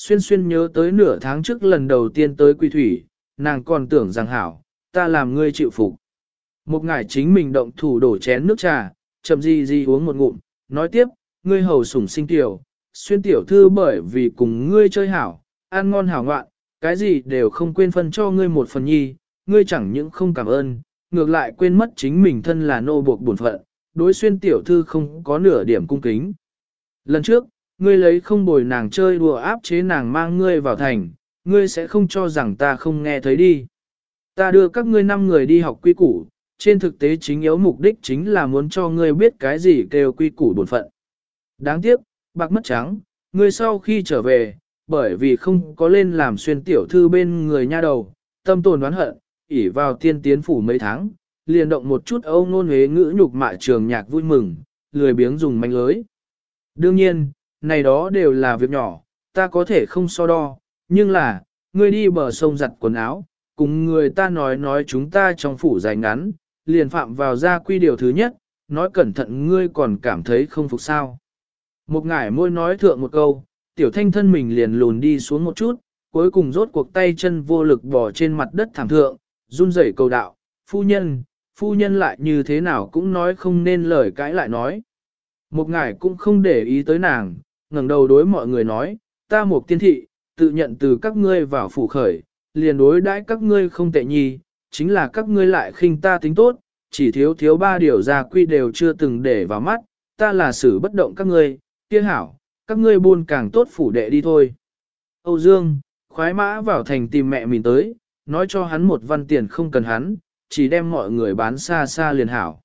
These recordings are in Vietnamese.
Xuyên xuyên nhớ tới nửa tháng trước lần đầu tiên tới quy thủy, nàng còn tưởng rằng hảo, ta làm ngươi chịu phục. Một ngải chính mình động thủ đổ chén nước trà, chậm gì gì uống một ngụm, nói tiếp, ngươi hầu sủng sinh tiểu, xuyên tiểu thư bởi vì cùng ngươi chơi hảo, ăn ngon hảo ngoạn, cái gì đều không quên phân cho ngươi một phần nhi, ngươi chẳng những không cảm ơn, ngược lại quên mất chính mình thân là nô buộc bổn phận, đối xuyên tiểu thư không có nửa điểm cung kính. Lần trước, ngươi lấy không bồi nàng chơi đùa áp chế nàng mang ngươi vào thành, ngươi sẽ không cho rằng ta không nghe thấy đi. Ta đưa các ngươi năm người đi học quy củ, trên thực tế chính yếu mục đích chính là muốn cho ngươi biết cái gì kêu quy củ bổn phận. Đáng tiếc, bạc mất trắng, ngươi sau khi trở về, bởi vì không có lên làm xuyên tiểu thư bên người nha đầu, tâm tồn đoán hận, ỉ vào tiên tiến phủ mấy tháng, liền động một chút âu ngôn huế ngữ nhục mạ trường nhạc vui mừng, lười biếng dùng manh lưới. Đương nhiên, này đó đều là việc nhỏ, ta có thể không so đo, nhưng là, ngươi đi bờ sông giặt quần áo, cùng người ta nói nói chúng ta trong phủ dài ngắn, liền phạm vào gia quy điều thứ nhất, nói cẩn thận ngươi còn cảm thấy không phục sao. Một ngải môi nói thượng một câu, tiểu thanh thân mình liền lùn đi xuống một chút, cuối cùng rốt cuộc tay chân vô lực bỏ trên mặt đất thảm thượng, run rẩy cầu đạo, phu nhân, phu nhân lại như thế nào cũng nói không nên lời cãi lại nói. Một ngải cũng không để ý tới nàng, ngẩng đầu đối mọi người nói, ta một tiên thị, tự nhận từ các ngươi vào phủ khởi, liền đối đãi các ngươi không tệ nhi, chính là các ngươi lại khinh ta tính tốt, chỉ thiếu thiếu ba điều gia quy đều chưa từng để vào mắt, ta là xử bất động các ngươi, kia hảo, các ngươi buôn càng tốt phủ đệ đi thôi. Âu Dương, khoái mã vào thành tìm mẹ mình tới, nói cho hắn một văn tiền không cần hắn, chỉ đem mọi người bán xa xa liền hảo.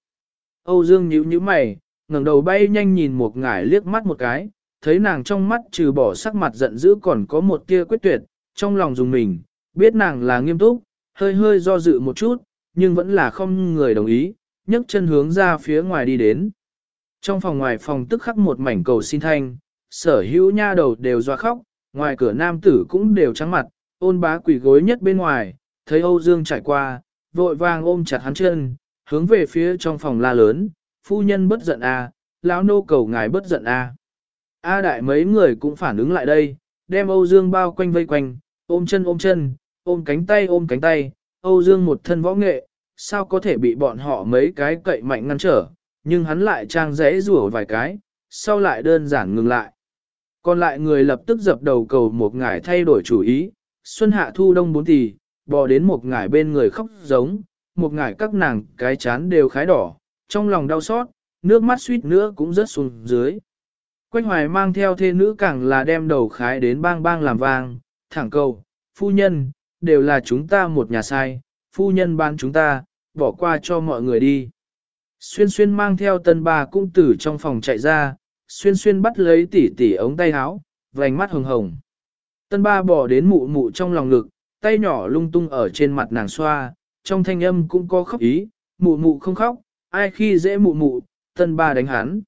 Âu Dương nhíu nhíu mày, ngẩng đầu bay nhanh nhìn một ngải liếc mắt một cái, thấy nàng trong mắt trừ bỏ sắc mặt giận dữ còn có một tia quyết tuyệt, trong lòng dùng mình, biết nàng là nghiêm túc, hơi hơi do dự một chút, nhưng vẫn là không người đồng ý, nhấc chân hướng ra phía ngoài đi đến. Trong phòng ngoài phòng tức khắc một mảnh cầu xin thanh, sở hữu nha đầu đều doa khóc, ngoài cửa nam tử cũng đều trắng mặt, ôn bá quỷ gối nhất bên ngoài, thấy Âu Dương trải qua, vội vàng ôm chặt hắn chân, hướng về phía trong phòng la lớn, phu nhân bất giận a, à, lão nô cầu ngài bất giận a. A đại mấy người cũng phản ứng lại đây, đem Âu Dương bao quanh vây quanh, ôm chân ôm chân, ôm cánh tay ôm cánh tay, Âu Dương một thân võ nghệ, sao có thể bị bọn họ mấy cái cậy mạnh ngăn trở, nhưng hắn lại trang rẽ rủa vài cái, sau lại đơn giản ngừng lại. Còn lại người lập tức dập đầu cầu một ngải thay đổi chủ ý, xuân hạ thu đông bốn tỷ, bò đến một ngải bên người khóc giống, một ngải các nàng cái chán đều khái đỏ, trong lòng đau xót, nước mắt suýt nữa cũng rớt xuống dưới. Quách hoài mang theo thê nữ càng là đem đầu khái đến bang bang làm vang, thẳng cầu, phu nhân, đều là chúng ta một nhà sai, phu nhân ban chúng ta, bỏ qua cho mọi người đi. Xuyên xuyên mang theo tân bà cung tử trong phòng chạy ra, xuyên xuyên bắt lấy tỉ tỉ ống tay áo, vành mắt hồng hồng. Tân ba bỏ đến mụ mụ trong lòng ngực, tay nhỏ lung tung ở trên mặt nàng xoa, trong thanh âm cũng có khóc ý, mụ mụ không khóc, ai khi dễ mụ mụ, tân ba đánh hắn.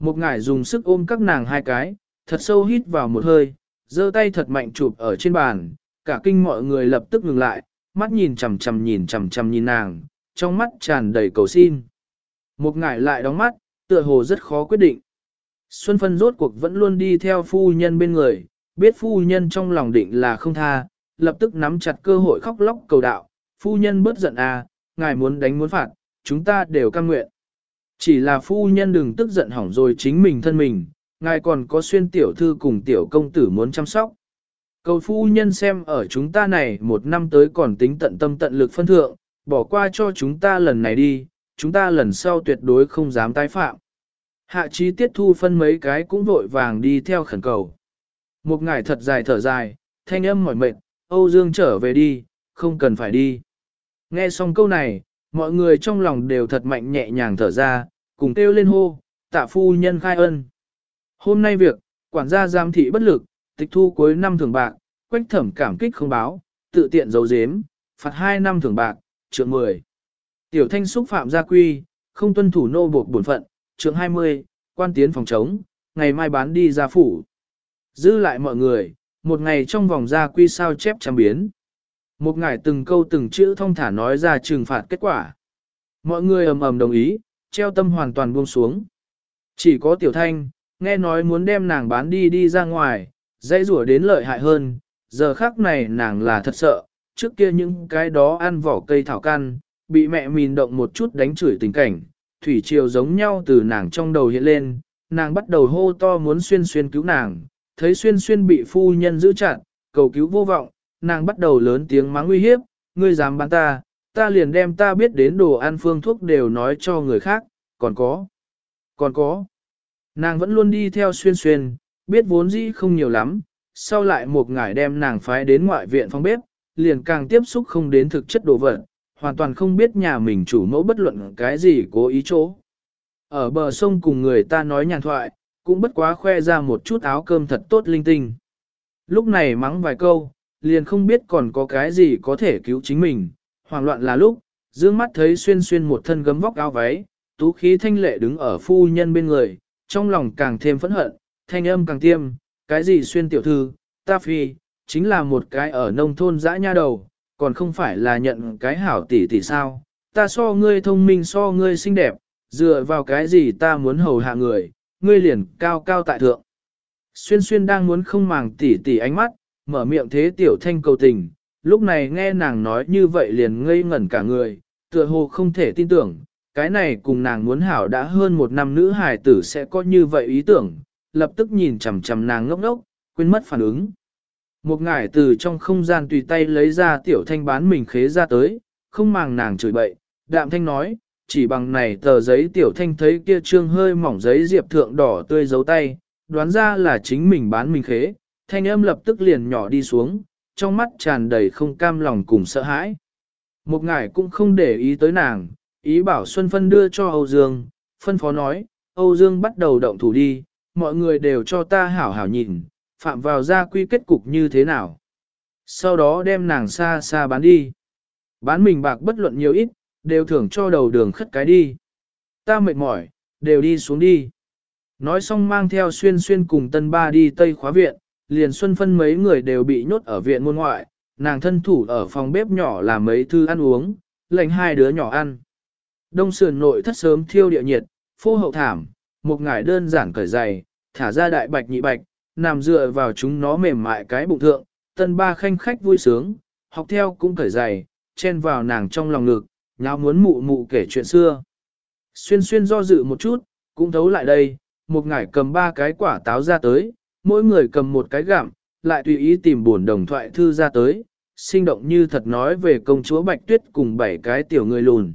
Một ngải dùng sức ôm các nàng hai cái, thật sâu hít vào một hơi, giơ tay thật mạnh chụp ở trên bàn, cả kinh mọi người lập tức ngừng lại, mắt nhìn chằm chằm nhìn chằm chằm nhìn nàng, trong mắt tràn đầy cầu xin. Một ngải lại đóng mắt, tựa hồ rất khó quyết định. Xuân Phân rốt cuộc vẫn luôn đi theo phu nhân bên người, biết phu nhân trong lòng định là không tha, lập tức nắm chặt cơ hội khóc lóc cầu đạo, phu nhân bớt giận à, ngài muốn đánh muốn phạt, chúng ta đều cam nguyện. Chỉ là phu nhân đừng tức giận hỏng rồi chính mình thân mình, ngài còn có xuyên tiểu thư cùng tiểu công tử muốn chăm sóc. Cầu phu nhân xem ở chúng ta này một năm tới còn tính tận tâm tận lực phân thượng, bỏ qua cho chúng ta lần này đi, chúng ta lần sau tuyệt đối không dám tái phạm. Hạ trí tiết thu phân mấy cái cũng vội vàng đi theo khẩn cầu. Một ngày thật dài thở dài, thanh âm mỏi mệt, Âu Dương trở về đi, không cần phải đi. Nghe xong câu này, mọi người trong lòng đều thật mạnh nhẹ nhàng thở ra, cùng kêu lên hô, tạ phu nhân khai ân. Hôm nay việc, quản gia giam thị bất lực, tịch thu cuối năm thường bạc, quách thẩm cảm kích không báo, tự tiện giấu giếm, phạt 2 năm thường bạc, trượng 10. Tiểu thanh xúc phạm gia quy, không tuân thủ nô buộc bổn phận, trượng 20, quan tiến phòng chống, ngày mai bán đi ra phủ. Giữ lại mọi người, một ngày trong vòng gia quy sao chép trăm biến. Một ngài từng câu từng chữ thông thả nói ra trừng phạt kết quả. Mọi người ầm ầm đồng ý, treo tâm hoàn toàn buông xuống. Chỉ có tiểu thanh, nghe nói muốn đem nàng bán đi đi ra ngoài, dây rủa đến lợi hại hơn, giờ khác này nàng là thật sợ, trước kia những cái đó ăn vỏ cây thảo căn, bị mẹ mìn động một chút đánh chửi tình cảnh, thủy triều giống nhau từ nàng trong đầu hiện lên, nàng bắt đầu hô to muốn xuyên xuyên cứu nàng, thấy xuyên xuyên bị phu nhân giữ chặt, cầu cứu vô vọng, nàng bắt đầu lớn tiếng mắng uy hiếp, ngươi dám bán ta, ta liền đem ta biết đến đồ ăn phương thuốc đều nói cho người khác, còn có, còn có. Nàng vẫn luôn đi theo xuyên xuyên, biết vốn dĩ không nhiều lắm, sau lại một ngải đem nàng phái đến ngoại viện phòng bếp, liền càng tiếp xúc không đến thực chất đồ vật, hoàn toàn không biết nhà mình chủ mẫu bất luận cái gì cố ý chỗ. Ở bờ sông cùng người ta nói nhàn thoại, cũng bất quá khoe ra một chút áo cơm thật tốt linh tinh. Lúc này mắng vài câu, liền không biết còn có cái gì có thể cứu chính mình, hoảng loạn là lúc, dương mắt thấy xuyên xuyên một thân gấm vóc áo váy, tú khí thanh lệ đứng ở phu nhân bên người, trong lòng càng thêm phẫn hận, thanh âm càng tiêm, cái gì xuyên tiểu thư, ta phi, chính là một cái ở nông thôn dã nha đầu, còn không phải là nhận cái hảo tỷ tỷ sao, ta so ngươi thông minh so ngươi xinh đẹp, dựa vào cái gì ta muốn hầu hạ người, ngươi liền cao cao tại thượng. Xuyên xuyên đang muốn không màng tỷ tỷ ánh mắt, mở miệng thế tiểu thanh cầu tình, lúc này nghe nàng nói như vậy liền ngây ngẩn cả người, tựa hồ không thể tin tưởng, cái này cùng nàng muốn hảo đã hơn một năm nữ hài tử sẽ có như vậy ý tưởng, lập tức nhìn chằm chằm nàng ngốc ngốc, quên mất phản ứng. Một ngải từ trong không gian tùy tay lấy ra tiểu thanh bán mình khế ra tới, không màng nàng chửi bậy, đạm thanh nói, chỉ bằng này tờ giấy tiểu thanh thấy kia trương hơi mỏng giấy diệp thượng đỏ tươi dấu tay, đoán ra là chính mình bán mình khế, thanh âm lập tức liền nhỏ đi xuống, trong mắt tràn đầy không cam lòng cùng sợ hãi. Một ngải cũng không để ý tới nàng, ý bảo Xuân Phân đưa cho Âu Dương, phân phó nói, Âu Dương bắt đầu động thủ đi, mọi người đều cho ta hảo hảo nhìn, phạm vào gia quy kết cục như thế nào. Sau đó đem nàng xa xa bán đi. Bán mình bạc bất luận nhiều ít, đều thưởng cho đầu đường khất cái đi. Ta mệt mỏi, đều đi xuống đi. Nói xong mang theo xuyên xuyên cùng tân ba đi tây khóa viện, liền xuân phân mấy người đều bị nhốt ở viện môn ngoại, nàng thân thủ ở phòng bếp nhỏ làm mấy thư ăn uống, lệnh hai đứa nhỏ ăn. Đông sườn nội thất sớm thiêu địa nhiệt, phô hậu thảm, một ngải đơn giản cởi giày, thả ra đại bạch nhị bạch, nằm dựa vào chúng nó mềm mại cái bụng thượng, tân ba khanh khách vui sướng, học theo cũng cởi giày, chen vào nàng trong lòng ngực, nháo muốn mụ mụ kể chuyện xưa. Xuyên xuyên do dự một chút, cũng thấu lại đây, một ngải cầm ba cái quả táo ra tới, mỗi người cầm một cái gạm, lại tùy ý tìm buồn đồng thoại thư ra tới, sinh động như thật nói về công chúa Bạch Tuyết cùng bảy cái tiểu người lùn.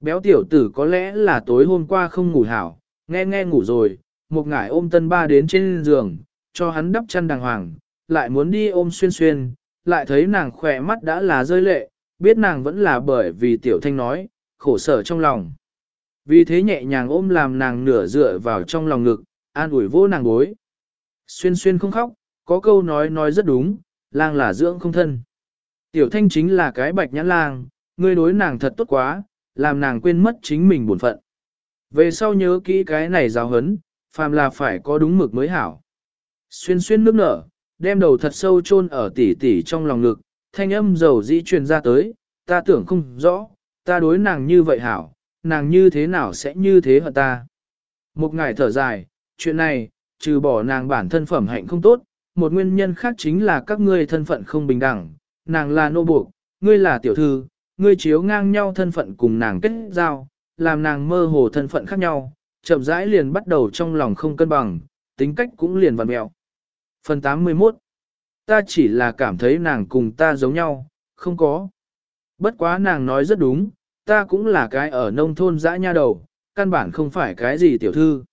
Béo tiểu tử có lẽ là tối hôm qua không ngủ hảo, nghe nghe ngủ rồi, một ngải ôm tân ba đến trên giường, cho hắn đắp chăn đàng hoàng, lại muốn đi ôm xuyên xuyên, lại thấy nàng khỏe mắt đã là rơi lệ, biết nàng vẫn là bởi vì tiểu thanh nói, khổ sở trong lòng. Vì thế nhẹ nhàng ôm làm nàng nửa dựa vào trong lòng ngực, an ủi vô nàng bối. Xuyên xuyên không khóc, có câu nói nói rất đúng, lang là dưỡng không thân. Tiểu thanh chính là cái bạch nhãn lang, ngươi đối nàng thật tốt quá, làm nàng quên mất chính mình buồn phận. Về sau nhớ kỹ cái này giáo hấn, phàm là phải có đúng mực mới hảo. Xuyên xuyên nước nở, đem đầu thật sâu chôn ở tỉ tỉ trong lòng ngực, thanh âm dầu dĩ truyền ra tới, ta tưởng không rõ, ta đối nàng như vậy hảo, nàng như thế nào sẽ như thế hả ta. Một ngày thở dài, chuyện này, trừ bỏ nàng bản thân phẩm hạnh không tốt, một nguyên nhân khác chính là các ngươi thân phận không bình đẳng, nàng là nô buộc, ngươi là tiểu thư, ngươi chiếu ngang nhau thân phận cùng nàng kết giao, làm nàng mơ hồ thân phận khác nhau, chậm rãi liền bắt đầu trong lòng không cân bằng, tính cách cũng liền vặn mẹo. Phần 81 Ta chỉ là cảm thấy nàng cùng ta giống nhau, không có. Bất quá nàng nói rất đúng, ta cũng là cái ở nông thôn dã nha đầu, căn bản không phải cái gì tiểu thư.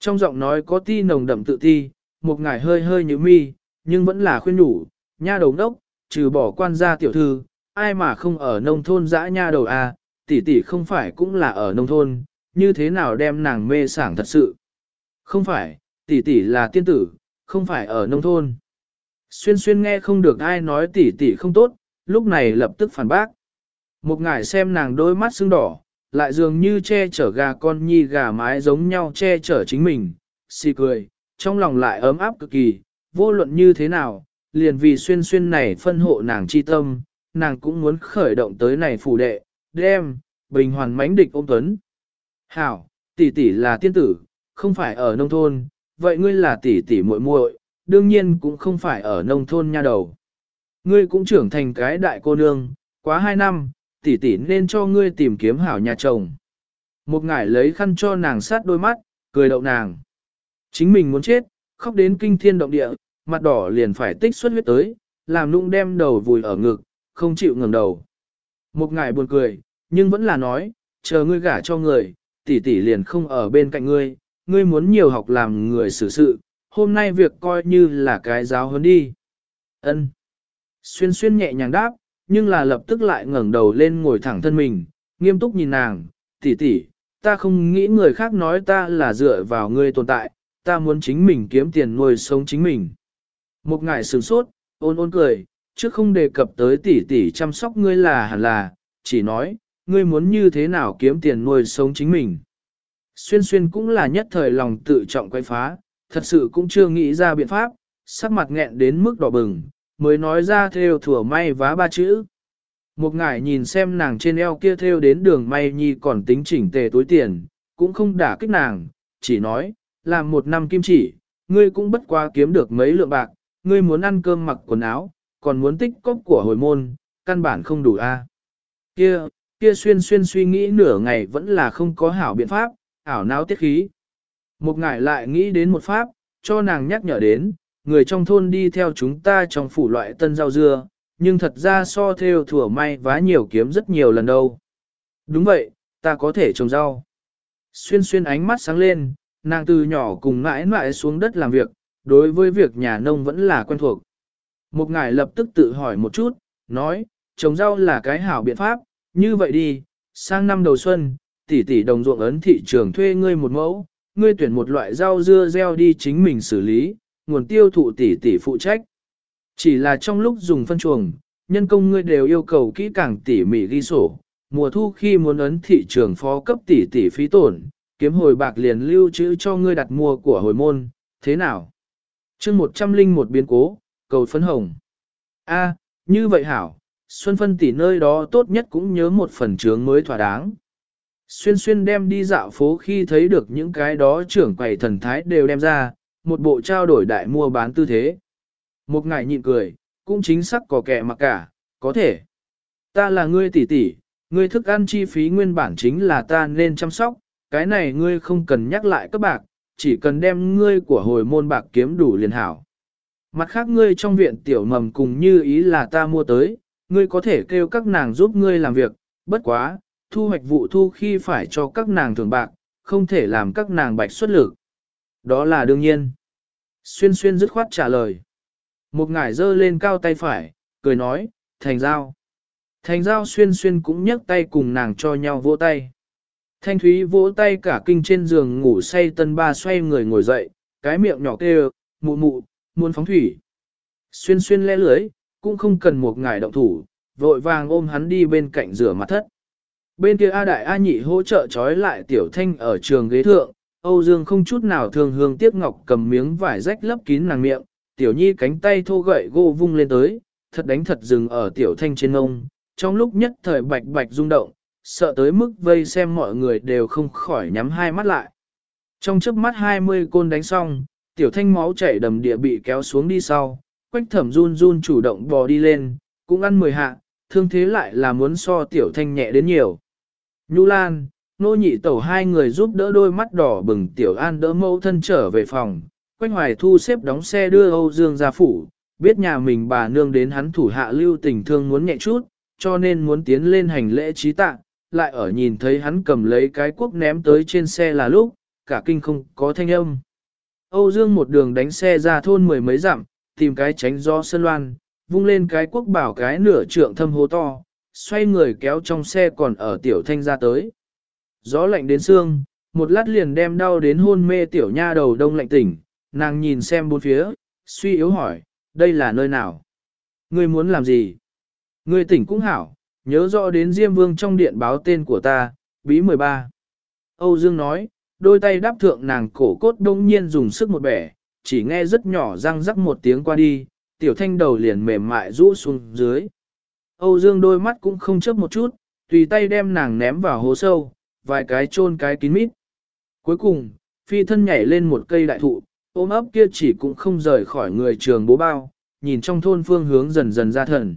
Trong giọng nói có ti nồng đậm tự ti, một ngải hơi hơi như mi, nhưng vẫn là khuyên nhủ, nha đầu đốc, trừ bỏ quan gia tiểu thư, ai mà không ở nông thôn dã nha đầu à, tỷ tỷ không phải cũng là ở nông thôn, như thế nào đem nàng mê sảng thật sự. Không phải, tỷ tỷ là tiên tử, không phải ở nông thôn. Xuyên xuyên nghe không được ai nói tỷ tỷ không tốt, lúc này lập tức phản bác. Một ngải xem nàng đôi mắt sưng đỏ, lại dường như che chở gà con nhi gà mái giống nhau che chở chính mình, xì cười, trong lòng lại ấm áp cực kỳ, vô luận như thế nào, liền vì xuyên xuyên này phân hộ nàng chi tâm, nàng cũng muốn khởi động tới này phủ đệ, đem, bình hoàn mãnh địch ôm tuấn. Hảo, tỷ tỷ là tiên tử, không phải ở nông thôn, vậy ngươi là tỷ tỷ muội muội, đương nhiên cũng không phải ở nông thôn nha đầu. Ngươi cũng trưởng thành cái đại cô nương, quá hai năm, tỷ tỷ nên cho ngươi tìm kiếm hảo nhà chồng. Một ngải lấy khăn cho nàng sát đôi mắt, cười đậu nàng. Chính mình muốn chết, khóc đến kinh thiên động địa, mặt đỏ liền phải tích xuất huyết tới, làm nụng đem đầu vùi ở ngực, không chịu ngẩng đầu. Một ngải buồn cười, nhưng vẫn là nói, chờ ngươi gả cho người, tỷ tỷ liền không ở bên cạnh ngươi, ngươi muốn nhiều học làm người xử sự, hôm nay việc coi như là cái giáo huấn đi. Ân. Xuyên xuyên nhẹ nhàng đáp, nhưng là lập tức lại ngẩng đầu lên ngồi thẳng thân mình, nghiêm túc nhìn nàng, tỷ tỷ, ta không nghĩ người khác nói ta là dựa vào ngươi tồn tại, ta muốn chính mình kiếm tiền nuôi sống chính mình. Một ngài sửng sốt, ôn ôn cười, trước không đề cập tới tỷ tỷ chăm sóc ngươi là hẳn là, chỉ nói, ngươi muốn như thế nào kiếm tiền nuôi sống chính mình. Xuyên xuyên cũng là nhất thời lòng tự trọng quay phá, thật sự cũng chưa nghĩ ra biện pháp, sắc mặt nghẹn đến mức đỏ bừng, mới nói ra theo thừa may vá ba chữ. Một ngải nhìn xem nàng trên eo kia theo đến đường may nhi còn tính chỉnh tề túi tiền, cũng không đả kích nàng, chỉ nói, làm một năm kim chỉ, ngươi cũng bất quá kiếm được mấy lượng bạc, ngươi muốn ăn cơm mặc quần áo, còn muốn tích cốc của hồi môn, căn bản không đủ a. Kia, kia xuyên xuyên suy nghĩ nửa ngày vẫn là không có hảo biện pháp, ảo não tiết khí. Một ngải lại nghĩ đến một pháp, cho nàng nhắc nhở đến, người trong thôn đi theo chúng ta trong phủ loại tân rau dưa, nhưng thật ra so theo thủa may vá nhiều kiếm rất nhiều lần đâu. Đúng vậy, ta có thể trồng rau. Xuyên xuyên ánh mắt sáng lên, nàng từ nhỏ cùng ngãi mãi xuống đất làm việc, đối với việc nhà nông vẫn là quen thuộc. Một ngài lập tức tự hỏi một chút, nói, trồng rau là cái hảo biện pháp, như vậy đi, sang năm đầu xuân, tỷ tỷ đồng ruộng ấn thị trường thuê ngươi một mẫu, ngươi tuyển một loại rau dưa gieo đi chính mình xử lý, nguồn tiêu thụ tỷ tỷ phụ trách. Chỉ là trong lúc dùng phân chuồng, nhân công ngươi đều yêu cầu kỹ càng tỉ mỉ ghi sổ, mùa thu khi muốn ấn thị trường phó cấp tỷ tỷ phí tổn, kiếm hồi bạc liền lưu trữ cho ngươi đặt mua của hồi môn, thế nào? chương một trăm linh một biến cố, cầu phấn hồng. A, như vậy hảo, Xuân Phân tỷ nơi đó tốt nhất cũng nhớ một phần trướng mới thỏa đáng. Xuyên xuyên đem đi dạo phố khi thấy được những cái đó trưởng quầy thần thái đều đem ra, một bộ trao đổi đại mua bán tư thế. Một ngài nhịn cười, cũng chính xác có kẻ mặc cả, có thể. Ta là ngươi tỷ tỷ, ngươi thức ăn chi phí nguyên bản chính là ta nên chăm sóc, cái này ngươi không cần nhắc lại các bạc, chỉ cần đem ngươi của hồi môn bạc kiếm đủ liền hảo. Mặt khác ngươi trong viện tiểu mầm cùng như ý là ta mua tới, ngươi có thể kêu các nàng giúp ngươi làm việc, bất quá, thu hoạch vụ thu khi phải cho các nàng thường bạc, không thể làm các nàng bạch xuất lực. Đó là đương nhiên. Xuyên xuyên dứt khoát trả lời. Một ngải dơ lên cao tay phải, cười nói, thành giao. Thành giao xuyên xuyên cũng nhấc tay cùng nàng cho nhau vỗ tay. Thanh Thúy vỗ tay cả kinh trên giường ngủ say tân ba xoay người ngồi dậy, cái miệng nhỏ kêu, mụ mụ, muốn phóng thủy. Xuyên xuyên lẽ lưới, cũng không cần một ngải động thủ, vội vàng ôm hắn đi bên cạnh rửa mặt thất. Bên kia A Đại A Nhị hỗ trợ trói lại Tiểu Thanh ở trường ghế thượng, Âu Dương không chút nào thường hương tiếc ngọc cầm miếng vải rách lấp kín nàng miệng, Tiểu Nhi cánh tay thô gậy gỗ vung lên tới, thật đánh thật dừng ở Tiểu Thanh trên ngông, trong lúc nhất thời bạch bạch rung động, sợ tới mức vây xem mọi người đều không khỏi nhắm hai mắt lại. Trong chớp mắt 20 côn đánh xong, Tiểu Thanh máu chảy đầm địa bị kéo xuống đi sau, quách thẩm run run chủ động bò đi lên, cũng ăn mười hạ, thương thế lại là muốn so Tiểu Thanh nhẹ đến nhiều. Nhu Lan, nô nhị tẩu hai người giúp đỡ đôi mắt đỏ bừng Tiểu An đỡ mẫu thân trở về phòng, Quanh Hoài Thu xếp đóng xe đưa Âu Dương ra phủ, biết nhà mình bà nương đến hắn thủ hạ lưu tình thương muốn nhẹ chút, cho nên muốn tiến lên hành lễ trí tạ, lại ở nhìn thấy hắn cầm lấy cái cuốc ném tới trên xe là lúc, cả kinh không có thanh âm. Âu Dương một đường đánh xe ra thôn mười mấy dặm, tìm cái tránh gió sân loan, vung lên cái cuốc bảo cái nửa trượng thâm hố to, xoay người kéo trong xe còn ở tiểu thanh ra tới. Gió lạnh đến xương, một lát liền đem đau đến hôn mê tiểu nha đầu đông lạnh tỉnh, nàng nhìn xem bốn phía, suy yếu hỏi, đây là nơi nào? Ngươi muốn làm gì? Ngươi tỉnh cũng hảo, nhớ rõ đến Diêm Vương trong điện báo tên của ta, bí 13. Âu Dương nói, đôi tay đáp thượng nàng cổ cốt đông nhiên dùng sức một bẻ, chỉ nghe rất nhỏ răng rắc một tiếng qua đi, tiểu thanh đầu liền mềm mại rũ xuống dưới. Âu Dương đôi mắt cũng không chớp một chút, tùy tay đem nàng ném vào hố sâu, vài cái chôn cái kín mít. Cuối cùng, phi thân nhảy lên một cây đại thụ, ôm ấp kia chỉ cũng không rời khỏi người trường bố bao, nhìn trong thôn phương hướng dần dần ra thần.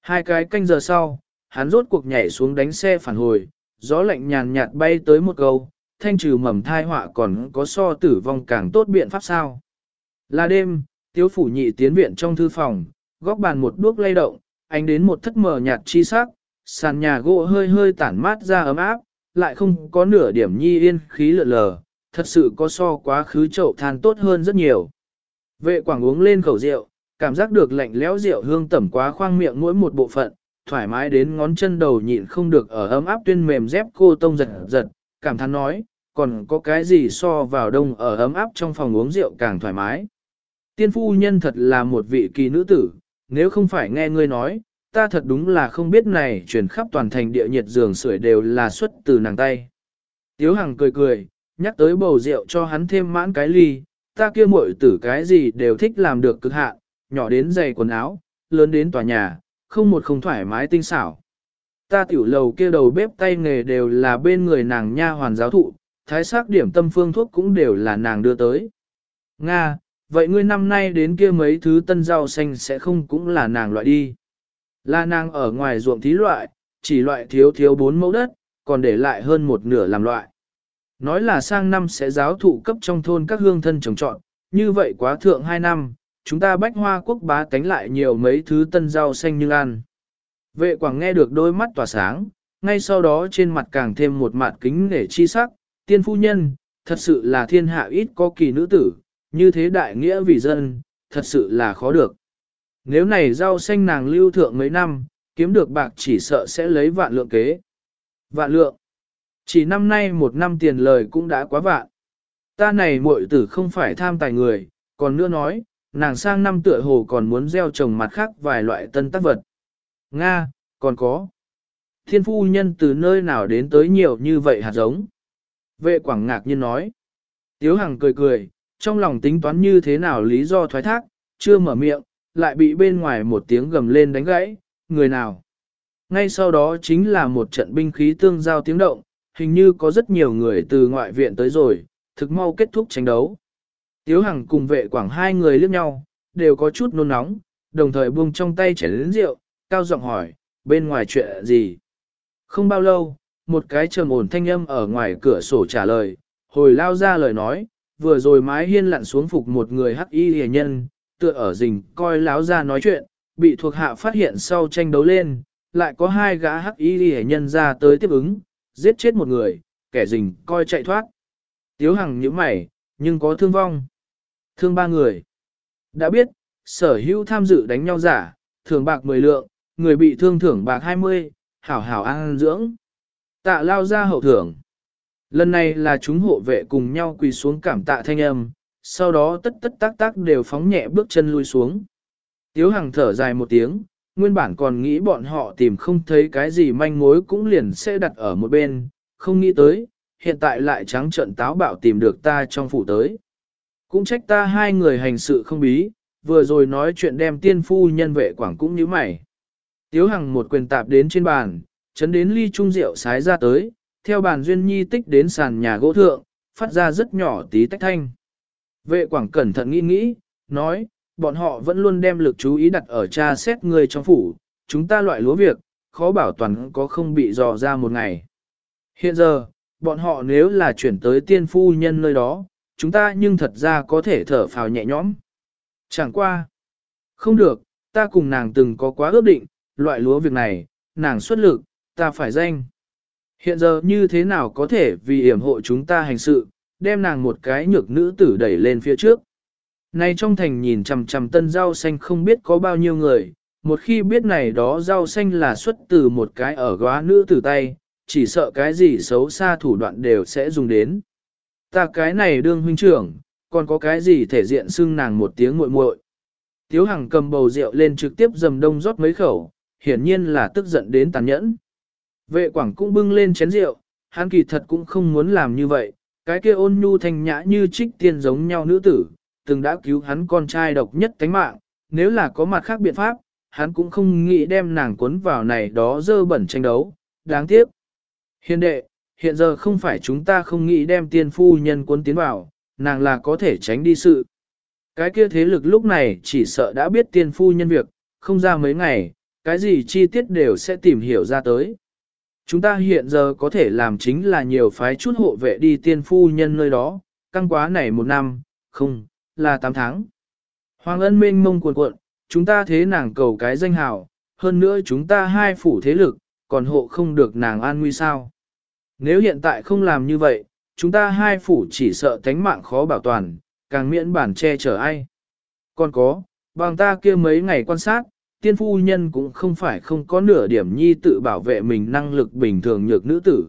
Hai cái canh giờ sau, hắn rốt cuộc nhảy xuống đánh xe phản hồi, gió lạnh nhàn nhạt bay tới một câu, thanh trừ mầm thai họa còn có so tử vong càng tốt biện pháp sao. Là đêm, tiếu phủ nhị tiến viện trong thư phòng, góc bàn một đuốc lay động, ánh đến một thất mờ nhạt chi sắc, sàn nhà gỗ hơi hơi tản mát ra ấm áp, lại không có nửa điểm nhi yên khí lượn lờ, thật sự có so quá khứ chậu than tốt hơn rất nhiều. Vệ quảng uống lên khẩu rượu, cảm giác được lạnh lẽo rượu hương tẩm quá khoang miệng mỗi một bộ phận, thoải mái đến ngón chân đầu nhịn không được ở ấm áp tuyên mềm dép cô tông giật giật, cảm thán nói, còn có cái gì so vào đông ở ấm áp trong phòng uống rượu càng thoải mái. Tiên phu nhân thật là một vị kỳ nữ tử, nếu không phải nghe ngươi nói, ta thật đúng là không biết này truyền khắp toàn thành địa nhiệt giường sưởi đều là xuất từ nàng tay. Tiếu Hằng cười cười, nhắc tới bầu rượu cho hắn thêm mãn cái ly, ta kia muội tử cái gì đều thích làm được cực hạn, nhỏ đến giày quần áo, lớn đến tòa nhà, không một không thoải mái tinh xảo. Ta tiểu lầu kia đầu bếp tay nghề đều là bên người nàng nha hoàn giáo thụ, thái sắc điểm tâm phương thuốc cũng đều là nàng đưa tới. Nga, vậy ngươi năm nay đến kia mấy thứ tân rau xanh sẽ không cũng là nàng loại đi. Là nàng ở ngoài ruộng thí loại, chỉ loại thiếu thiếu bốn mẫu đất, còn để lại hơn một nửa làm loại. Nói là sang năm sẽ giáo thụ cấp trong thôn các hương thân trồng trọn, như vậy quá thượng hai năm, chúng ta bách hoa quốc bá tánh lại nhiều mấy thứ tân rau xanh như ăn. Vệ quảng nghe được đôi mắt tỏa sáng, ngay sau đó trên mặt càng thêm một mặt kính nể chi sắc, tiên phu nhân, thật sự là thiên hạ ít có kỳ nữ tử, như thế đại nghĩa vì dân, thật sự là khó được. Nếu này rau xanh nàng lưu thượng mấy năm, kiếm được bạc chỉ sợ sẽ lấy vạn lượng kế. Vạn lượng. Chỉ năm nay một năm tiền lời cũng đã quá vạn. Ta này muội tử không phải tham tài người, còn nữa nói, nàng sang năm tựa hồ còn muốn gieo trồng mặt khác vài loại tân tác vật. Nga, còn có. Thiên phu nhân từ nơi nào đến tới nhiều như vậy hạt giống. Vệ quảng ngạc nhiên nói. Tiếu Hằng cười cười, trong lòng tính toán như thế nào lý do thoái thác, chưa mở miệng, lại bị bên ngoài một tiếng gầm lên đánh gãy, người nào. Ngay sau đó chính là một trận binh khí tương giao tiếng động, hình như có rất nhiều người từ ngoại viện tới rồi, thực mau kết thúc tranh đấu. Tiếu Hằng cùng vệ quảng hai người liếc nhau, đều có chút nôn nóng, đồng thời buông trong tay chén lớn rượu, cao giọng hỏi, bên ngoài chuyện gì? Không bao lâu, một cái trầm ổn thanh âm ở ngoài cửa sổ trả lời, hồi lao ra lời nói, vừa rồi mái hiên lặn xuống phục một người hắc y hề nhân, tựa ở rình coi láo ra nói chuyện, bị thuộc hạ phát hiện sau tranh đấu lên, lại có hai gã hắc y hệ nhân ra tới tiếp ứng, giết chết một người, kẻ rình coi chạy thoát. Tiếu hằng nhíu mày, nhưng có thương vong. Thương ba người. Đã biết, sở hữu tham dự đánh nhau giả, thưởng bạc 10 lượng, người bị thương thưởng bạc 20, hảo hảo ăn dưỡng. Tạ lao ra hậu thưởng. Lần này là chúng hộ vệ cùng nhau quỳ xuống cảm tạ thanh âm, sau đó tất tất tác tác đều phóng nhẹ bước chân lui xuống. Tiếu Hằng thở dài một tiếng, nguyên bản còn nghĩ bọn họ tìm không thấy cái gì manh mối cũng liền sẽ đặt ở một bên, không nghĩ tới, hiện tại lại trắng trận táo bạo tìm được ta trong phủ tới. Cũng trách ta hai người hành sự không bí, vừa rồi nói chuyện đem tiên phu nhân vệ quảng cũng như mày. Tiếu Hằng một quyền tạp đến trên bàn, chấn đến ly trung rượu sái ra tới, theo bàn duyên nhi tích đến sàn nhà gỗ thượng, phát ra rất nhỏ tí tách thanh. Vệ quảng cẩn thận nghĩ nghĩ, nói, bọn họ vẫn luôn đem lực chú ý đặt ở tra xét người trong phủ, chúng ta loại lúa việc, khó bảo toàn có không bị dò ra một ngày. Hiện giờ, bọn họ nếu là chuyển tới tiên phu nhân nơi đó, chúng ta nhưng thật ra có thể thở phào nhẹ nhõm. Chẳng qua. Không được, ta cùng nàng từng có quá ước định, loại lúa việc này, nàng xuất lực, ta phải danh. Hiện giờ như thế nào có thể vì hiểm hộ chúng ta hành sự, đem nàng một cái nhược nữ tử đẩy lên phía trước. Này trong thành nhìn chằm chằm tân rau xanh không biết có bao nhiêu người, một khi biết này đó rau xanh là xuất từ một cái ở góa nữ tử tay, chỉ sợ cái gì xấu xa thủ đoạn đều sẽ dùng đến. Ta cái này đương huynh trưởng, còn có cái gì thể diện xưng nàng một tiếng muội muội. Tiếu Hằng cầm bầu rượu lên trực tiếp dầm đông rót mấy khẩu, hiển nhiên là tức giận đến tàn nhẫn. Vệ quảng cũng bưng lên chén rượu, hắn kỳ thật cũng không muốn làm như vậy, cái kia ôn nhu thanh nhã như trích tiên giống nhau nữ tử, từng đã cứu hắn con trai độc nhất tánh mạng, nếu là có mặt khác biện pháp, hắn cũng không nghĩ đem nàng cuốn vào này đó dơ bẩn tranh đấu, đáng tiếc. Hiền đệ, hiện giờ không phải chúng ta không nghĩ đem tiên phu nhân cuốn tiến vào, nàng là có thể tránh đi sự. Cái kia thế lực lúc này chỉ sợ đã biết tiên phu nhân việc, không ra mấy ngày, cái gì chi tiết đều sẽ tìm hiểu ra tới. Chúng ta hiện giờ có thể làm chính là nhiều phái chút hộ vệ đi tiên phu nhân nơi đó, căng quá này một năm, không, là 8 tháng. Hoàng ân mênh mông cuộn cuộn, chúng ta thế nàng cầu cái danh hào, hơn nữa chúng ta hai phủ thế lực, còn hộ không được nàng an nguy sao. Nếu hiện tại không làm như vậy, chúng ta hai phủ chỉ sợ tánh mạng khó bảo toàn, càng miễn bản che chở ai. Còn có, bằng ta kia mấy ngày quan sát, tiên phu nhân cũng không phải không có nửa điểm nhi tự bảo vệ mình năng lực bình thường nhược nữ tử.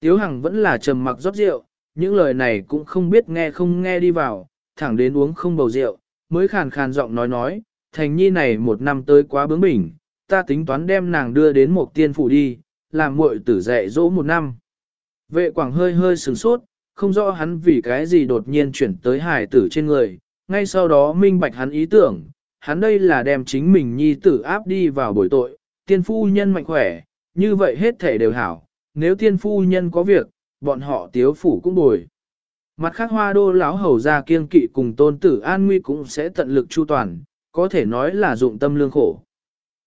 Tiếu Hằng vẫn là trầm mặc rót rượu, những lời này cũng không biết nghe không nghe đi vào, thẳng đến uống không bầu rượu, mới khàn khàn giọng nói nói, thành nhi này một năm tới quá bướng bỉnh, ta tính toán đem nàng đưa đến một tiên phủ đi, làm muội tử dạy dỗ một năm. Vệ quảng hơi hơi sửng sốt, không rõ hắn vì cái gì đột nhiên chuyển tới hài tử trên người, ngay sau đó minh bạch hắn ý tưởng, hắn đây là đem chính mình nhi tử áp đi vào bồi tội, tiên phu nhân mạnh khỏe, như vậy hết thể đều hảo, nếu tiên phu nhân có việc, bọn họ tiếu phủ cũng bồi. Mặt khác hoa đô lão hầu ra kiên kỵ cùng tôn tử an nguy cũng sẽ tận lực chu toàn, có thể nói là dụng tâm lương khổ.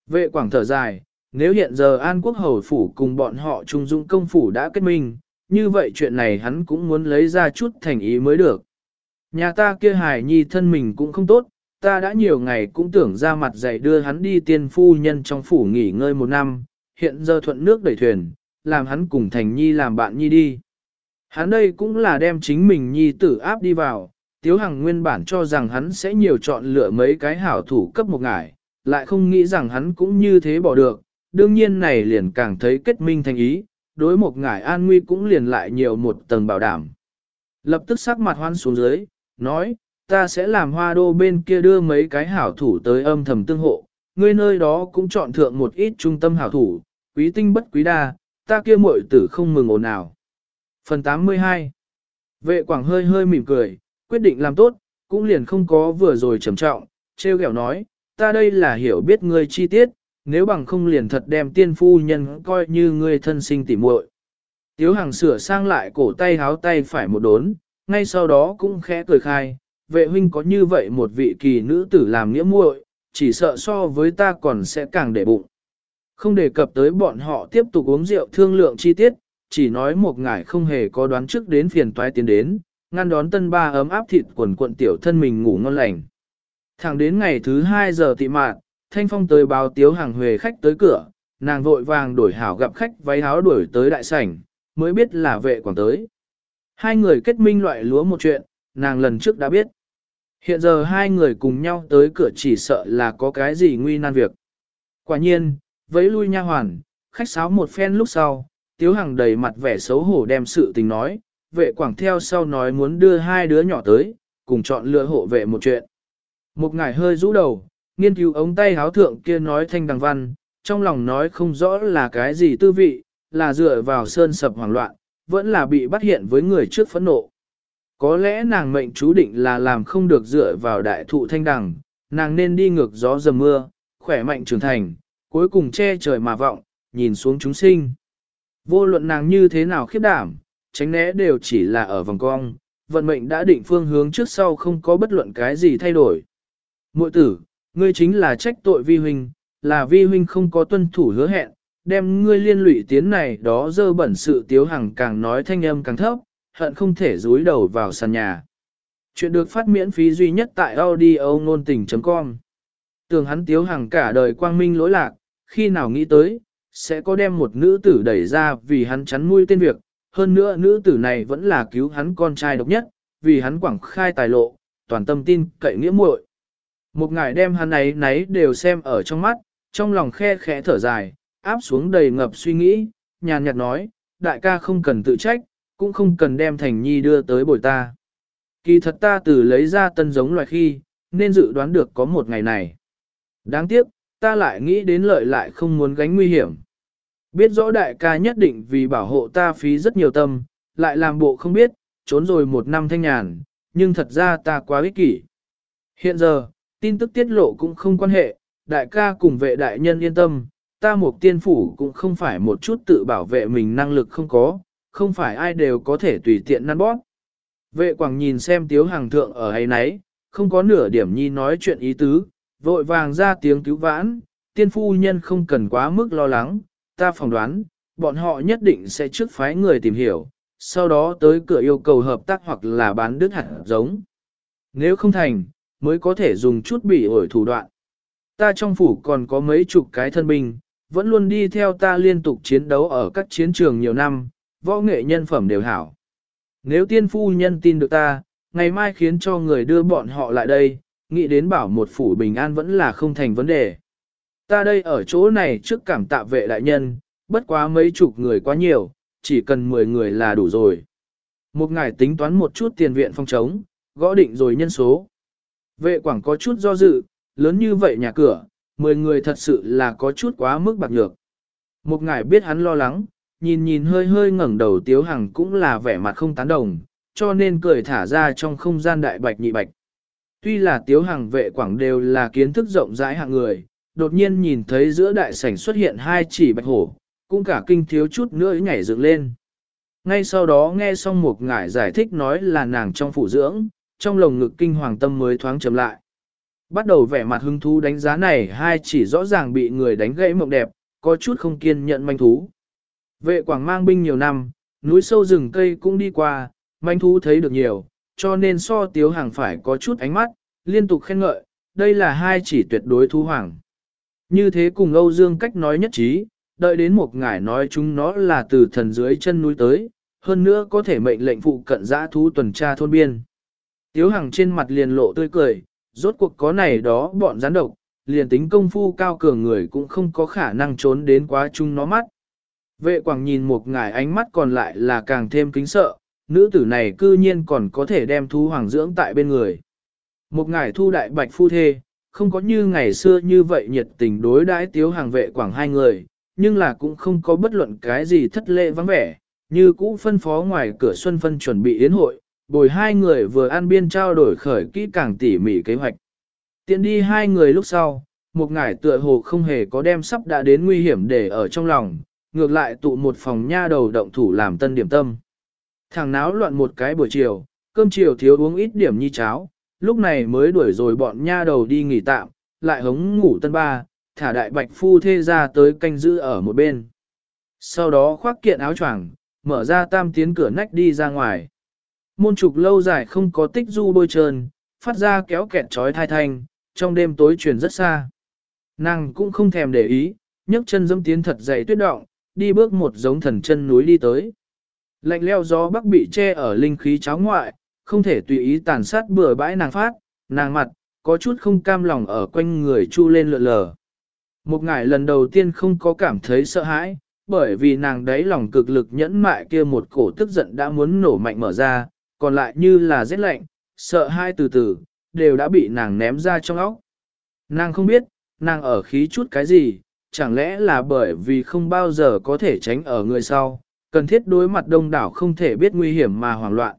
Vệ quảng thở dài, nếu hiện giờ an quốc hầu phủ cùng bọn họ trung dung công phủ đã kết minh, như vậy chuyện này hắn cũng muốn lấy ra chút thành ý mới được. Nhà ta kia hài nhi thân mình cũng không tốt, ta đã nhiều ngày cũng tưởng ra mặt dạy đưa hắn đi tiên phu nhân trong phủ nghỉ ngơi một năm, hiện giờ thuận nước đẩy thuyền, làm hắn cùng thành nhi làm bạn nhi đi. Hắn đây cũng là đem chính mình nhi tử áp đi vào, Tiếu Hằng nguyên bản cho rằng hắn sẽ nhiều chọn lựa mấy cái hảo thủ cấp một ngải, lại không nghĩ rằng hắn cũng như thế bỏ được, đương nhiên này liền càng thấy kết minh thành ý, đối một ngải an nguy cũng liền lại nhiều một tầng bảo đảm. Lập tức sắc mặt hoan xuống dưới, nói, ta sẽ làm hoa đô bên kia đưa mấy cái hảo thủ tới âm thầm tương hộ, ngươi nơi đó cũng chọn thượng một ít trung tâm hảo thủ, quý tinh bất quý đa, ta kia muội tử không mừng ồn nào. Phần 82 Vệ quảng hơi hơi mỉm cười, quyết định làm tốt, cũng liền không có vừa rồi trầm trọng, treo kẹo nói, ta đây là hiểu biết ngươi chi tiết, nếu bằng không liền thật đem tiên phu nhân coi như ngươi thân sinh tỉ muội. Tiếu Hằng sửa sang lại cổ tay háo tay phải một đốn, ngay sau đó cũng khẽ cười khai, vệ huynh có như vậy một vị kỳ nữ tử làm nghĩa muội, chỉ sợ so với ta còn sẽ càng để bụng. Không đề cập tới bọn họ tiếp tục uống rượu thương lượng chi tiết, chỉ nói một ngải không hề có đoán trước đến phiền toái tiến đến, ngăn đón tân ba ấm áp thịt quần quận tiểu thân mình ngủ ngon lành. Thẳng đến ngày thứ 2 giờ tị mạn, Thanh Phong tới báo tiếu hàng huề khách tới cửa, nàng vội vàng đổi hảo gặp khách váy áo đuổi tới đại sảnh, mới biết là vệ quảng tới. Hai người kết minh loại lúa một chuyện, nàng lần trước đã biết. Hiện giờ hai người cùng nhau tới cửa chỉ sợ là có cái gì nguy nan việc. Quả nhiên, vẫy lui nha hoàn, khách sáo một phen lúc sau, Tiếu Hằng đầy mặt vẻ xấu hổ đem sự tình nói, vệ quảng theo sau nói muốn đưa hai đứa nhỏ tới, cùng chọn lựa hộ vệ một chuyện. Một ngài hơi rũ đầu, nghiên cứu ống tay háo thượng kia nói thanh đằng văn, trong lòng nói không rõ là cái gì tư vị, là dựa vào sơn sập hoảng loạn, vẫn là bị bắt hiện với người trước phẫn nộ. Có lẽ nàng mệnh chú định là làm không được dựa vào đại thụ thanh đằng, nàng nên đi ngược gió dầm mưa, khỏe mạnh trưởng thành, cuối cùng che trời mà vọng, nhìn xuống chúng sinh. Vô luận nàng như thế nào khiếp đảm, tránh né đều chỉ là ở vòng cong, vận mệnh đã định phương hướng trước sau không có bất luận cái gì thay đổi. Mội tử, ngươi chính là trách tội vi huynh, là vi huynh không có tuân thủ hứa hẹn, đem ngươi liên lụy tiến này đó dơ bẩn sự tiếu hằng càng nói thanh âm càng thấp, hận không thể rúi đầu vào sàn nhà. Chuyện được phát miễn phí duy nhất tại audio ngôn tình.com Tường hắn tiếu hằng cả đời quang minh lỗi lạc, khi nào nghĩ tới, sẽ có đem một nữ tử đẩy ra vì hắn chắn mũi tên việc, hơn nữa nữ tử này vẫn là cứu hắn con trai độc nhất, vì hắn quảng khai tài lộ, toàn tâm tin cậy nghĩa muội. Một ngài đem hắn ấy nấy đều xem ở trong mắt, trong lòng khe khẽ thở dài, áp xuống đầy ngập suy nghĩ, nhàn nhạt nói, đại ca không cần tự trách, cũng không cần đem thành nhi đưa tới bồi ta. Kỳ thật ta từ lấy ra tân giống loài khi, nên dự đoán được có một ngày này. Đáng tiếc, ta lại nghĩ đến lợi lại không muốn gánh nguy hiểm. Biết rõ đại ca nhất định vì bảo hộ ta phí rất nhiều tâm, lại làm bộ không biết, trốn rồi một năm thanh nhàn, nhưng thật ra ta quá ích kỷ. Hiện giờ, tin tức tiết lộ cũng không quan hệ, đại ca cùng vệ đại nhân yên tâm, ta một tiên phủ cũng không phải một chút tự bảo vệ mình năng lực không có, không phải ai đều có thể tùy tiện năn bóp. Vệ quảng nhìn xem tiếu hàng thượng ở hay nấy, không có nửa điểm nhi nói chuyện ý tứ, vội vàng ra tiếng cứu vãn, tiên phu nhân không cần quá mức lo lắng, ta phỏng đoán, bọn họ nhất định sẽ trước phái người tìm hiểu, sau đó tới cửa yêu cầu hợp tác hoặc là bán đứt hạt giống. Nếu không thành, mới có thể dùng chút bị ổi thủ đoạn. Ta trong phủ còn có mấy chục cái thân binh, vẫn luôn đi theo ta liên tục chiến đấu ở các chiến trường nhiều năm, võ nghệ nhân phẩm đều hảo. Nếu tiên phu nhân tin được ta, ngày mai khiến cho người đưa bọn họ lại đây, nghĩ đến bảo một phủ bình an vẫn là không thành vấn đề. Ta đây ở chỗ này trước cảm tạ vệ đại nhân, bất quá mấy chục người quá nhiều, chỉ cần 10 người là đủ rồi. Một ngài tính toán một chút tiền viện phong trống, gõ định rồi nhân số. Vệ quảng có chút do dự, lớn như vậy nhà cửa, 10 người thật sự là có chút quá mức bạc nhược. Một ngài biết hắn lo lắng, nhìn nhìn hơi hơi ngẩng đầu tiếu hằng cũng là vẻ mặt không tán đồng, cho nên cười thả ra trong không gian đại bạch nhị bạch. Tuy là tiếu hằng vệ quảng đều là kiến thức rộng rãi hạng người, đột nhiên nhìn thấy giữa đại sảnh xuất hiện hai chỉ bạch hổ, cũng cả kinh thiếu chút nữa nhảy dựng lên. Ngay sau đó nghe xong một ngải giải thích nói là nàng trong phụ dưỡng, trong lồng ngực kinh hoàng tâm mới thoáng chấm lại. Bắt đầu vẻ mặt hứng thú đánh giá này hai chỉ rõ ràng bị người đánh gãy mộng đẹp, có chút không kiên nhận manh thú. Vệ quảng mang binh nhiều năm, núi sâu rừng cây cũng đi qua, manh thú thấy được nhiều, cho nên so tiếu hàng phải có chút ánh mắt, liên tục khen ngợi, đây là hai chỉ tuyệt đối thú hoàng. Như thế cùng Âu Dương cách nói nhất trí, đợi đến một ngải nói chúng nó là từ thần dưới chân núi tới, hơn nữa có thể mệnh lệnh phụ cận giã thú tuần tra thôn biên. Tiếu Hằng trên mặt liền lộ tươi cười, rốt cuộc có này đó bọn gián độc, liền tính công phu cao cường người cũng không có khả năng trốn đến quá chung nó mắt. Vệ quảng nhìn một ngải ánh mắt còn lại là càng thêm kính sợ, nữ tử này cư nhiên còn có thể đem thú hoàng dưỡng tại bên người. Một ngải thu đại bạch phu thê, không có như ngày xưa như vậy nhiệt tình đối đãi tiếu hàng vệ quảng hai người, nhưng là cũng không có bất luận cái gì thất lệ vắng vẻ, như cũ phân phó ngoài cửa Xuân Phân chuẩn bị yến hội, bồi hai người vừa ăn biên trao đổi khởi kỹ càng tỉ mỉ kế hoạch. Tiện đi hai người lúc sau, một ngải tựa hồ không hề có đem sắp đã đến nguy hiểm để ở trong lòng, ngược lại tụ một phòng nha đầu động thủ làm tân điểm tâm. Thằng náo loạn một cái buổi chiều, cơm chiều thiếu uống ít điểm nhi cháo, lúc này mới đuổi rồi bọn nha đầu đi nghỉ tạm, lại hống ngủ tân ba, thả đại bạch phu thê ra tới canh giữ ở một bên. Sau đó khoác kiện áo choàng, mở ra tam tiến cửa nách đi ra ngoài. Môn trục lâu dài không có tích du bôi trơn, phát ra kéo kẹt trói thai thanh, trong đêm tối truyền rất xa. Nàng cũng không thèm để ý, nhấc chân dâm tiến thật dày tuyết động, đi bước một giống thần chân núi đi tới. Lạnh leo gió bắc bị che ở linh khí cháo ngoại, không thể tùy ý tàn sát bừa bãi nàng phát, nàng mặt, có chút không cam lòng ở quanh người chu lên lượn lờ. Một ngày lần đầu tiên không có cảm thấy sợ hãi, bởi vì nàng đấy lòng cực lực nhẫn mại kia một cổ tức giận đã muốn nổ mạnh mở ra, còn lại như là rét lạnh, sợ hai từ từ, đều đã bị nàng ném ra trong óc. Nàng không biết, nàng ở khí chút cái gì, chẳng lẽ là bởi vì không bao giờ có thể tránh ở người sau, cần thiết đối mặt đông đảo không thể biết nguy hiểm mà hoảng loạn.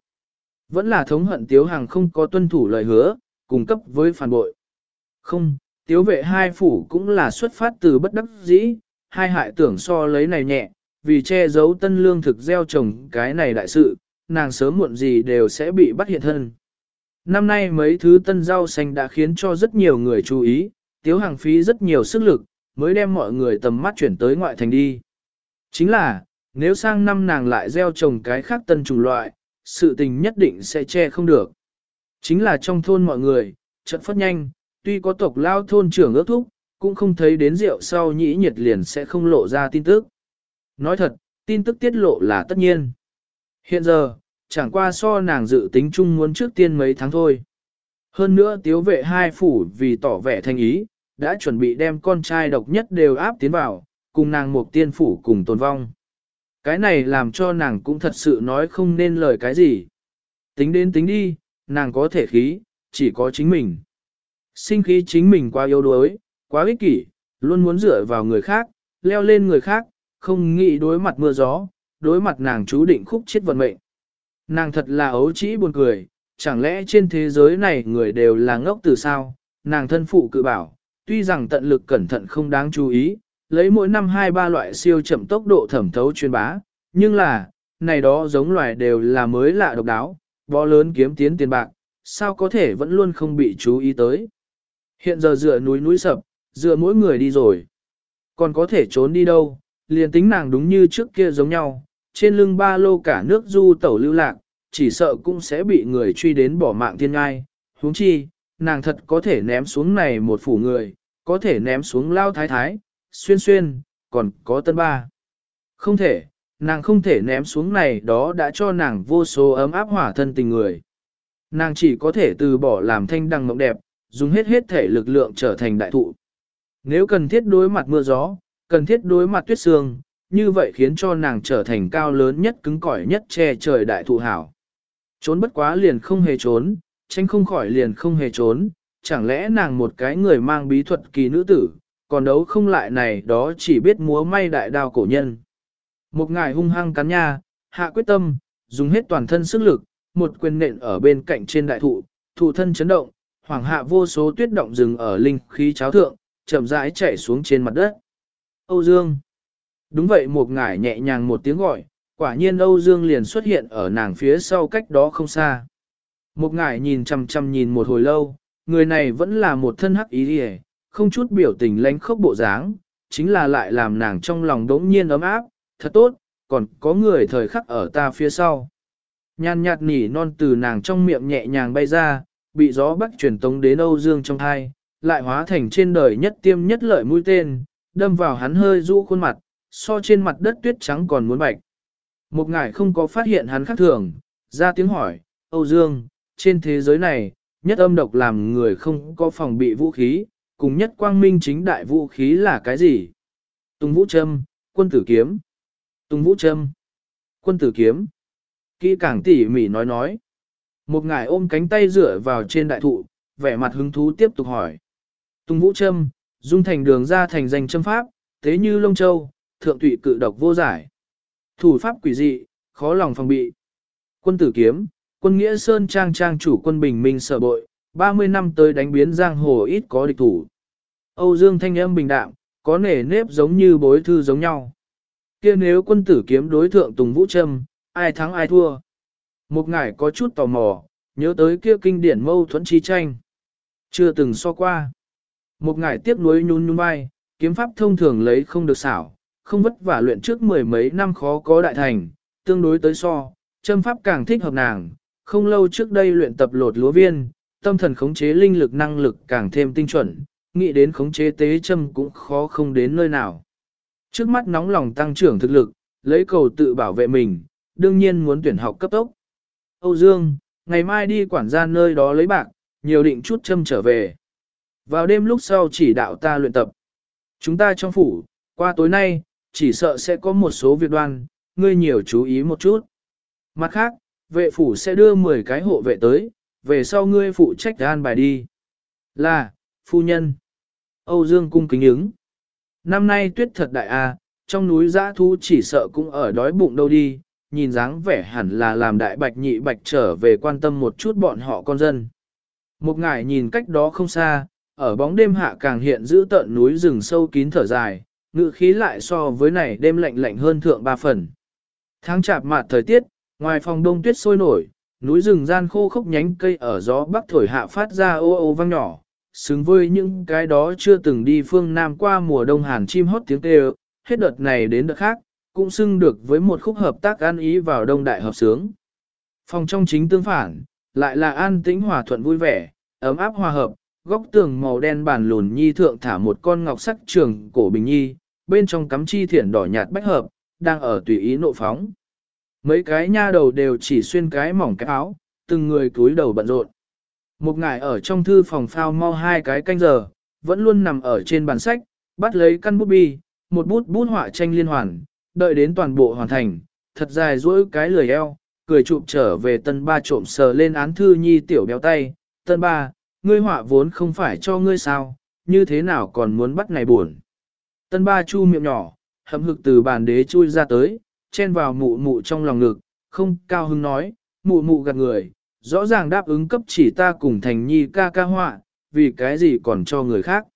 Vẫn là thống hận Tiếu Hàng không có tuân thủ lời hứa, cung cấp với phản bội. Không, Tiếu vệ hai phủ cũng là xuất phát từ bất đắc dĩ, hai hại tưởng so lấy này nhẹ, vì che giấu tân lương thực gieo trồng cái này đại sự, nàng sớm muộn gì đều sẽ bị bắt hiện thân. Năm nay mấy thứ tân rau xanh đã khiến cho rất nhiều người chú ý, Tiếu Hàng phí rất nhiều sức lực, mới đem mọi người tầm mắt chuyển tới ngoại thành đi. Chính là, nếu sang năm nàng lại gieo trồng cái khác tân chủng loại, sự tình nhất định sẽ che không được. Chính là trong thôn mọi người, trận phát nhanh, tuy có tộc lao thôn trưởng ước thúc, cũng không thấy đến rượu sau nhĩ nhiệt liền sẽ không lộ ra tin tức. Nói thật, tin tức tiết lộ là tất nhiên. Hiện giờ, chẳng qua so nàng dự tính chung muốn trước tiên mấy tháng thôi. Hơn nữa tiếu vệ hai phủ vì tỏ vẻ thanh ý, đã chuẩn bị đem con trai độc nhất đều áp tiến vào, cùng nàng một tiên phủ cùng tồn vong. Cái này làm cho nàng cũng thật sự nói không nên lời cái gì. Tính đến tính đi, nàng có thể khí, chỉ có chính mình. Sinh khí chính mình quá yếu đuối, quá ích kỷ, luôn muốn dựa vào người khác, leo lên người khác, không nghĩ đối mặt mưa gió, đối mặt nàng chú định khúc chết vận mệnh. Nàng thật là ấu trĩ buồn cười, chẳng lẽ trên thế giới này người đều là ngốc từ sao? Nàng thân phụ cự bảo, tuy rằng tận lực cẩn thận không đáng chú ý, lấy mỗi năm hai ba loại siêu chậm tốc độ thẩm thấu chuyên bá, nhưng là, này đó giống loài đều là mới lạ độc đáo, bó lớn kiếm tiến tiền bạc, sao có thể vẫn luôn không bị chú ý tới. Hiện giờ dựa núi núi sập, dựa mỗi người đi rồi. Còn có thể trốn đi đâu, liền tính nàng đúng như trước kia giống nhau, trên lưng ba lô cả nước du tẩu lưu lạc, chỉ sợ cũng sẽ bị người truy đến bỏ mạng thiên ngai. huống chi, nàng thật có thể ném xuống này một phủ người, có thể ném xuống lao thái thái, xuyên xuyên, còn có tân ba. Không thể, nàng không thể ném xuống này đó đã cho nàng vô số ấm áp hỏa thân tình người. Nàng chỉ có thể từ bỏ làm thanh đằng mộng đẹp, dùng hết hết thể lực lượng trở thành đại thụ. Nếu cần thiết đối mặt mưa gió, cần thiết đối mặt tuyết sương, như vậy khiến cho nàng trở thành cao lớn nhất cứng cỏi nhất che trời đại thụ hảo. Trốn bất quá liền không hề trốn, tranh không khỏi liền không hề trốn, chẳng lẽ nàng một cái người mang bí thuật kỳ nữ tử, còn đấu không lại này đó chỉ biết múa may đại đao cổ nhân. Một ngài hung hăng cắn nha, hạ quyết tâm, dùng hết toàn thân sức lực, một quyền nện ở bên cạnh trên đại thụ, thụ thân chấn động, hoàng hạ vô số tuyết động rừng ở linh khí cháo thượng, chậm rãi chạy xuống trên mặt đất. Âu Dương. Đúng vậy một ngải nhẹ nhàng một tiếng gọi, quả nhiên Âu Dương liền xuất hiện ở nàng phía sau cách đó không xa. Một ngải nhìn chăm chăm nhìn một hồi lâu, người này vẫn là một thân hắc ý đi không chút biểu tình lánh khốc bộ dáng, chính là lại làm nàng trong lòng đống nhiên ấm áp, thật tốt, còn có người thời khắc ở ta phía sau. Nhàn nhạt nỉ non từ nàng trong miệng nhẹ nhàng bay ra, bị gió bắc truyền tống đến Âu Dương trong thai, lại hóa thành trên đời nhất tiêm nhất lợi mũi tên, đâm vào hắn hơi rũ khuôn mặt, so trên mặt đất tuyết trắng còn muốn bạch. Một ngải không có phát hiện hắn khác thường, ra tiếng hỏi, Âu Dương, trên thế giới này, nhất âm độc làm người không có phòng bị vũ khí, cùng nhất quang minh chính đại vũ khí là cái gì? Tùng Vũ Trâm, quân tử kiếm. Tùng Vũ Trâm, quân tử kiếm. Kỹ càng tỉ mỉ nói nói. Một ngài ôm cánh tay dựa vào trên đại thụ, vẻ mặt hứng thú tiếp tục hỏi. Tùng Vũ Trâm, dung thành đường ra thành danh châm pháp, thế như lông châu, thượng tụy cự độc vô giải. Thủ pháp quỷ dị, khó lòng phòng bị. Quân tử kiếm, quân nghĩa sơn trang trang chủ quân bình minh sợ bội, 30 năm tới đánh biến giang hồ ít có địch thủ. Âu Dương thanh âm bình đạm, có nể nếp giống như bối thư giống nhau. kia nếu quân tử kiếm đối thượng Tùng Vũ Trâm, ai thắng ai thua. Một ngải có chút tò mò, nhớ tới kia kinh điển mâu thuẫn chi tranh. Chưa từng so qua. Một ngải tiếp nuối nhún nhún vai, kiếm pháp thông thường lấy không được xảo, không vất vả luyện trước mười mấy năm khó có đại thành, tương đối tới so, châm pháp càng thích hợp nàng, không lâu trước đây luyện tập lột lúa viên, tâm thần khống chế linh lực năng lực càng thêm tinh chuẩn, nghĩ đến khống chế tế châm cũng khó không đến nơi nào. Trước mắt nóng lòng tăng trưởng thực lực, lấy cầu tự bảo vệ mình, đương nhiên muốn tuyển học cấp tốc. Âu Dương, ngày mai đi quản gia nơi đó lấy bạc, nhiều định chút châm trở về. Vào đêm lúc sau chỉ đạo ta luyện tập. Chúng ta trong phủ, qua tối nay, chỉ sợ sẽ có một số việc đoan, ngươi nhiều chú ý một chút. Mặt khác, vệ phủ sẽ đưa 10 cái hộ vệ tới, về sau ngươi phụ trách an bài đi. Là, phu nhân. Âu Dương cung kính ứng. Năm nay tuyết thật đại a, trong núi giã thu chỉ sợ cũng ở đói bụng đâu đi, nhìn dáng vẻ hẳn là làm đại bạch nhị bạch trở về quan tâm một chút bọn họ con dân. Một ngải nhìn cách đó không xa, ở bóng đêm hạ càng hiện giữ tận núi rừng sâu kín thở dài, ngự khí lại so với này đêm lạnh lạnh hơn thượng ba phần. Tháng chạp mạt thời tiết, ngoài phòng đông tuyết sôi nổi, núi rừng gian khô khốc nhánh cây ở gió bắc thổi hạ phát ra ô ô vang nhỏ, xứng với những cái đó chưa từng đi phương Nam qua mùa đông hàn chim hót tiếng kêu, hết đợt này đến đợt khác, cũng xưng được với một khúc hợp tác an ý vào đông đại hợp sướng. Phòng trong chính tương phản, lại là an tĩnh hòa thuận vui vẻ, ấm áp hòa hợp, góc tường màu đen bản lùn nhi thượng thả một con ngọc sắc trường cổ bình nhi, bên trong cắm chi thiển đỏ nhạt bách hợp, đang ở tùy ý nộ phóng. Mấy cái nha đầu đều chỉ xuyên cái mỏng cái áo, từng người cúi đầu bận rộn. Một ngài ở trong thư phòng phao mau hai cái canh giờ, vẫn luôn nằm ở trên bàn sách, bắt lấy căn bút bi, một bút bút họa tranh liên hoàn, đợi đến toàn bộ hoàn thành, thật dài duỗi cái lười eo, cười chụp trở về tân ba trộm sờ lên án thư nhi tiểu béo tay, tân ba, ngươi họa vốn không phải cho ngươi sao, như thế nào còn muốn bắt này buồn. Tân ba chu miệng nhỏ, hậm hực từ bàn đế chui ra tới, chen vào mụ mụ trong lòng ngực, không cao hứng nói, mụ mụ gạt người, rõ ràng đáp ứng cấp chỉ ta cùng thành nhi ca ca họa, vì cái gì còn cho người khác.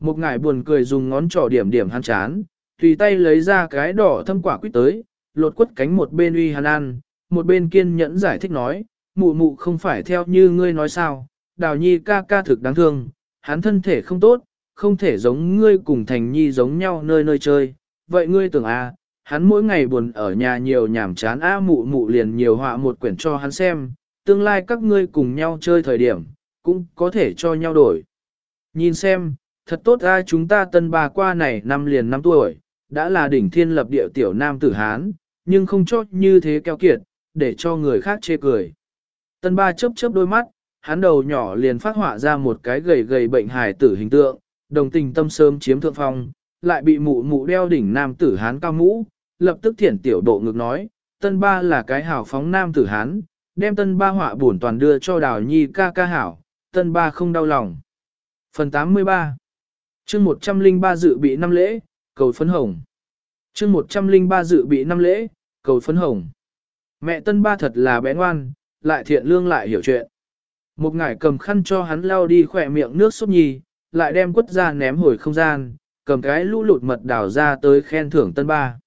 Một ngải buồn cười dùng ngón trỏ điểm điểm hắn chán, tùy tay lấy ra cái đỏ thâm quả quýt tới, lột quất cánh một bên uy hắn ăn, một bên kiên nhẫn giải thích nói, mụ mụ không phải theo như ngươi nói sao, đào nhi ca ca thực đáng thương, hắn thân thể không tốt, không thể giống ngươi cùng thành nhi giống nhau nơi nơi chơi, vậy ngươi tưởng a à, hắn mỗi ngày buồn ở nhà nhiều nhảm chán a mụ mụ liền nhiều họa một quyển cho hắn xem, tương lai các ngươi cùng nhau chơi thời điểm, cũng có thể cho nhau đổi. Nhìn xem, thật tốt ra chúng ta tân bà qua này năm liền năm tuổi, đã là đỉnh thiên lập địa tiểu nam tử Hán, nhưng không cho như thế keo kiệt, để cho người khác chê cười. Tân ba chớp chớp đôi mắt, hắn đầu nhỏ liền phát họa ra một cái gầy gầy bệnh hài tử hình tượng, đồng tình tâm sớm chiếm thượng phong, lại bị mụ mụ đeo đỉnh nam tử Hán cao mũ, lập tức thiển tiểu độ ngực nói, tân ba là cái hảo phóng nam tử Hán, đem tân ba họa bổn toàn đưa cho đào nhi ca ca hảo, tân ba không đau lòng. Phần 83 chương 103 dự bị năm lễ, cầu phấn hồng. chương 103 dự bị năm lễ, cầu phấn hồng. Mẹ tân ba thật là bé ngoan, lại thiện lương lại hiểu chuyện. Một ngải cầm khăn cho hắn lau đi khỏe miệng nước sốt nhì, lại đem quất ra ném hồi không gian, cầm cái lũ lụt mật đảo ra tới khen thưởng tân ba.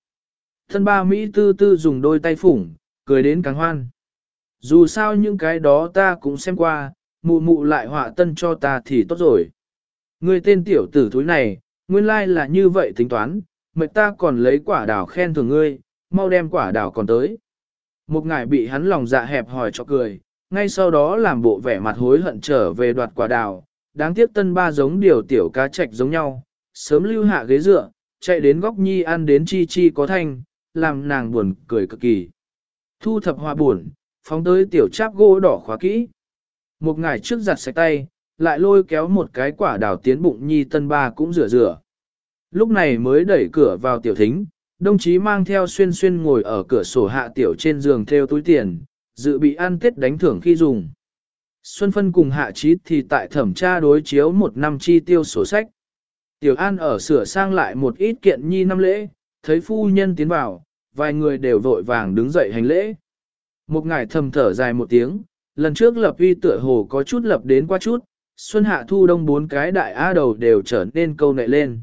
Thân ba Mỹ tư tư dùng đôi tay phủng, cười đến càng hoan. Dù sao những cái đó ta cũng xem qua, mụ mụ lại họa tân cho ta thì tốt rồi. Người tên tiểu tử thúi này, nguyên lai là như vậy tính toán, mệt ta còn lấy quả đào khen thưởng ngươi, mau đem quả đào còn tới. Một ngài bị hắn lòng dạ hẹp hỏi cho cười, ngay sau đó làm bộ vẻ mặt hối hận trở về đoạt quả đào, đáng tiếc tân ba giống điều tiểu cá trạch giống nhau, sớm lưu hạ ghế dựa, chạy đến góc nhi ăn đến chi chi có thanh, làm nàng buồn cười cực kỳ. Thu thập hoa buồn, phóng tới tiểu cháp gỗ đỏ khóa kỹ. Một ngày trước giặt sạch tay, lại lôi kéo một cái quả đào tiến bụng nhi tân ba cũng rửa rửa. Lúc này mới đẩy cửa vào tiểu thính, đồng chí mang theo xuyên xuyên ngồi ở cửa sổ hạ tiểu trên giường theo túi tiền, dự bị ăn tết đánh thưởng khi dùng. Xuân Phân cùng hạ trí thì tại thẩm tra đối chiếu một năm chi tiêu sổ sách. Tiểu An ở sửa sang lại một ít kiện nhi năm lễ, thấy phu nhân tiến vào, vài người đều vội vàng đứng dậy hành lễ. Một ngải thầm thở dài một tiếng, lần trước lập uy tựa hồ có chút lập đến qua chút, xuân hạ thu đông bốn cái đại á đầu đều trở nên câu nệ lên.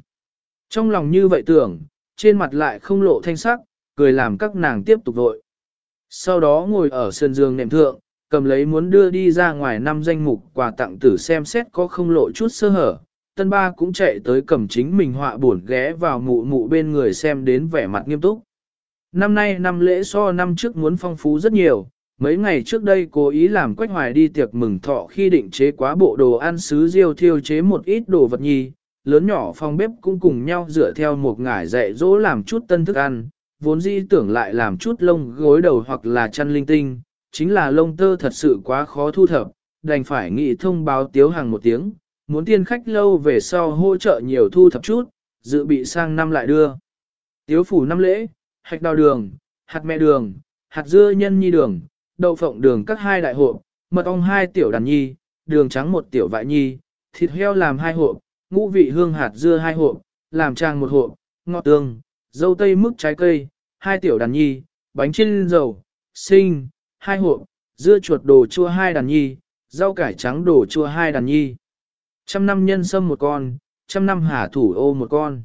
Trong lòng như vậy tưởng, trên mặt lại không lộ thanh sắc, cười làm các nàng tiếp tục vội. Sau đó ngồi ở sân giường nệm thượng, cầm lấy muốn đưa đi ra ngoài năm danh mục quà tặng tử xem xét có không lộ chút sơ hở. Tân ba cũng chạy tới cầm chính mình họa buồn ghé vào mụ mụ bên người xem đến vẻ mặt nghiêm túc. Năm nay năm lễ so năm trước muốn phong phú rất nhiều, mấy ngày trước đây cố ý làm quách hoài đi tiệc mừng thọ khi định chế quá bộ đồ ăn sứ riêu thiêu chế một ít đồ vật nhi, lớn nhỏ phòng bếp cũng cùng nhau dựa theo một ngải dạy dỗ làm chút tân thức ăn, vốn dĩ tưởng lại làm chút lông gối đầu hoặc là chăn linh tinh, chính là lông tơ thật sự quá khó thu thập, đành phải nghĩ thông báo tiếu hàng một tiếng, muốn tiên khách lâu về sau hỗ trợ nhiều thu thập chút, dự bị sang năm lại đưa. Tiếu phủ năm lễ, hạch đào đường, hạt mẹ đường, hạt dưa nhân nhi đường, đậu phộng đường các hai đại hộp, mật ong hai tiểu đàn nhi, đường trắng một tiểu vại nhi, thịt heo làm hai hộp, ngũ vị hương hạt dưa hai hộp, làm trang một hộp, ngọt tương, dâu tây mức trái cây, hai tiểu đàn nhi, bánh chiên dầu, sinh, hai hộp, dưa chuột đồ chua hai đàn nhi, rau cải trắng đồ chua hai đàn nhi. Trăm năm nhân sâm một con, trăm năm hà thủ ô một con.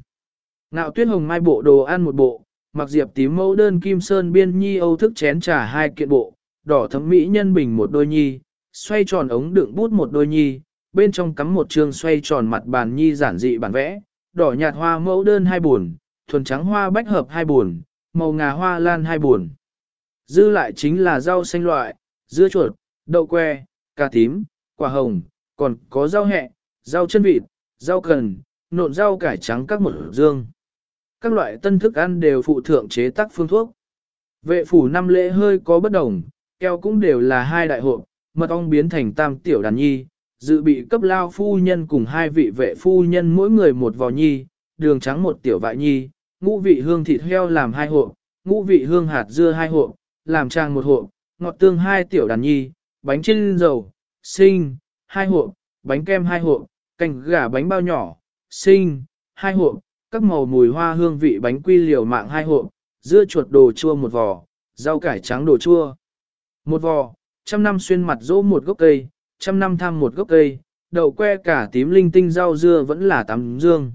nạo tuyết hồng mai bộ đồ ăn một bộ, mặc diệp tím mẫu đơn kim sơn biên nhi âu thức chén trà hai kiện bộ, đỏ thấm mỹ nhân bình một đôi nhi, xoay tròn ống đựng bút một đôi nhi, bên trong cắm một trường xoay tròn mặt bàn nhi giản dị bản vẽ, đỏ nhạt hoa mẫu đơn hai buồn, thuần trắng hoa bách hợp hai buồn, màu ngà hoa lan hai buồn. Dư lại chính là rau xanh loại, dưa chuột, đậu que, cà tím, quả hồng, còn có rau hẹ, rau chân vịt, rau cần, nộn rau cải trắng các một dương. Các loại tân thức ăn đều phụ thượng chế tác phương thuốc. Vệ phủ năm lễ hơi có bất đồng, keo cũng đều là hai đại hộp, mật ong biến thành tam tiểu đàn nhi, dự bị cấp lao phu nhân cùng hai vị vệ phu nhân mỗi người một vò nhi, đường trắng một tiểu vại nhi, ngũ vị hương thịt heo làm hai hộp, ngũ vị hương hạt dưa hai hộp, làm trang một hộp, ngọt tương hai tiểu đàn nhi, bánh chiên dầu, sinh, hai hộp, bánh kem hai hộp, canh gà bánh bao nhỏ, sinh, hai hộp, các màu mùi hoa hương vị bánh quy liều mạng hai hộp, dưa chuột đồ chua một vò, rau cải trắng đồ chua. Một vò, trăm năm xuyên mặt dỗ một gốc cây, trăm năm tham một gốc cây, đậu que cả tím linh tinh rau dưa vẫn là tắm dương.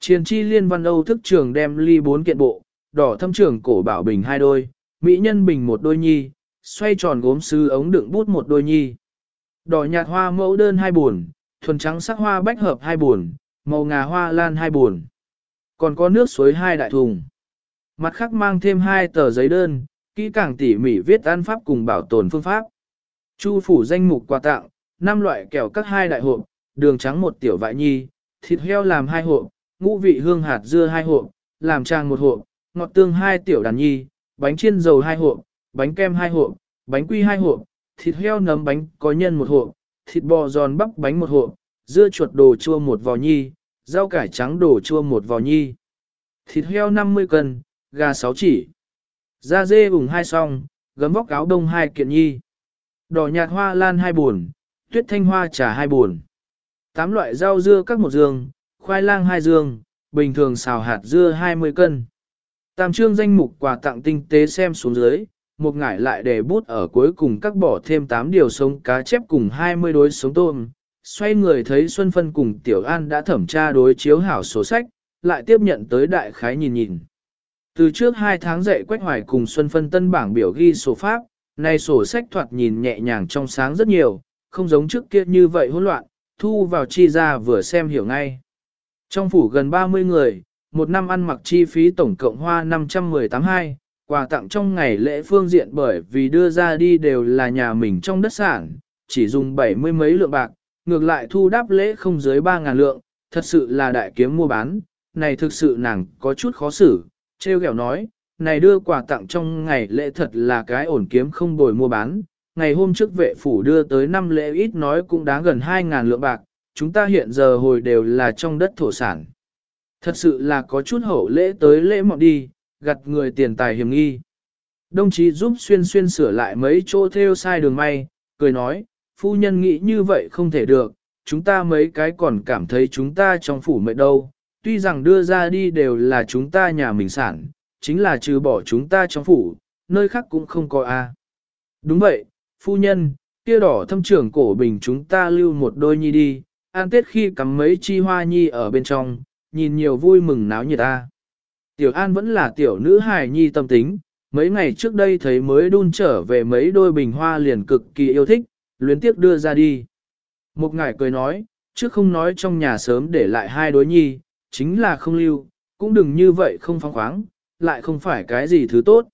Triền chi liên văn Âu thức trường đem ly bốn kiện bộ, đỏ thâm trường cổ bảo bình hai đôi, mỹ nhân bình một đôi nhi, xoay tròn gốm sứ ống đựng bút một đôi nhi. Đỏ nhạt hoa mẫu đơn hai buồn, thuần trắng sắc hoa bách hợp hai buồn, màu ngà hoa lan hai buồn. Còn có nước suối hai đại thùng. Mặt khác mang thêm hai tờ giấy đơn, kỹ càng tỉ mỉ viết ăn pháp cùng bảo tồn phương pháp. Chu phủ danh mục quà tặng, năm loại kẹo các hai đại hộp, đường trắng một tiểu vại nhi, thịt heo làm hai hộp, ngũ vị hương hạt dưa hai hộp, làm trang một hộp, ngọt tương hai tiểu đàn nhi, bánh chiên dầu hai hộp, bánh kem hai hộp, bánh quy hai hộp, thịt heo nấm bánh có nhân một hộp, thịt bò giòn bắp bánh một hộp, dưa chuột đồ chua một vò nhi, rau cải trắng đổ chua một vò nhi. Thịt heo 50 cân, gà 6 chỉ. Da dê ủng hai song, gấm vóc áo đông hai kiện nhi. Đỏ nhạt hoa lan hai buồn, tuyết thanh hoa trà hai buồn. Tám loại rau dưa các một giường, khoai lang hai giường, bình thường xào hạt dưa 20 cân. Tam trương danh mục quà tặng tinh tế xem xuống dưới, một ngải lại để bút ở cuối cùng các bỏ thêm 8 điều sống cá chép cùng 20 đối sống tôm. Xoay người thấy Xuân Phân cùng Tiểu An đã thẩm tra đối chiếu hảo sổ sách, lại tiếp nhận tới đại khái nhìn nhìn. Từ trước 2 tháng dạy Quách Hoài cùng Xuân Phân tân bảng biểu ghi sổ pháp, nay sổ sách thoạt nhìn nhẹ nhàng trong sáng rất nhiều, không giống trước kia như vậy hỗn loạn, thu vào chi ra vừa xem hiểu ngay. Trong phủ gần 30 người, một năm ăn mặc chi phí tổng cộng hoa 518 hai, quà tặng trong ngày lễ phương diện bởi vì đưa ra đi đều là nhà mình trong đất sản, chỉ dùng 70 mấy lượng bạc, ngược lại thu đáp lễ không dưới 3.000 lượng, thật sự là đại kiếm mua bán, này thực sự nàng có chút khó xử, treo kẹo nói, này đưa quà tặng trong ngày lễ thật là cái ổn kiếm không bồi mua bán, ngày hôm trước vệ phủ đưa tới năm lễ ít nói cũng đáng gần 2.000 lượng bạc, chúng ta hiện giờ hồi đều là trong đất thổ sản. Thật sự là có chút hậu lễ tới lễ mọn đi, gặt người tiền tài hiểm nghi. Đồng chí giúp xuyên xuyên sửa lại mấy chỗ theo sai đường may, cười nói, phu nhân nghĩ như vậy không thể được, chúng ta mấy cái còn cảm thấy chúng ta trong phủ mệt đâu, tuy rằng đưa ra đi đều là chúng ta nhà mình sản, chính là trừ bỏ chúng ta trong phủ, nơi khác cũng không có a. Đúng vậy, phu nhân, kia đỏ thâm trưởng cổ bình chúng ta lưu một đôi nhi đi, an tết khi cắm mấy chi hoa nhi ở bên trong, nhìn nhiều vui mừng náo nhiệt ta. Tiểu An vẫn là tiểu nữ hài nhi tâm tính, mấy ngày trước đây thấy mới đun trở về mấy đôi bình hoa liền cực kỳ yêu thích, luyến tiếp đưa ra đi. Một ngải cười nói, trước không nói trong nhà sớm để lại hai đối nhi, chính là không lưu, cũng đừng như vậy không phóng khoáng, lại không phải cái gì thứ tốt.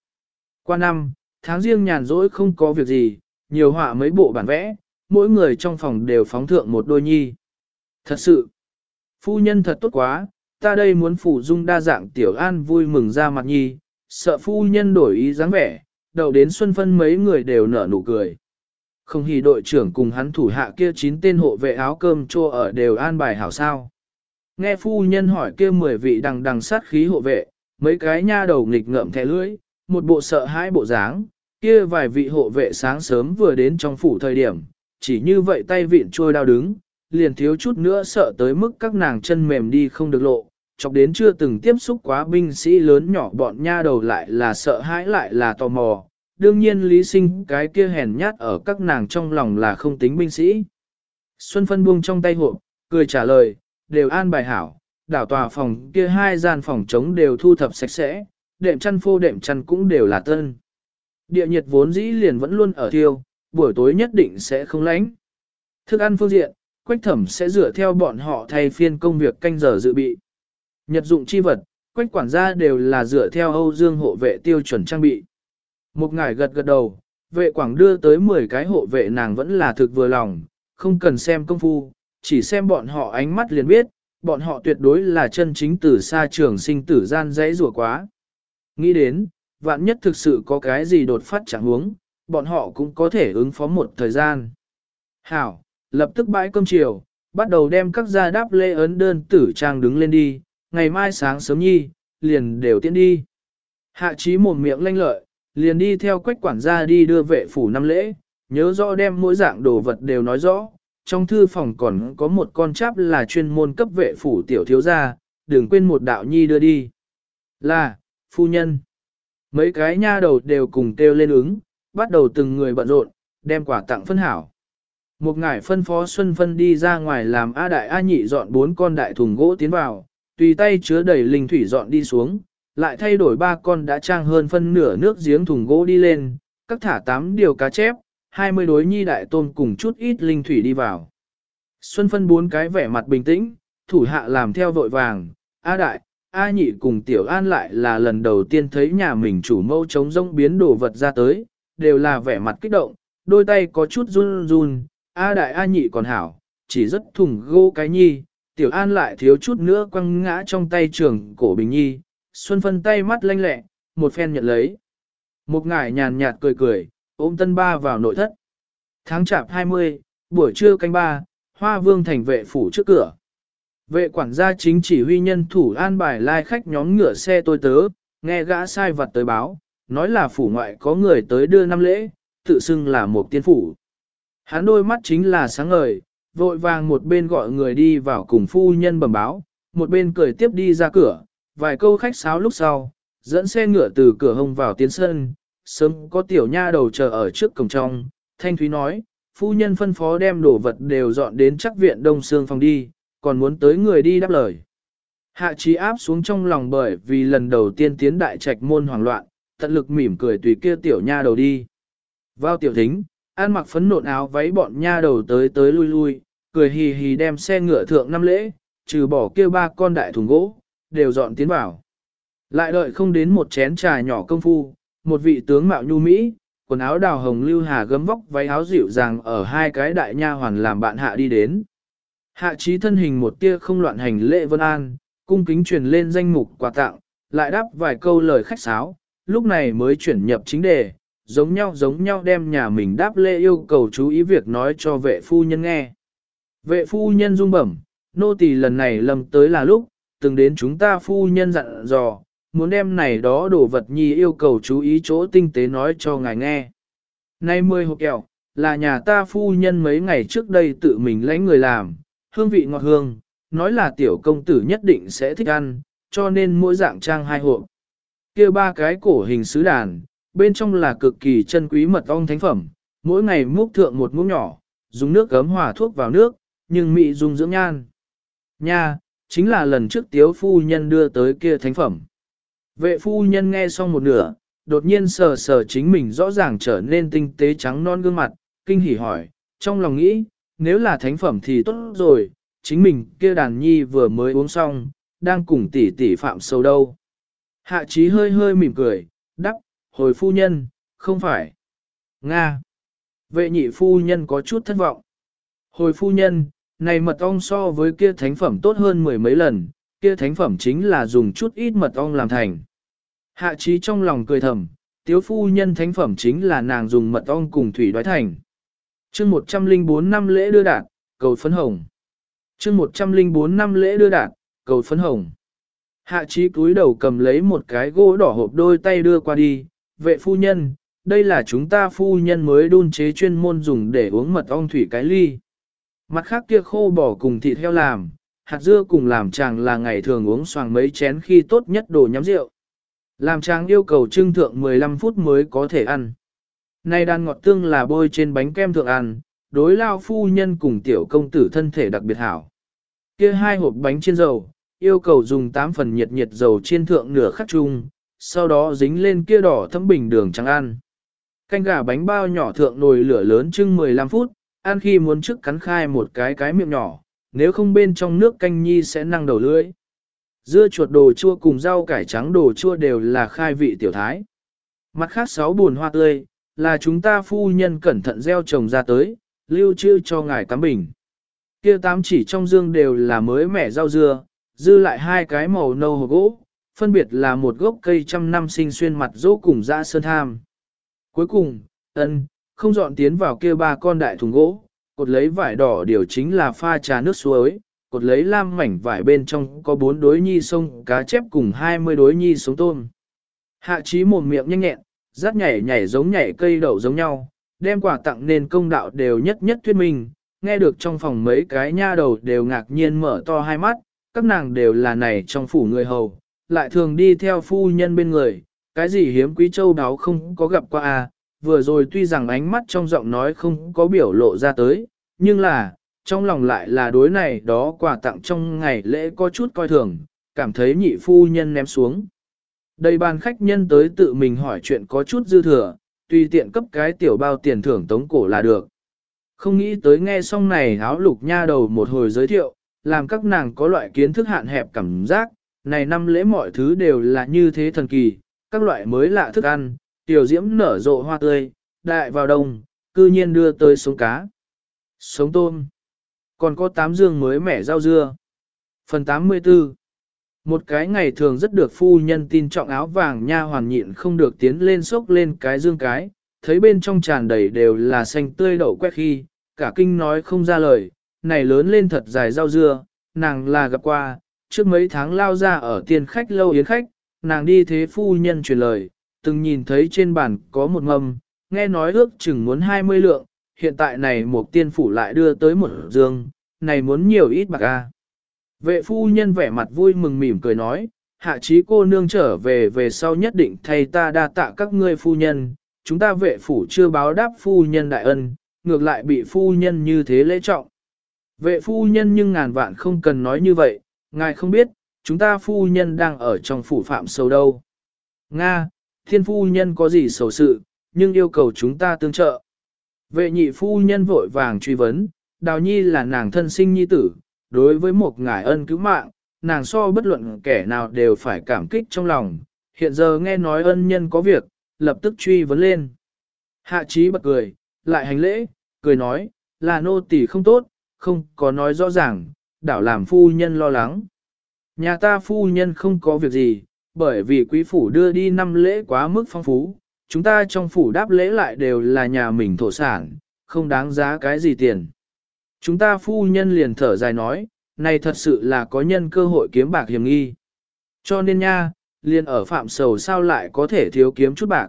Qua năm, tháng riêng nhàn rỗi không có việc gì, nhiều họa mấy bộ bản vẽ, mỗi người trong phòng đều phóng thượng một đôi nhi. Thật sự, phu nhân thật tốt quá, ta đây muốn phủ dung đa dạng tiểu an vui mừng ra mặt nhi, sợ phu nhân đổi ý dáng vẻ, đầu đến xuân phân mấy người đều nở nụ cười. Không hì đội trưởng cùng hắn thủ hạ kia chín tên hộ vệ áo cơm chô ở đều an bài hảo sao. Nghe phu nhân hỏi kia mười vị đằng đằng sát khí hộ vệ, mấy cái nha đầu nghịch ngợm thẻ lưỡi, một bộ sợ hãi bộ dáng, kia vài vị hộ vệ sáng sớm vừa đến trong phủ thời điểm, chỉ như vậy tay vịn trôi đau đứng, liền thiếu chút nữa sợ tới mức các nàng chân mềm đi không được lộ, chọc đến chưa từng tiếp xúc quá binh sĩ lớn nhỏ bọn nha đầu lại là sợ hãi lại là tò mò. Đương nhiên lý sinh cái kia hèn nhát ở các nàng trong lòng là không tính binh sĩ. Xuân phân buông trong tay hộp, cười trả lời, đều an bài hảo, đảo tòa phòng kia hai gian phòng trống đều thu thập sạch sẽ, đệm chăn phô đệm chăn cũng đều là tân. Địa nhiệt vốn dĩ liền vẫn luôn ở thiêu, buổi tối nhất định sẽ không lánh. Thức ăn phương diện, Quách thẩm sẽ dựa theo bọn họ thay phiên công việc canh giờ dự bị. Nhật dụng chi vật, quách quản gia đều là dựa theo Âu Dương hộ vệ tiêu chuẩn trang bị. Một ngải gật gật đầu, vệ quảng đưa tới 10 cái hộ vệ nàng vẫn là thực vừa lòng, không cần xem công phu, chỉ xem bọn họ ánh mắt liền biết, bọn họ tuyệt đối là chân chính từ xa trường sinh tử gian dãy rùa quá. Nghĩ đến, vạn nhất thực sự có cái gì đột phát chẳng hướng, bọn họ cũng có thể ứng phó một thời gian. Hảo, lập tức bãi cơm chiều, bắt đầu đem các gia đáp lễ ấn đơn tử trang đứng lên đi, ngày mai sáng sớm nhi, liền đều tiễn đi. Hạ trí một miệng lanh lợi, liền đi theo quách quản gia đi đưa vệ phủ năm lễ, nhớ rõ đem mỗi dạng đồ vật đều nói rõ. Trong thư phòng còn có một con cháp là chuyên môn cấp vệ phủ tiểu thiếu gia, đừng quên một đạo nhi đưa đi. Là, phu nhân. Mấy cái nha đầu đều cùng kêu lên ứng, bắt đầu từng người bận rộn, đem quà tặng phân hảo. Một ngải phân phó Xuân Phân đi ra ngoài làm A Đại A Nhị dọn bốn con đại thùng gỗ tiến vào, tùy tay chứa đầy linh thủy dọn đi xuống, lại thay đổi ba con đã trang hơn phân nửa nước giếng thùng gỗ đi lên, các thả tám điều cá chép, 20 đối nhi đại tôm cùng chút ít linh thủy đi vào. Xuân phân bốn cái vẻ mặt bình tĩnh, thủ hạ làm theo vội vàng, A đại, A nhị cùng tiểu an lại là lần đầu tiên thấy nhà mình chủ mâu chống rông biến đồ vật ra tới, đều là vẻ mặt kích động, đôi tay có chút run run, A đại A nhị còn hảo, chỉ rất thùng gỗ cái nhi, tiểu an lại thiếu chút nữa quăng ngã trong tay trường cổ bình nhi, xuân phân tay mắt lanh lẹ, một phen nhận lấy. Một ngải nhàn nhạt cười cười, ôm tân ba vào nội thất. Tháng chạp 20, buổi trưa canh ba, hoa vương thành vệ phủ trước cửa. Vệ quản gia chính chỉ huy nhân thủ an bài lai khách nhóm ngựa xe tôi tớ, nghe gã sai vật tới báo, nói là phủ ngoại có người tới đưa năm lễ, tự xưng là một tiên phủ. Hắn đôi mắt chính là sáng ngời, vội vàng một bên gọi người đi vào cùng phu nhân bẩm báo, một bên cười tiếp đi ra cửa, vài câu khách sáo lúc sau, dẫn xe ngựa từ cửa hông vào tiến sân, sớm có tiểu nha đầu chờ ở trước cổng trong, thanh thúy nói, phu nhân phân phó đem đồ vật đều dọn đến chắc viện đông xương phòng đi, còn muốn tới người đi đáp lời. Hạ trí áp xuống trong lòng bởi vì lần đầu tiên tiến đại trạch môn hoảng loạn, tận lực mỉm cười tùy kia tiểu nha đầu đi. Vào tiểu thính, an mặc phấn nộn áo váy bọn nha đầu tới tới lui lui, cười hì hì đem xe ngựa thượng năm lễ, trừ bỏ kia ba con đại thùng gỗ, đều dọn tiến vào. Lại đợi không đến một chén trà nhỏ công phu, một vị tướng mạo nhu Mỹ, quần áo đào hồng lưu hà gấm vóc váy áo dịu dàng ở hai cái đại nha hoàn làm bạn hạ đi đến. Hạ trí thân hình một tia không loạn hành lễ vân an, cung kính truyền lên danh mục quà tặng, lại đáp vài câu lời khách sáo, lúc này mới chuyển nhập chính đề, giống nhau giống nhau đem nhà mình đáp lễ yêu cầu chú ý việc nói cho vệ phu nhân nghe. Vệ phu nhân rung bẩm, nô tỳ lần này lầm tới là lúc, từng đến chúng ta phu nhân dặn dò, muốn đem này đó đồ vật nhi yêu cầu chú ý chỗ tinh tế nói cho ngài nghe. Nay mười hộp kẹo, là nhà ta phu nhân mấy ngày trước đây tự mình lấy người làm, hương vị ngọt hương, nói là tiểu công tử nhất định sẽ thích ăn, cho nên mỗi dạng trang hai hộp. kia ba cái cổ hình sứ đàn, bên trong là cực kỳ chân quý mật ong thánh phẩm, mỗi ngày múc thượng một muỗng nhỏ, dùng nước gấm hòa thuốc vào nước, nhưng mị dùng dưỡng nhan. Nha, chính là lần trước tiếu phu nhân đưa tới kia thánh phẩm. Vệ phu nhân nghe xong một nửa, đột nhiên sờ sờ chính mình rõ ràng trở nên tinh tế trắng non gương mặt, kinh hỉ hỏi, trong lòng nghĩ, nếu là thánh phẩm thì tốt rồi, chính mình kia đàn nhi vừa mới uống xong, đang cùng tỷ tỷ phạm sâu đâu. Hạ trí hơi hơi mỉm cười, đắc, hồi phu nhân, không phải. Nga. Vệ nhị phu nhân có chút thất vọng. Hồi phu nhân, này mật ong so với kia thánh phẩm tốt hơn mười mấy lần, kia thánh phẩm chính là dùng chút ít mật ong làm thành. Hạ trí trong lòng cười thầm, tiếu phu nhân thánh phẩm chính là nàng dùng mật ong cùng thủy đoái thành. chương 104 năm lễ đưa đạt, cầu phấn hồng. chương 104 năm lễ đưa đạt, cầu phấn hồng. Hạ trí cúi đầu cầm lấy một cái gỗ đỏ hộp đôi tay đưa qua đi, vệ phu nhân, đây là chúng ta phu nhân mới đun chế chuyên môn dùng để uống mật ong thủy cái ly. Mặt khác kia khô bỏ cùng thịt heo làm, hạt dưa cùng làm chàng là ngày thường uống xoàng mấy chén khi tốt nhất đồ nhắm rượu. Làm chàng yêu cầu trưng thượng 15 phút mới có thể ăn. Nay đan ngọt tương là bôi trên bánh kem thượng ăn, đối lao phu nhân cùng tiểu công tử thân thể đặc biệt hảo. Kia hai hộp bánh chiên dầu, yêu cầu dùng 8 phần nhiệt nhiệt dầu chiên thượng nửa khắc chung, sau đó dính lên kia đỏ thấm bình đường trắng ăn. Canh gà bánh bao nhỏ thượng nồi lửa lớn chưng 15 phút, ăn khi muốn trước cắn khai một cái cái miệng nhỏ, nếu không bên trong nước canh nhi sẽ năng đầu lưỡi. Dưa chuột đồ chua cùng rau cải trắng đồ chua đều là khai vị tiểu thái. Mặt khác sáu buồn hoa tươi, là chúng ta phu nhân cẩn thận gieo trồng ra tới, lưu trữ cho ngài cắm bình. Kia tám chỉ trong dương đều là mới mẻ rau dưa, dư lại hai cái màu nâu hồ gỗ, phân biệt là một gốc cây trăm năm sinh xuyên mặt dỗ cùng dã sơn tham. Cuối cùng, ân, không dọn tiến vào kia ba con đại thùng gỗ, cột lấy vải đỏ điều chính là pha trà nước suối, cột lấy lam mảnh vải bên trong có bốn đối nhi sông cá chép cùng hai mươi đối nhi sống tôm. Hạ trí mồm miệng nhanh nhẹn, rát nhảy nhảy giống nhảy cây đậu giống nhau, đem quà tặng nên công đạo đều nhất nhất thuyết minh, nghe được trong phòng mấy cái nha đầu đều ngạc nhiên mở to hai mắt, các nàng đều là này trong phủ người hầu, lại thường đi theo phu nhân bên người, cái gì hiếm quý châu đáo không có gặp qua à, vừa rồi tuy rằng ánh mắt trong giọng nói không có biểu lộ ra tới, nhưng là, trong lòng lại là đối này đó quà tặng trong ngày lễ có chút coi thường, cảm thấy nhị phu nhân ném xuống. Đầy bàn khách nhân tới tự mình hỏi chuyện có chút dư thừa, tùy tiện cấp cái tiểu bao tiền thưởng tống cổ là được. Không nghĩ tới nghe xong này áo lục nha đầu một hồi giới thiệu, làm các nàng có loại kiến thức hạn hẹp cảm giác, này năm lễ mọi thứ đều là như thế thần kỳ, các loại mới lạ thức ăn, tiểu diễm nở rộ hoa tươi, đại vào đông, cư nhiên đưa tới sống cá, sống tôm, còn có tám dương mới mẻ rau dưa. Phần 84 Một cái ngày thường rất được phu nhân tin trọng áo vàng nha hoàn nhịn không được tiến lên sốc lên cái dương cái, thấy bên trong tràn đầy đều là xanh tươi đậu quét khi, cả kinh nói không ra lời, này lớn lên thật dài rau dưa, nàng là gặp qua, trước mấy tháng lao ra ở tiền khách lâu yến khách, nàng đi thế phu nhân truyền lời, từng nhìn thấy trên bàn có một mâm, nghe nói ước chừng muốn 20 lượng, hiện tại này một tiên phủ lại đưa tới một dương, này muốn nhiều ít bạc a. Vệ phu nhân vẻ mặt vui mừng mỉm cười nói, hạ trí cô nương trở về về sau nhất định thay ta đa tạ các ngươi phu nhân, chúng ta vệ phủ chưa báo đáp phu nhân đại ân, ngược lại bị phu nhân như thế lễ trọng. Vệ phu nhân nhưng ngàn vạn không cần nói như vậy, ngài không biết, chúng ta phu nhân đang ở trong phủ phạm sâu đâu. Nga, thiên phu nhân có gì sầu sự, nhưng yêu cầu chúng ta tương trợ. Vệ nhị phu nhân vội vàng truy vấn, đào nhi là nàng thân sinh nhi tử, đối với một ngài ân cứu mạng, nàng so bất luận kẻ nào đều phải cảm kích trong lòng, hiện giờ nghe nói ân nhân có việc, lập tức truy vấn lên. Hạ trí bật cười, lại hành lễ, cười nói, là nô tỳ không tốt, không có nói rõ ràng, đảo làm phu nhân lo lắng. Nhà ta phu nhân không có việc gì, bởi vì quý phủ đưa đi năm lễ quá mức phong phú, chúng ta trong phủ đáp lễ lại đều là nhà mình thổ sản, không đáng giá cái gì tiền. Chúng ta phu nhân liền thở dài nói, này thật sự là có nhân cơ hội kiếm bạc hiểm nghi. Cho nên nha, liền ở phạm sầu sao lại có thể thiếu kiếm chút bạc.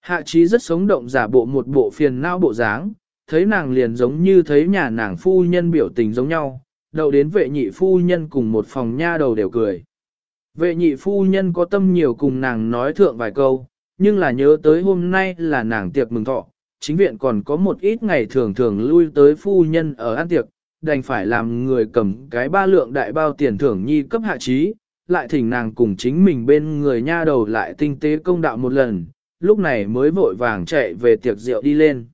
Hạ trí rất sống động giả bộ một bộ phiền não bộ dáng, thấy nàng liền giống như thấy nhà nàng phu nhân biểu tình giống nhau, đầu đến vệ nhị phu nhân cùng một phòng nha đầu đều cười. Vệ nhị phu nhân có tâm nhiều cùng nàng nói thượng vài câu, nhưng là nhớ tới hôm nay là nàng tiệc mừng thọ, chính viện còn có một ít ngày thường thường lui tới phu nhân ở ăn tiệc, đành phải làm người cầm cái ba lượng đại bao tiền thưởng nhi cấp hạ trí, lại thỉnh nàng cùng chính mình bên người nha đầu lại tinh tế công đạo một lần, lúc này mới vội vàng chạy về tiệc rượu đi lên.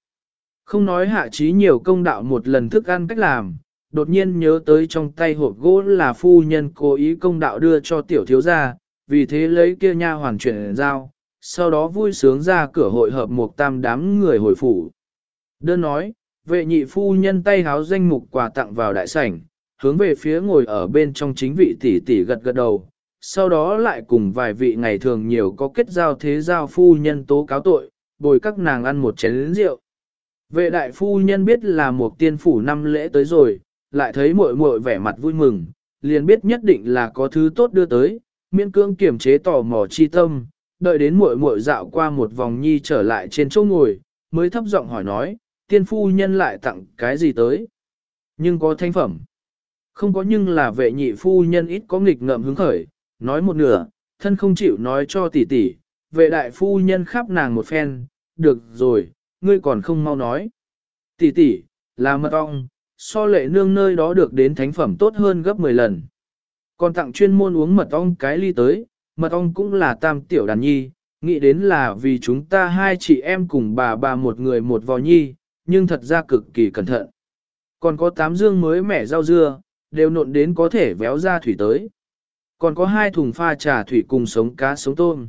Không nói hạ trí nhiều công đạo một lần thức ăn cách làm, đột nhiên nhớ tới trong tay hộp gỗ là phu nhân cố ý công đạo đưa cho tiểu thiếu gia, vì thế lấy kia nha hoàn chuyển giao, sau đó vui sướng ra cửa hội hợp một tam đám người hồi phủ. Đơn nói, vệ nhị phu nhân tay háo danh mục quà tặng vào đại sảnh, hướng về phía ngồi ở bên trong chính vị tỷ tỷ gật gật đầu, sau đó lại cùng vài vị ngày thường nhiều có kết giao thế giao phu nhân tố cáo tội, bồi các nàng ăn một chén rượu. Vệ đại phu nhân biết là một tiên phủ năm lễ tới rồi, lại thấy muội muội vẻ mặt vui mừng, liền biết nhất định là có thứ tốt đưa tới, miễn cưỡng kiềm chế tò mò chi tâm, đợi đến muội muội dạo qua một vòng nhi trở lại trên chỗ ngồi, mới thấp giọng hỏi nói, tiên phu nhân lại tặng cái gì tới? Nhưng có thanh phẩm. Không có nhưng là vệ nhị phu nhân ít có nghịch ngợm hứng khởi, nói một nửa, thân không chịu nói cho tỷ tỷ, vệ đại phu nhân khắp nàng một phen, được rồi, ngươi còn không mau nói. Tỷ tỷ, là mật ong, so lệ nương nơi đó được đến thánh phẩm tốt hơn gấp 10 lần. Còn tặng chuyên môn uống mật ong cái ly tới, mật ong cũng là tam tiểu đàn nhi, nghĩ đến là vì chúng ta hai chị em cùng bà bà một người một vò nhi, nhưng thật ra cực kỳ cẩn thận. Còn có tám dương mới mẻ rau dưa, đều nộn đến có thể véo ra thủy tới. Còn có hai thùng pha trà thủy cùng sống cá sống tôm.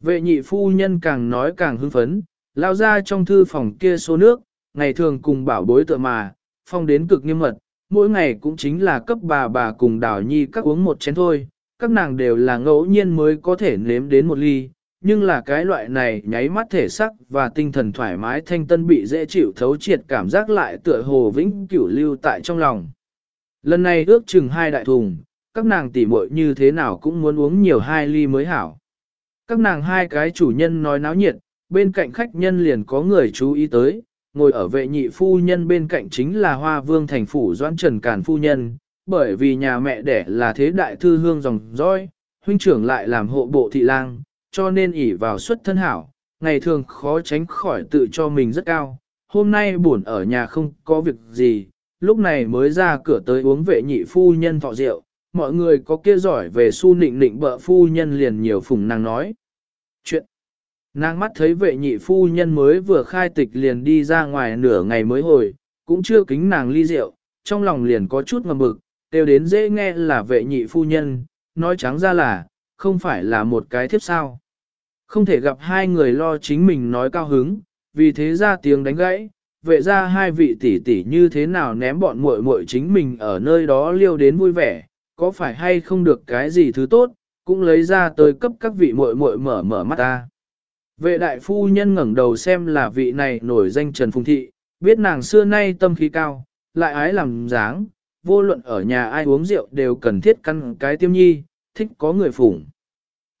Vệ nhị phu nhân càng nói càng hưng phấn, lao ra trong thư phòng kia số nước, ngày thường cùng bảo bối tựa mà, phong đến cực nghiêm mật, mỗi ngày cũng chính là cấp bà bà cùng đào nhi các uống một chén thôi, các nàng đều là ngẫu nhiên mới có thể nếm đến một ly, nhưng là cái loại này nháy mắt thể sắc và tinh thần thoải mái thanh tân bị dễ chịu thấu triệt cảm giác lại tựa hồ vĩnh cửu lưu tại trong lòng. Lần này ước chừng hai đại thùng, các nàng tỉ muội như thế nào cũng muốn uống nhiều hai ly mới hảo. Các nàng hai cái chủ nhân nói náo nhiệt, bên cạnh khách nhân liền có người chú ý tới, ngồi ở vệ nhị phu nhân bên cạnh chính là hoa vương thành phủ doãn trần càn phu nhân, bởi vì nhà mẹ đẻ là thế đại thư hương dòng dõi, huynh trưởng lại làm hộ bộ thị lang, cho nên ỷ vào xuất thân hảo, ngày thường khó tránh khỏi tự cho mình rất cao. Hôm nay buồn ở nhà không có việc gì, lúc này mới ra cửa tới uống vệ nhị phu nhân thọ rượu, mọi người có kia giỏi về su nịnh nịnh bợ phu nhân liền nhiều phùng nàng nói. Chuyện Nàng mắt thấy vệ nhị phu nhân mới vừa khai tịch liền đi ra ngoài nửa ngày mới hồi, cũng chưa kính nàng ly rượu, trong lòng liền có chút ngầm bực, đều đến dễ nghe là vệ nhị phu nhân, nói trắng ra là, không phải là một cái thiếp sao. Không thể gặp hai người lo chính mình nói cao hứng, vì thế ra tiếng đánh gãy, vệ ra hai vị tỷ tỷ như thế nào ném bọn muội muội chính mình ở nơi đó liêu đến vui vẻ, có phải hay không được cái gì thứ tốt, cũng lấy ra tới cấp các vị muội muội mở mở mắt ta. Vệ đại phu nhân ngẩng đầu xem là vị này nổi danh Trần Phùng Thị, biết nàng xưa nay tâm khí cao, lại ái làm dáng, vô luận ở nhà ai uống rượu đều cần thiết căn cái tiêm nhi, thích có người phủng.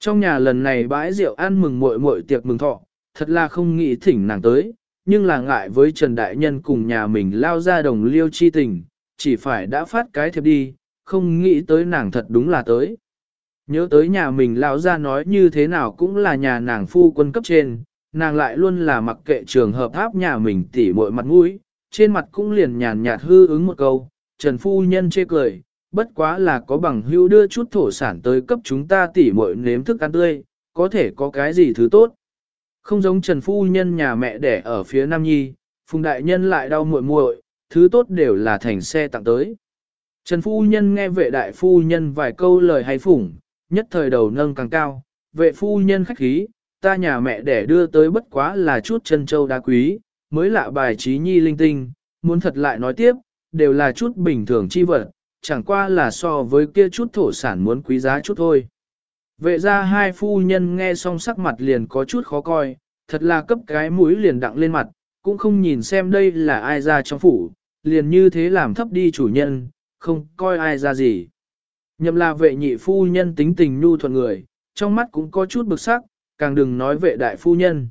Trong nhà lần này bãi rượu ăn mừng muội muội tiệc mừng thọ, thật là không nghĩ thỉnh nàng tới, nhưng là ngại với Trần Đại Nhân cùng nhà mình lao ra đồng liêu chi tình, chỉ phải đã phát cái thiệp đi, không nghĩ tới nàng thật đúng là tới. Nhớ tới nhà mình lão ra nói như thế nào cũng là nhà nàng phu quân cấp trên, nàng lại luôn là mặc kệ trường hợp tháp nhà mình tỉ mội mặt mũi, trên mặt cũng liền nhàn nhạt hư ứng một câu, Trần Phu Nhân chê cười, bất quá là có bằng hữu đưa chút thổ sản tới cấp chúng ta tỉ mội nếm thức ăn tươi, có thể có cái gì thứ tốt. Không giống Trần Phu Nhân nhà mẹ đẻ ở phía Nam Nhi, Phùng Đại Nhân lại đau muội muội, thứ tốt đều là thành xe tặng tới. Trần Phu Nhân nghe vệ đại phu nhân vài câu lời hay phủng, nhất thời đầu nâng càng cao, vệ phu nhân khách khí, ta nhà mẹ đẻ đưa tới bất quá là chút chân châu đá quý, mới lạ bài trí nhi linh tinh, muốn thật lại nói tiếp, đều là chút bình thường chi vật, chẳng qua là so với kia chút thổ sản muốn quý giá chút thôi. Vệ ra hai phu nhân nghe xong sắc mặt liền có chút khó coi, thật là cấp cái mũi liền đặng lên mặt, cũng không nhìn xem đây là ai ra trong phủ, liền như thế làm thấp đi chủ nhân, không coi ai ra gì. Nhậm là vệ nhị phu nhân tính tình nhu thuận người, trong mắt cũng có chút bực sắc, càng đừng nói vệ đại phu nhân.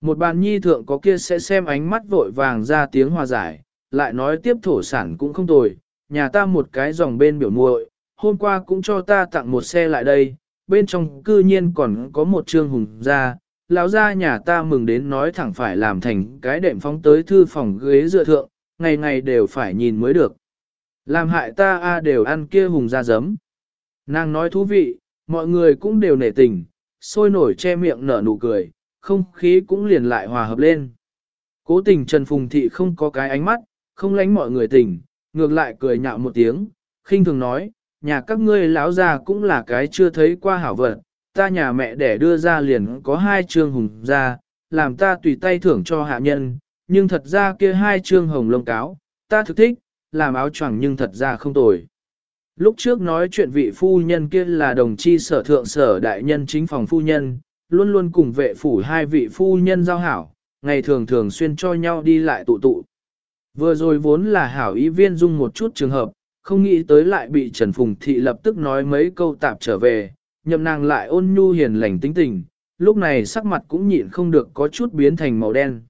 Một bàn nhi thượng có kia sẽ xem ánh mắt vội vàng ra tiếng hòa giải, lại nói tiếp thổ sản cũng không tồi, nhà ta một cái dòng bên biểu muội, hôm qua cũng cho ta tặng một xe lại đây, bên trong cư nhiên còn có một trương hùng ra, lão ra nhà ta mừng đến nói thẳng phải làm thành cái đệm phóng tới thư phòng ghế dựa thượng, ngày ngày đều phải nhìn mới được. Làm hại ta a đều ăn kia hùng ra giấm. Nàng nói thú vị, mọi người cũng đều nể tình, sôi nổi che miệng nở nụ cười, không khí cũng liền lại hòa hợp lên. Cố tình Trần Phùng Thị không có cái ánh mắt, không lánh mọi người tình, ngược lại cười nhạo một tiếng, khinh thường nói, nhà các ngươi lão già cũng là cái chưa thấy qua hảo vật, ta nhà mẹ để đưa ra liền có hai trương hùng ra, làm ta tùy tay thưởng cho hạ nhân, nhưng thật ra kia hai trương hồng lông cáo, ta thực thích, làm áo choàng nhưng thật ra không tồi. Lúc trước nói chuyện vị phu nhân kia là đồng chi sở thượng sở đại nhân chính phòng phu nhân, luôn luôn cùng vệ phủ hai vị phu nhân giao hảo, ngày thường thường xuyên cho nhau đi lại tụ tụ. Vừa rồi vốn là hảo ý viên dung một chút trường hợp, không nghĩ tới lại bị Trần Phùng Thị lập tức nói mấy câu tạp trở về, nhậm nàng lại ôn nhu hiền lành tính tình, lúc này sắc mặt cũng nhịn không được có chút biến thành màu đen.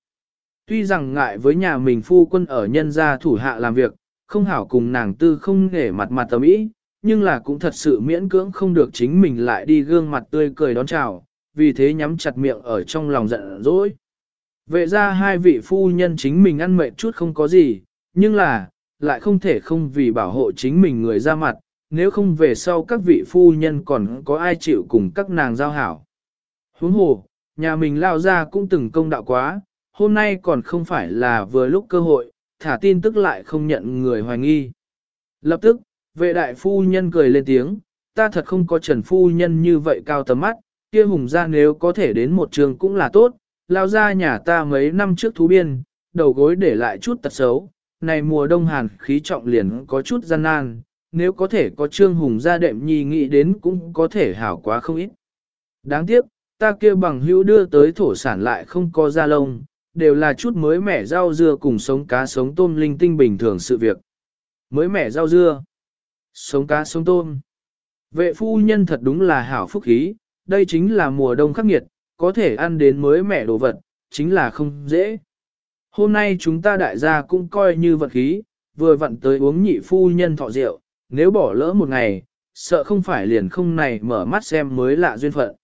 Tuy rằng ngại với nhà mình phu quân ở nhân gia thủ hạ làm việc, không hảo cùng nàng tư không nghề mặt mặt tầm ý, nhưng là cũng thật sự miễn cưỡng không được chính mình lại đi gương mặt tươi cười đón chào, vì thế nhắm chặt miệng ở trong lòng giận dỗi. Vệ ra hai vị phu nhân chính mình ăn mệt chút không có gì, nhưng là, lại không thể không vì bảo hộ chính mình người ra mặt, nếu không về sau các vị phu nhân còn có ai chịu cùng các nàng giao hảo. Huống hồ, nhà mình lao ra cũng từng công đạo quá, hôm nay còn không phải là vừa lúc cơ hội, thả tin tức lại không nhận người hoài nghi. Lập tức, vệ đại phu nhân cười lên tiếng, ta thật không có trần phu nhân như vậy cao tầm mắt, kia hùng ra nếu có thể đến một trường cũng là tốt, lao ra nhà ta mấy năm trước thú biên, đầu gối để lại chút tật xấu, này mùa đông hàn khí trọng liền có chút gian nan, nếu có thể có trương hùng ra đệm nhi nghĩ đến cũng có thể hảo quá không ít. Đáng tiếc, ta kia bằng hữu đưa tới thổ sản lại không có da lông, đều là chút mới mẻ rau dưa cùng sống cá sống tôm linh tinh bình thường sự việc. Mới mẻ rau dưa, sống cá sống tôm. Vệ phu nhân thật đúng là hảo phúc khí, đây chính là mùa đông khắc nghiệt, có thể ăn đến mới mẻ đồ vật, chính là không dễ. Hôm nay chúng ta đại gia cũng coi như vật khí, vừa vặn tới uống nhị phu nhân thọ rượu, nếu bỏ lỡ một ngày, sợ không phải liền không này mở mắt xem mới lạ duyên phận.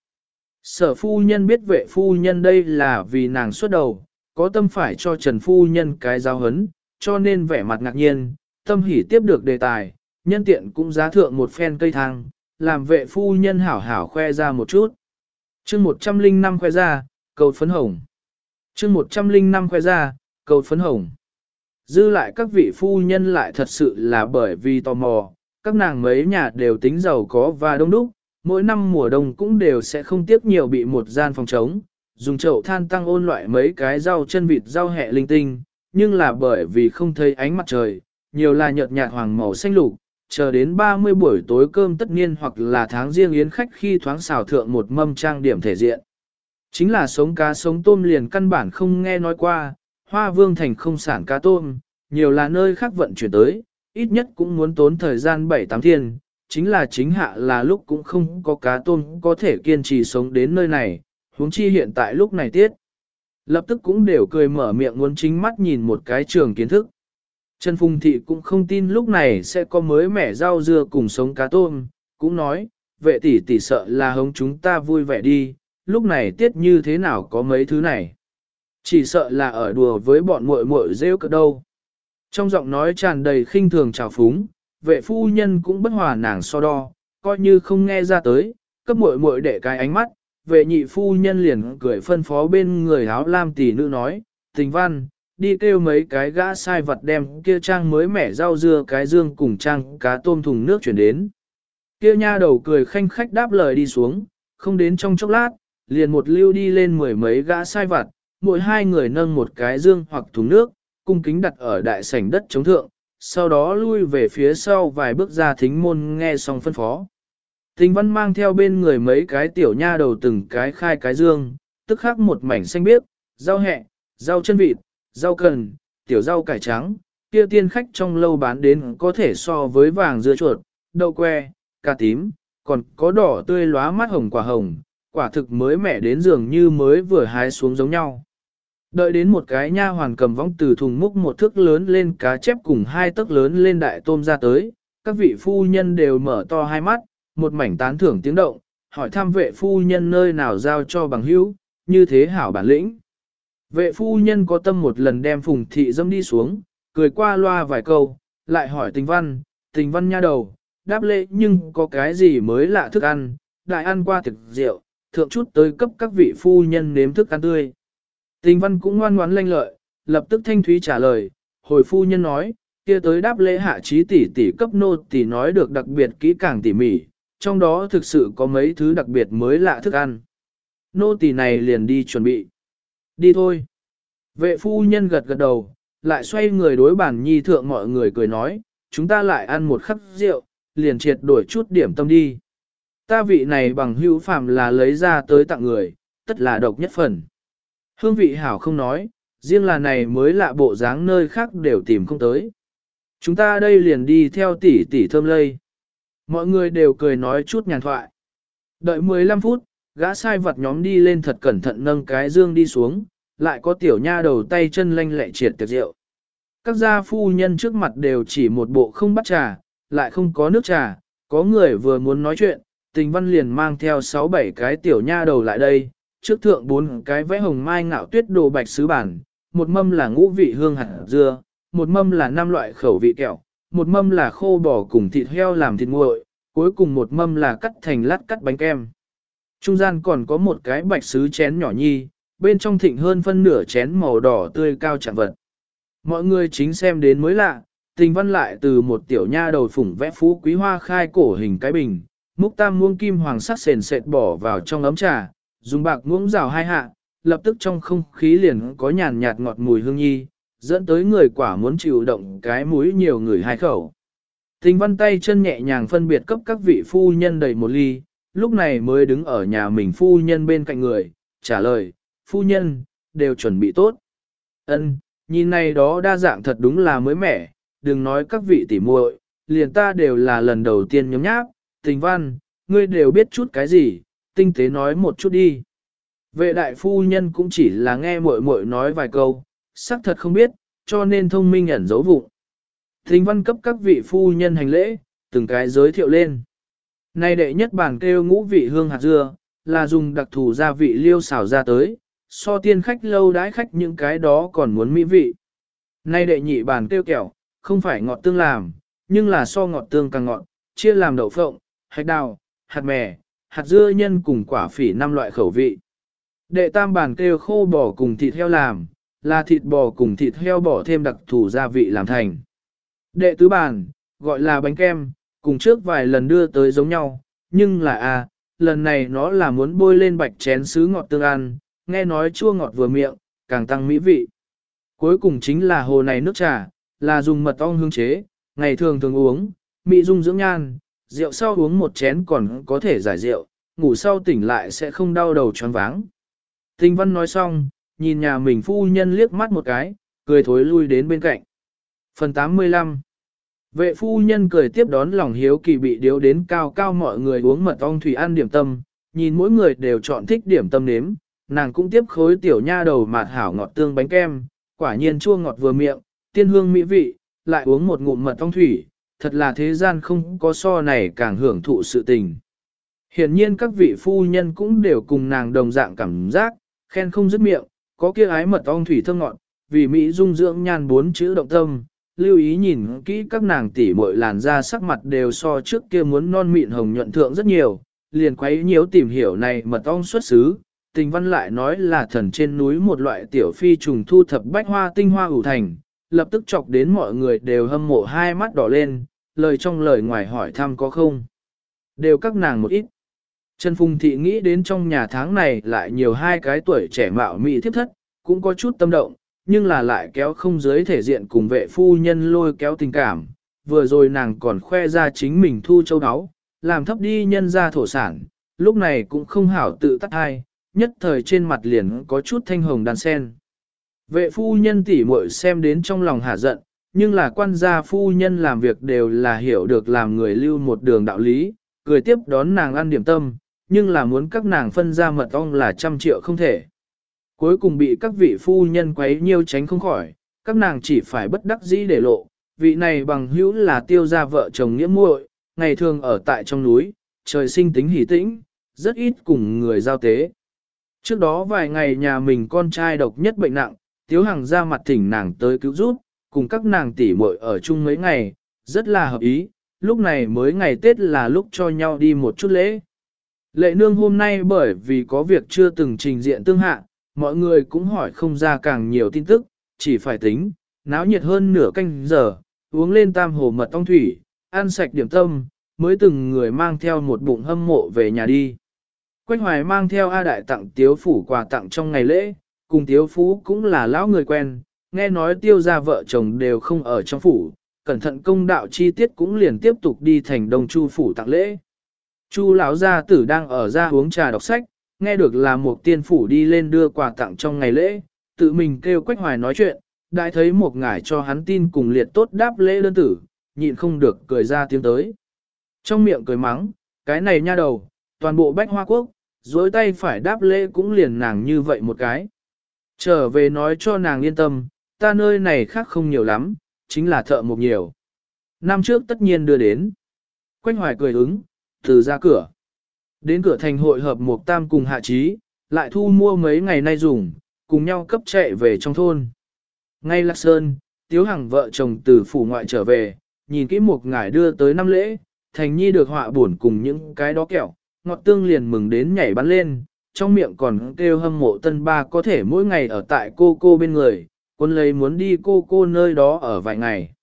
Sở phu nhân biết vệ phu nhân đây là vì nàng xuất đầu, có tâm phải cho Trần Phu Nhân cái giáo hấn, cho nên vẻ mặt ngạc nhiên, tâm hỉ tiếp được đề tài, nhân tiện cũng giá thượng một phen cây thang, làm vệ phu nhân hảo hảo khoe ra một chút. chương 105 khoe ra, cầu phấn hồng. chương 105 khoe ra, cầu phấn hồng. Dư lại các vị phu nhân lại thật sự là bởi vì tò mò, các nàng mấy nhà đều tính giàu có và đông đúc, mỗi năm mùa đông cũng đều sẽ không tiếc nhiều bị một gian phòng trống, dùng chậu than tăng ôn loại mấy cái rau chân vịt rau hẹ linh tinh, nhưng là bởi vì không thấy ánh mặt trời, nhiều là nhợt nhạt hoàng màu xanh lục, chờ đến 30 buổi tối cơm tất niên hoặc là tháng riêng yến khách khi thoáng xào thượng một mâm trang điểm thể diện. Chính là sống cá sống tôm liền căn bản không nghe nói qua, hoa vương thành không sản cá tôm, nhiều là nơi khác vận chuyển tới, ít nhất cũng muốn tốn thời gian 7-8 thiên, chính là chính hạ là lúc cũng không có cá tôm có thể kiên trì sống đến nơi này, huống chi hiện tại lúc này tiết. Lập tức cũng đều cười mở miệng muốn chính mắt nhìn một cái trường kiến thức. Trần Phùng Thị cũng không tin lúc này sẽ có mới mẻ rau dưa cùng sống cá tôm, cũng nói, vệ tỷ tỷ sợ là hống chúng ta vui vẻ đi, lúc này tiết như thế nào có mấy thứ này. Chỉ sợ là ở đùa với bọn muội muội rêu cỡ đâu. Trong giọng nói tràn đầy khinh thường trào phúng, vệ phu nhân cũng bất hòa nàng so đo, coi như không nghe ra tới, cấp muội muội để cái ánh mắt, vệ nhị phu nhân liền cười phân phó bên người áo lam tỷ nữ nói, tình văn, đi kêu mấy cái gã sai vật đem kia trang mới mẻ rau dưa cái dương cùng trang cá tôm thùng nước chuyển đến. Kia nha đầu cười khanh khách đáp lời đi xuống, không đến trong chốc lát, liền một lưu đi lên mười mấy gã sai vật, mỗi hai người nâng một cái dương hoặc thùng nước, cung kính đặt ở đại sảnh đất chống thượng, sau đó lui về phía sau vài bước ra thính môn nghe xong phân phó. Tình văn mang theo bên người mấy cái tiểu nha đầu từng cái khai cái dương, tức khắc một mảnh xanh biếc, rau hẹ, rau chân vịt, rau cần, tiểu rau cải trắng, kia tiên khách trong lâu bán đến có thể so với vàng dưa chuột, đậu que, cà tím, còn có đỏ tươi lóa mắt hồng quả hồng, quả thực mới mẻ đến dường như mới vừa hái xuống giống nhau. Đợi đến một cái nha hoàn cầm vong từ thùng múc một thước lớn lên cá chép cùng hai tấc lớn lên đại tôm ra tới, các vị phu nhân đều mở to hai mắt, một mảnh tán thưởng tiếng động, hỏi thăm vệ phu nhân nơi nào giao cho bằng hữu, như thế hảo bản lĩnh. Vệ phu nhân có tâm một lần đem phùng thị dâm đi xuống, cười qua loa vài câu, lại hỏi tình văn, tình văn nha đầu, đáp lễ nhưng có cái gì mới lạ thức ăn, đại ăn qua thực rượu, thượng chút tới cấp các vị phu nhân nếm thức ăn tươi. Tình văn cũng ngoan ngoãn lanh lợi, lập tức thanh thúy trả lời, hồi phu nhân nói, kia tới đáp lễ hạ trí tỷ tỷ cấp nô tỷ nói được đặc biệt kỹ càng tỉ mỉ, trong đó thực sự có mấy thứ đặc biệt mới lạ thức ăn. Nô tỳ này liền đi chuẩn bị. Đi thôi. Vệ phu nhân gật gật đầu, lại xoay người đối bản nhi thượng mọi người cười nói, chúng ta lại ăn một khắc rượu, liền triệt đổi chút điểm tâm đi. Ta vị này bằng hữu phạm là lấy ra tới tặng người, tất là độc nhất phần. Hương vị hảo không nói, riêng là này mới lạ bộ dáng nơi khác đều tìm không tới. Chúng ta đây liền đi theo tỷ tỷ thơm lây. Mọi người đều cười nói chút nhàn thoại. Đợi 15 phút, gã sai vật nhóm đi lên thật cẩn thận nâng cái dương đi xuống, lại có tiểu nha đầu tay chân lanh lẹ triệt tiệc rượu. Các gia phu nhân trước mặt đều chỉ một bộ không bắt trà, lại không có nước trà, có người vừa muốn nói chuyện, tình văn liền mang theo 6-7 cái tiểu nha đầu lại đây, trước thượng bốn cái vẽ hồng mai ngạo tuyết đồ bạch sứ bản, một mâm là ngũ vị hương hạt dưa, một mâm là năm loại khẩu vị kẹo, một mâm là khô bò cùng thịt heo làm thịt nguội, cuối cùng một mâm là cắt thành lát cắt bánh kem. Trung gian còn có một cái bạch sứ chén nhỏ nhi, bên trong thịnh hơn phân nửa chén màu đỏ tươi cao chẳng vật. Mọi người chính xem đến mới lạ, tình văn lại từ một tiểu nha đầu phủng vẽ phú quý hoa khai cổ hình cái bình, múc tam muông kim hoàng sắc sền sệt bỏ vào trong ấm trà, dùng bạc muỗng rào hai hạ, lập tức trong không khí liền có nhàn nhạt ngọt mùi hương nhi, dẫn tới người quả muốn chịu động cái mũi nhiều người hai khẩu. Tình văn tay chân nhẹ nhàng phân biệt cấp các vị phu nhân đầy một ly, lúc này mới đứng ở nhà mình phu nhân bên cạnh người, trả lời, phu nhân, đều chuẩn bị tốt. Ân, nhìn này đó đa dạng thật đúng là mới mẻ, đừng nói các vị tỉ muội, liền ta đều là lần đầu tiên nhóm nháp, tình văn, ngươi đều biết chút cái gì, tinh tế nói một chút đi. Vệ đại phu nhân cũng chỉ là nghe muội muội nói vài câu, xác thật không biết, cho nên thông minh ẩn dấu vụng. Thính văn cấp các vị phu nhân hành lễ, từng cái giới thiệu lên. Nay đệ nhất bản kêu ngũ vị hương hạt dưa, là dùng đặc thù gia vị liêu xào ra tới, so tiên khách lâu đãi khách những cái đó còn muốn mỹ vị. Nay đệ nhị bản kêu kẹo, không phải ngọt tương làm, nhưng là so ngọt tương càng ngọt, chia làm đậu phộng, hạt đào, hạt mè, hạt dưa nhân cùng quả phỉ năm loại khẩu vị. Đệ tam bản kêu khô bò cùng thịt heo làm, là thịt bò cùng thịt heo bỏ thêm đặc thù gia vị làm thành. Đệ tứ bàn, gọi là bánh kem, cùng trước vài lần đưa tới giống nhau, nhưng là a, à, lần này nó là muốn bôi lên bạch chén sứ ngọt tương ăn, nghe nói chua ngọt vừa miệng, càng tăng mỹ vị. Cuối cùng chính là hồ này nước trà, là dùng mật ong hương chế, ngày thường thường uống, mỹ dung dưỡng nhan, rượu sau uống một chén còn có thể giải rượu, ngủ sau tỉnh lại sẽ không đau đầu choáng váng. Tinh văn nói xong, nhìn nhà mình phu nhân liếc mắt một cái, cười thối lui đến bên cạnh. Phần 85 Vệ phu nhân cười tiếp đón lòng hiếu kỳ bị điếu đến cao cao mọi người uống mật ong thủy ăn điểm tâm, nhìn mỗi người đều chọn thích điểm tâm nếm, nàng cũng tiếp khối tiểu nha đầu mạt hảo ngọt tương bánh kem, quả nhiên chua ngọt vừa miệng, tiên hương mỹ vị, lại uống một ngụm mật ong thủy, thật là thế gian không có so này càng hưởng thụ sự tình. Hiển nhiên các vị phu nhân cũng đều cùng nàng đồng dạng cảm giác, khen không dứt miệng, có kia ái mật ong thủy thơm ngọt, vì Mỹ dung dưỡng nhan bốn chữ động tâm, lưu ý nhìn kỹ các nàng tỷ muội làn da sắc mặt đều so trước kia muốn non mịn hồng nhuận thượng rất nhiều, liền quấy nhiễu tìm hiểu này mật ong xuất xứ. Tình văn lại nói là thần trên núi một loại tiểu phi trùng thu thập bách hoa tinh hoa ủ thành, lập tức chọc đến mọi người đều hâm mộ hai mắt đỏ lên, lời trong lời ngoài hỏi thăm có không. Đều các nàng một ít. Trần Phùng Thị nghĩ đến trong nhà tháng này lại nhiều hai cái tuổi trẻ mạo mị thiếp thất, cũng có chút tâm động, nhưng là lại kéo không dưới thể diện cùng vệ phu nhân lôi kéo tình cảm. Vừa rồi nàng còn khoe ra chính mình thu châu áo, làm thấp đi nhân ra thổ sản, lúc này cũng không hảo tự tắt ai, nhất thời trên mặt liền có chút thanh hồng đàn sen. Vệ phu nhân tỉ muội xem đến trong lòng hả giận, nhưng là quan gia phu nhân làm việc đều là hiểu được làm người lưu một đường đạo lý, cười tiếp đón nàng ăn điểm tâm, nhưng là muốn các nàng phân ra mật ong là trăm triệu không thể. Cuối cùng bị các vị phu nhân quấy nhiêu tránh không khỏi, các nàng chỉ phải bất đắc dĩ để lộ, vị này bằng hữu là tiêu gia vợ chồng nghĩa muội, ngày thường ở tại trong núi, trời sinh tính hỷ tĩnh, rất ít cùng người giao tế. Trước đó vài ngày nhà mình con trai độc nhất bệnh nặng, Tiếu Hằng ra mặt thỉnh nàng tới cứu giúp, cùng các nàng tỷ muội ở chung mấy ngày, rất là hợp ý, lúc này mới ngày Tết là lúc cho nhau đi một chút lễ. Lệ nương hôm nay bởi vì có việc chưa từng trình diện tương hạ, mọi người cũng hỏi không ra càng nhiều tin tức, chỉ phải tính, náo nhiệt hơn nửa canh giờ, uống lên tam hồ mật ong thủy, ăn sạch điểm tâm, mới từng người mang theo một bụng hâm mộ về nhà đi. Quách hoài mang theo A Đại tặng tiếu phủ quà tặng trong ngày lễ, cùng tiếu phú cũng là lão người quen, nghe nói tiêu gia vợ chồng đều không ở trong phủ, cẩn thận công đạo chi tiết cũng liền tiếp tục đi thành đông chu phủ tặng lễ. Chu lão gia tử đang ở ra uống trà đọc sách, nghe được là một tiên phủ đi lên đưa quà tặng trong ngày lễ, tự mình kêu quách hoài nói chuyện, đại thấy một ngải cho hắn tin cùng liệt tốt đáp lễ đơn tử, nhịn không được cười ra tiếng tới. Trong miệng cười mắng, cái này nha đầu, toàn bộ bách hoa quốc, dối tay phải đáp lễ cũng liền nàng như vậy một cái. Trở về nói cho nàng yên tâm, ta nơi này khác không nhiều lắm, chính là thợ một nhiều. Năm trước tất nhiên đưa đến. Quách hoài cười ứng, từ ra cửa. Đến cửa thành hội hợp một tam cùng hạ trí, lại thu mua mấy ngày nay dùng, cùng nhau cấp chạy về trong thôn. Ngay Lạc Sơn, Tiếu Hằng vợ chồng từ phủ ngoại trở về, nhìn kỹ một ngải đưa tới năm lễ, thành nhi được họa buồn cùng những cái đó kẹo, ngọt tương liền mừng đến nhảy bắn lên, trong miệng còn kêu hâm mộ tân ba có thể mỗi ngày ở tại cô cô bên người, quân lấy muốn đi cô cô nơi đó ở vài ngày.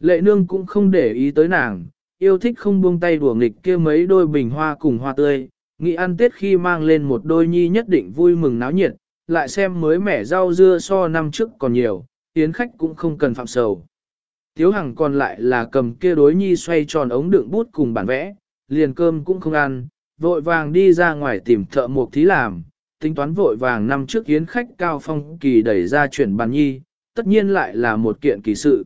Lệ nương cũng không để ý tới nàng, yêu thích không buông tay đùa nghịch kia mấy đôi bình hoa cùng hoa tươi, nghĩ ăn tết khi mang lên một đôi nhi nhất định vui mừng náo nhiệt, lại xem mới mẻ rau dưa so năm trước còn nhiều, yến khách cũng không cần phạm sầu. Tiếu Hằng còn lại là cầm kia đối nhi xoay tròn ống đựng bút cùng bản vẽ, liền cơm cũng không ăn, vội vàng đi ra ngoài tìm thợ mộc thí làm, tính toán vội vàng năm trước yến khách cao phong kỳ đẩy ra chuyển bàn nhi, tất nhiên lại là một kiện kỳ sự.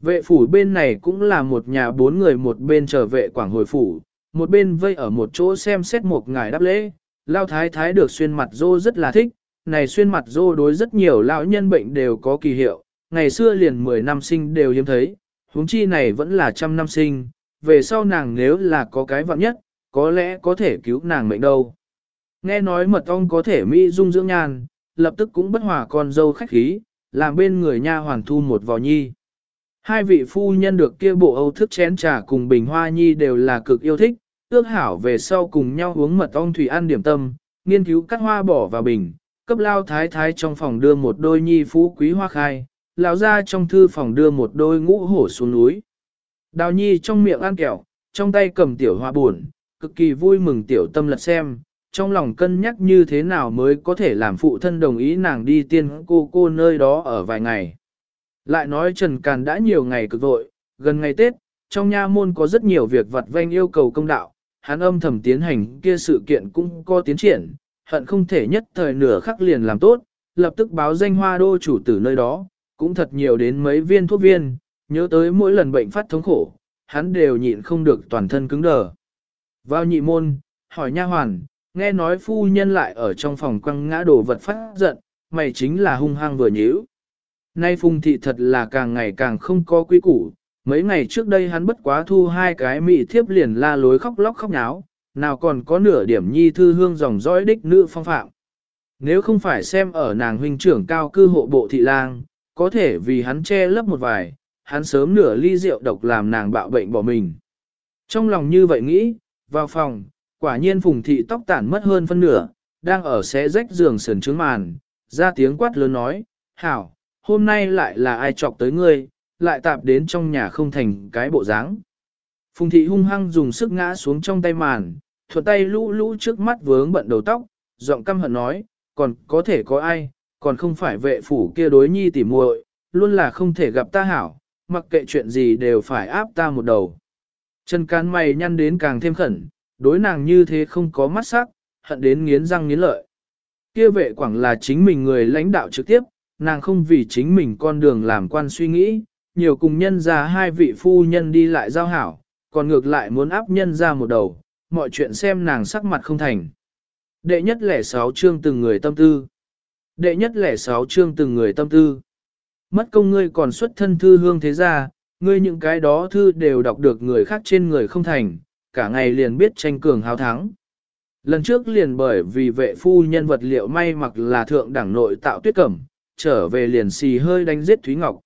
Vệ phủ bên này cũng là một nhà bốn người một bên trở vệ quảng hồi phủ, một bên vây ở một chỗ xem xét một ngài đáp lễ, lao thái thái được xuyên mặt dô rất là thích, này xuyên mặt dô đối rất nhiều lão nhân bệnh đều có kỳ hiệu, ngày xưa liền 10 năm sinh đều hiếm thấy, huống chi này vẫn là trăm năm sinh, về sau nàng nếu là có cái vạn nhất, có lẽ có thể cứu nàng mệnh đâu. Nghe nói mật ong có thể mỹ dung dưỡng nhan, lập tức cũng bất hòa con dâu khách khí, làm bên người nha hoàn thu một vò nhi. Hai vị phu nhân được kia bộ âu thức chén trà cùng bình hoa nhi đều là cực yêu thích, ước hảo về sau cùng nhau uống mật ong thủy ăn điểm tâm, nghiên cứu cắt hoa bỏ vào bình, cấp lao thái thái trong phòng đưa một đôi nhi phú quý hoa khai, lão ra trong thư phòng đưa một đôi ngũ hổ xuống núi. Đào nhi trong miệng ăn kẹo, trong tay cầm tiểu hoa buồn, cực kỳ vui mừng tiểu tâm lật xem, trong lòng cân nhắc như thế nào mới có thể làm phụ thân đồng ý nàng đi tiên cô cô nơi đó ở vài ngày. Lại nói Trần Càn đã nhiều ngày cực vội, gần ngày Tết, trong nha môn có rất nhiều việc vặt vanh yêu cầu công đạo, hắn âm thầm tiến hành kia sự kiện cũng có tiến triển, hận không thể nhất thời nửa khắc liền làm tốt, lập tức báo danh hoa đô chủ tử nơi đó, cũng thật nhiều đến mấy viên thuốc viên, nhớ tới mỗi lần bệnh phát thống khổ, hắn đều nhịn không được toàn thân cứng đờ. Vào nhị môn, hỏi nha hoàn, nghe nói phu nhân lại ở trong phòng quăng ngã đồ vật phát giận, mày chính là hung hăng vừa nhíu. Nay phùng thị thật là càng ngày càng không có quy củ, mấy ngày trước đây hắn bất quá thu hai cái mị thiếp liền la lối khóc lóc khóc náo, nào còn có nửa điểm nhi thư hương dòng dõi đích nữ phong phạm. Nếu không phải xem ở nàng huynh trưởng cao cư hộ bộ thị lang, có thể vì hắn che lấp một vài, hắn sớm nửa ly rượu độc làm nàng bạo bệnh bỏ mình. Trong lòng như vậy nghĩ, vào phòng, quả nhiên phùng thị tóc tản mất hơn phân nửa, đang ở xé rách giường sườn trướng màn, ra tiếng quát lớn nói, hảo, hôm nay lại là ai chọc tới ngươi, lại tạp đến trong nhà không thành cái bộ dáng. Phùng thị hung hăng dùng sức ngã xuống trong tay màn, thuật tay lũ lũ trước mắt vướng bận đầu tóc, giọng căm hận nói, còn có thể có ai, còn không phải vệ phủ kia đối nhi tỉ muội, luôn là không thể gặp ta hảo, mặc kệ chuyện gì đều phải áp ta một đầu. Chân cán mày nhăn đến càng thêm khẩn, đối nàng như thế không có mắt sắc, hận đến nghiến răng nghiến lợi. Kia vệ quảng là chính mình người lãnh đạo trực tiếp, nàng không vì chính mình con đường làm quan suy nghĩ, nhiều cùng nhân ra hai vị phu nhân đi lại giao hảo, còn ngược lại muốn áp nhân ra một đầu, mọi chuyện xem nàng sắc mặt không thành. Đệ nhất lẻ sáu chương từng người tâm tư. Đệ nhất lẻ sáu chương từng người tâm tư. Mất công ngươi còn xuất thân thư hương thế ra, ngươi những cái đó thư đều đọc được người khác trên người không thành, cả ngày liền biết tranh cường hào thắng. Lần trước liền bởi vì vệ phu nhân vật liệu may mặc là thượng đẳng nội tạo tuyết cẩm, trở về liền xì hơi đánh giết Thúy Ngọc.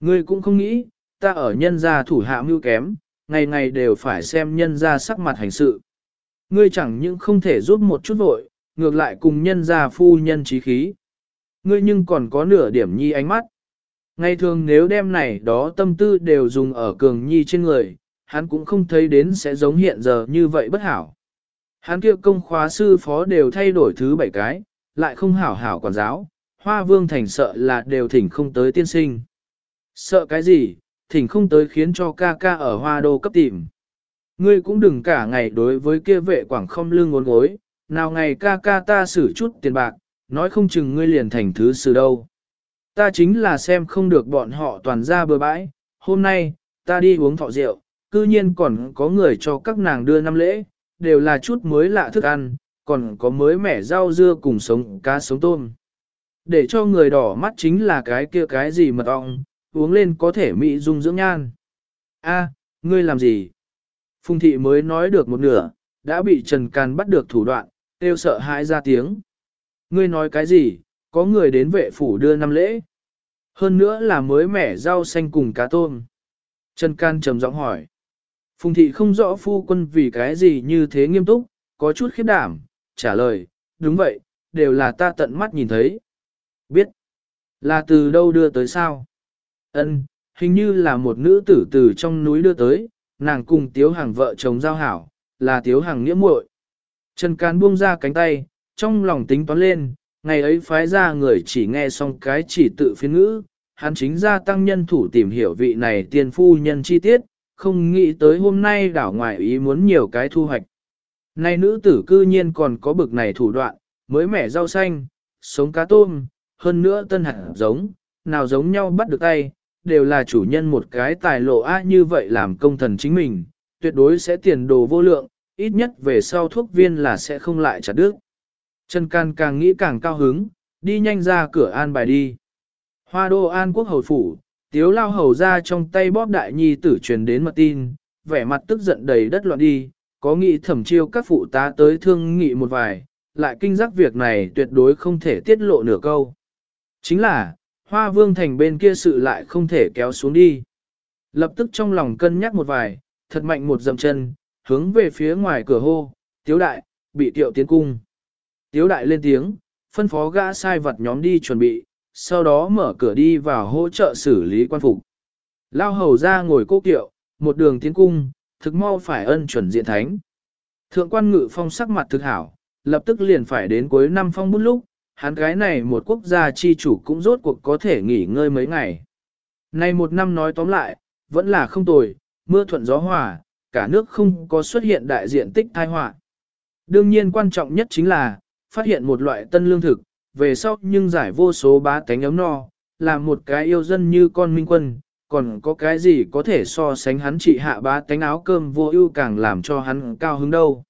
Ngươi cũng không nghĩ, ta ở nhân gia thủ hạ mưu kém, ngày ngày đều phải xem nhân gia sắc mặt hành sự. Ngươi chẳng những không thể giúp một chút vội, ngược lại cùng nhân gia phu nhân trí khí. Ngươi nhưng còn có nửa điểm nhi ánh mắt. Ngày thường nếu đem này đó tâm tư đều dùng ở cường nhi trên người, hắn cũng không thấy đến sẽ giống hiện giờ như vậy bất hảo. Hắn kia công khóa sư phó đều thay đổi thứ bảy cái, lại không hảo hảo quản giáo, hoa vương thành sợ là đều thỉnh không tới tiên sinh. Sợ cái gì, thỉnh không tới khiến cho ca ca ở hoa đô cấp tìm. Ngươi cũng đừng cả ngày đối với kia vệ quảng không lưng ngốn gối, nào ngày ca ca ta xử chút tiền bạc, nói không chừng ngươi liền thành thứ xử đâu. Ta chính là xem không được bọn họ toàn ra bừa bãi, hôm nay, ta đi uống thọ rượu, cư nhiên còn có người cho các nàng đưa năm lễ, đều là chút mới lạ thức ăn, còn có mới mẻ rau dưa cùng sống cá sống tôm. Để cho người đỏ mắt chính là cái kia cái gì mật ong, uống lên có thể mỹ dung dưỡng nhan. A, ngươi làm gì? Phùng thị mới nói được một nửa, đã bị Trần Càn bắt được thủ đoạn, kêu sợ hãi ra tiếng. Ngươi nói cái gì? Có người đến vệ phủ đưa năm lễ. Hơn nữa là mới mẻ rau xanh cùng cá tôm. Trần Can trầm giọng hỏi. Phùng thị không rõ phu quân vì cái gì như thế nghiêm túc, có chút khiếp đảm, trả lời, đúng vậy, đều là ta tận mắt nhìn thấy. Biết, là từ đâu đưa tới sao? Ân, hình như là một nữ tử từ trong núi đưa tới, nàng cùng tiếu hàng vợ chồng giao hảo, là tiếu hàng nghĩa muội. Trần Can buông ra cánh tay, trong lòng tính toán lên, ngày ấy phái ra người chỉ nghe xong cái chỉ tự phiên ngữ, hắn chính ra tăng nhân thủ tìm hiểu vị này tiền phu nhân chi tiết, không nghĩ tới hôm nay đảo ngoại ý muốn nhiều cái thu hoạch. Này nữ tử cư nhiên còn có bực này thủ đoạn, mới mẻ rau xanh, sống cá tôm, hơn nữa tân hạt giống, nào giống nhau bắt được tay, đều là chủ nhân một cái tài lộ á như vậy làm công thần chính mình, tuyệt đối sẽ tiền đồ vô lượng, ít nhất về sau thuốc viên là sẽ không lại chặt đứt. Trần Can càng nghĩ càng cao hứng, đi nhanh ra cửa an bài đi. Hoa đô an quốc hầu phủ, tiếu lao hầu ra trong tay bóp đại nhi tử truyền đến mật tin, vẻ mặt tức giận đầy đất loạn đi, có nghĩ thẩm chiêu các phụ tá tới thương nghị một vài, lại kinh giác việc này tuyệt đối không thể tiết lộ nửa câu. Chính là, hoa vương thành bên kia sự lại không thể kéo xuống đi. Lập tức trong lòng cân nhắc một vài, thật mạnh một dậm chân, hướng về phía ngoài cửa hô, tiếu đại, bị tiệu tiến cung. Tiếu đại lên tiếng, phân phó gã sai vật nhóm đi chuẩn bị, sau đó mở cửa đi vào hỗ trợ xử lý quan phục. Lao hầu ra ngồi cố kiệu, một đường tiến cung, thực mau phải ân chuẩn diện thánh. Thượng quan ngự phong sắc mặt thực hảo, lập tức liền phải đến cuối năm phong bút lúc, hắn cái này một quốc gia chi chủ cũng rốt cuộc có thể nghỉ ngơi mấy ngày. Này một năm nói tóm lại, vẫn là không tồi, mưa thuận gió hòa, cả nước không có xuất hiện đại diện tích tai họa. Đương nhiên quan trọng nhất chính là, phát hiện một loại tân lương thực, về sau nhưng giải vô số bá tánh ấm no, làm một cái yêu dân như con minh quân, còn có cái gì có thể so sánh hắn trị hạ bá tánh áo cơm vô ưu càng làm cho hắn cao hứng đâu.